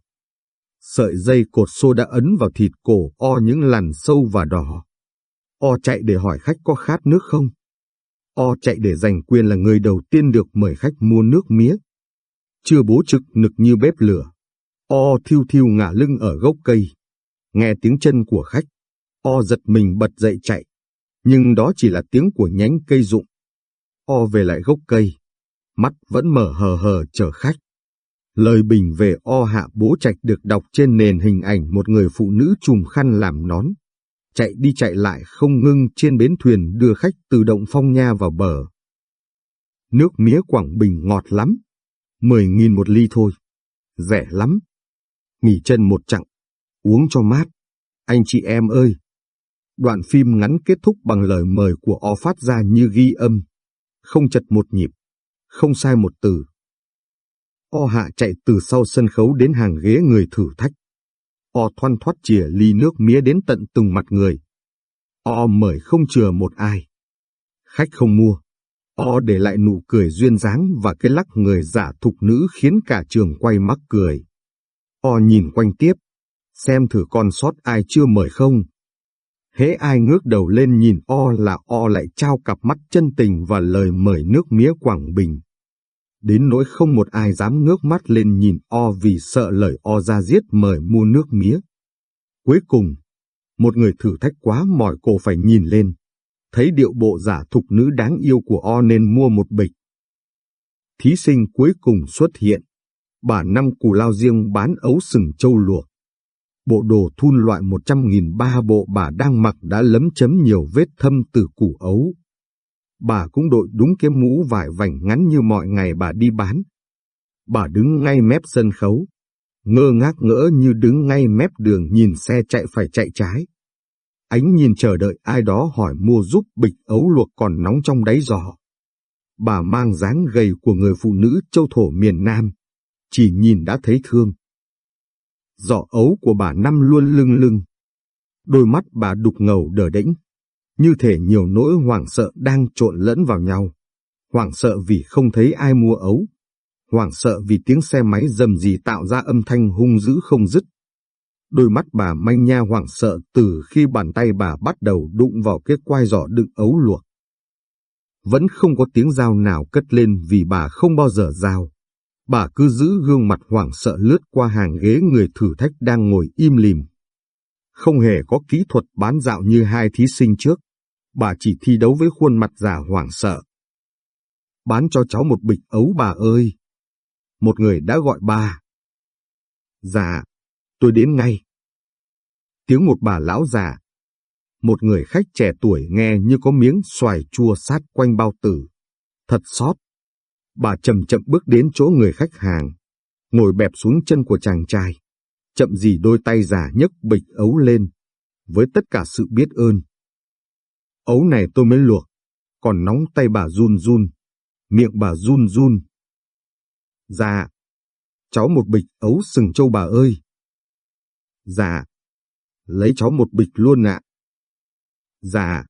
S1: Sợi dây cột xô đã ấn vào thịt cổ o những làn sâu và đỏ. O chạy để hỏi khách có khát nước không. O chạy để giành quyền là người đầu tiên được mời khách mua nước mía. Chưa bố trực nực như bếp lửa. O thiêu thiêu ngả lưng ở gốc cây. Nghe tiếng chân của khách. O giật mình bật dậy chạy. Nhưng đó chỉ là tiếng của nhánh cây rụng. O về lại gốc cây. Mắt vẫn mở hờ hờ chờ khách. Lời bình về O hạ bố trạch được đọc trên nền hình ảnh một người phụ nữ trùm khăn làm nón. Chạy đi chạy lại không ngưng trên bến thuyền đưa khách từ động phong nha vào bờ. Nước mía Quảng Bình ngọt lắm. Mười nghìn một ly thôi. Rẻ lắm. Nghỉ chân một chặng. Uống cho mát. Anh chị em ơi! Đoạn phim ngắn kết thúc bằng lời mời của O phát ra như ghi âm. Không chật một nhịp. Không sai một từ. O hạ chạy từ sau sân khấu đến hàng ghế người thử thách. O thoăn thoát chìa ly nước mía đến tận từng mặt người. O mời không chừa một ai. Khách không mua. O để lại nụ cười duyên dáng và cái lắc người giả thục nữ khiến cả trường quay mắc cười. O nhìn quanh tiếp, xem thử con sót ai chưa mời không. Hễ ai ngước đầu lên nhìn O là O lại trao cặp mắt chân tình và lời mời nước mía Quảng Bình. Đến nỗi không một ai dám ngước mắt lên nhìn O vì sợ lời O ra giết mời mua nước mía. Cuối cùng, một người thử thách quá mỏi cổ phải nhìn lên. Thấy điệu bộ giả thục nữ đáng yêu của O nên mua một bịch. Thí sinh cuối cùng xuất hiện. Bà năm củ lao riêng bán ấu sừng châu luộc. Bộ đồ thun loại 100.000 ba bộ bà đang mặc đã lấm chấm nhiều vết thâm từ củ ấu. Bà cũng đội đúng cái mũ vải vành ngắn như mọi ngày bà đi bán. Bà đứng ngay mép sân khấu, ngơ ngác ngỡ như đứng ngay mép đường nhìn xe chạy phải chạy trái. Ánh nhìn chờ đợi ai đó hỏi mua giúp bịch ấu luộc còn nóng trong đáy giò. Bà mang dáng gầy của người phụ nữ châu thổ miền Nam, chỉ nhìn đã thấy thương. Giỏ ấu của bà năm luôn lưng lưng. Đôi mắt bà đục ngầu đờ đĩnh, như thể nhiều nỗi hoảng sợ đang trộn lẫn vào nhau. Hoảng sợ vì không thấy ai mua ấu. Hoảng sợ vì tiếng xe máy dầm gì tạo ra âm thanh hung dữ không dứt. Đôi mắt bà manh nha hoảng sợ từ khi bàn tay bà bắt đầu đụng vào cái quai giỏ đựng ấu luộc. Vẫn không có tiếng dao nào cất lên vì bà không bao giờ dao. Bà cứ giữ gương mặt hoảng sợ lướt qua hàng ghế người thử thách đang ngồi im lìm. Không hề có kỹ thuật bán dạo như hai thí sinh trước. Bà chỉ thi đấu với khuôn mặt giả hoảng sợ. Bán cho cháu một bịch ấu bà ơi. Một người đã gọi bà. Dạ, tôi đến ngay. Tiếng một bà lão già. Một người khách trẻ tuổi nghe như có miếng xoài chua sát quanh bao tử. Thật xót. Bà chậm chậm bước đến chỗ người khách hàng, ngồi bẹp xuống chân của chàng trai. Chậm gì đôi tay già nhấc bịch ấu lên, với tất cả sự biết ơn. Ấu này tôi mới luộc, còn nóng tay bà run run, miệng bà run run. Dạ, cháu một bịch ấu sừng châu bà ơi. Dạ, lấy cháu một bịch luôn ạ. Dạ,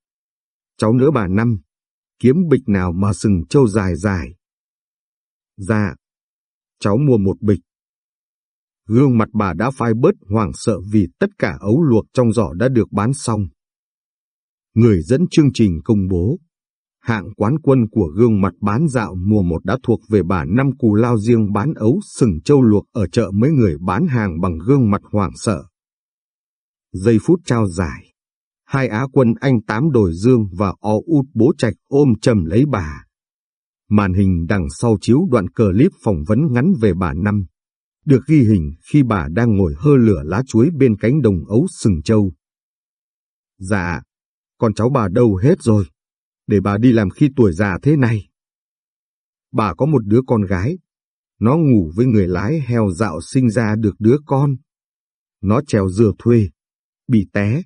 S1: cháu nữa bà năm, kiếm bịch nào mà sừng châu dài dài. Dạ, cháu mua một bịch. Gương mặt bà đã phai bớt hoảng sợ vì tất cả ấu luộc trong giỏ đã được bán xong. Người dẫn chương trình công bố, hạng quán quân của gương mặt bán dạo mùa một đã thuộc về bà năm cù lao riêng bán ấu sừng châu luộc ở chợ mấy người bán hàng bằng gương mặt hoảng sợ. Giây phút trao giải, hai á quân anh Tám Đồi Dương và O Út Bố Trạch ôm chầm lấy bà. Màn hình đằng sau chiếu đoạn clip phỏng vấn ngắn về bà Năm, được ghi hình khi bà đang ngồi hơ lửa lá chuối bên cánh đồng ấu sừng châu. Dạ, con cháu bà đâu hết rồi, để bà đi làm khi tuổi già thế này. Bà có một đứa con gái, nó ngủ với người lái heo dạo sinh ra được đứa con. Nó trèo dừa thuê, bị té,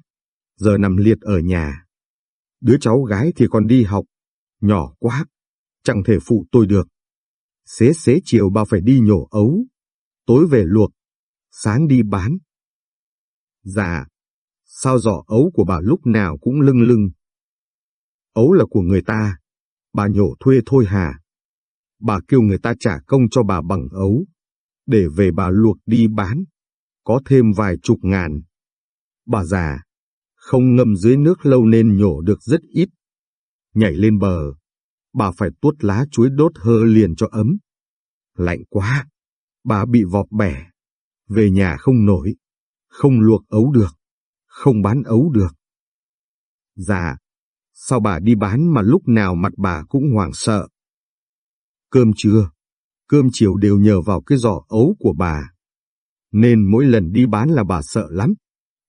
S1: giờ nằm liệt ở nhà. Đứa cháu gái thì còn đi học, nhỏ quá, chẳng thể phụ tôi được. Xế xế chiều bà phải đi nhổ ấu, tối về luộc, sáng đi bán. Dạ, sao giỏ ấu của bà lúc nào cũng lưng lưng, ấu là của người ta, bà nhổ thuê thôi hà. Bà kêu người ta trả công cho bà bằng ấu, để về bà luộc đi bán, có thêm vài chục ngàn. Bà già, không ngâm dưới nước lâu nên nhổ được rất ít. Nhảy lên bờ, bà phải tuốt lá chuối đốt hơ liền cho ấm. Lạnh quá, bà bị vọp bẻ, về nhà không nổi, không luộc ấu được, không bán ấu được. Dạ, sao bà đi bán mà lúc nào mặt bà cũng hoảng sợ. Cơm trưa, cơm chiều đều nhờ vào cái giỏ ấu của bà. Nên mỗi lần đi bán là bà sợ lắm.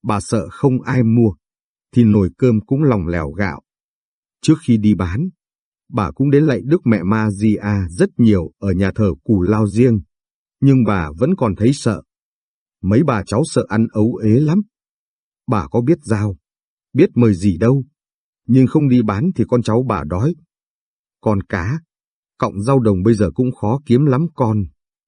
S1: Bà sợ không ai mua, thì nồi cơm cũng lòng lèo gạo. Trước khi đi bán, bà cũng đến lạy Đức Mẹ Ma Di A rất nhiều ở nhà thờ Cù Lao riêng, nhưng bà vẫn còn thấy sợ. Mấy bà cháu sợ ăn ấu ế lắm. Bà có biết giao, biết mời gì đâu, nhưng không đi bán thì con cháu bà đói. Còn cá, cọng rau đồng bây giờ cũng khó kiếm lắm con.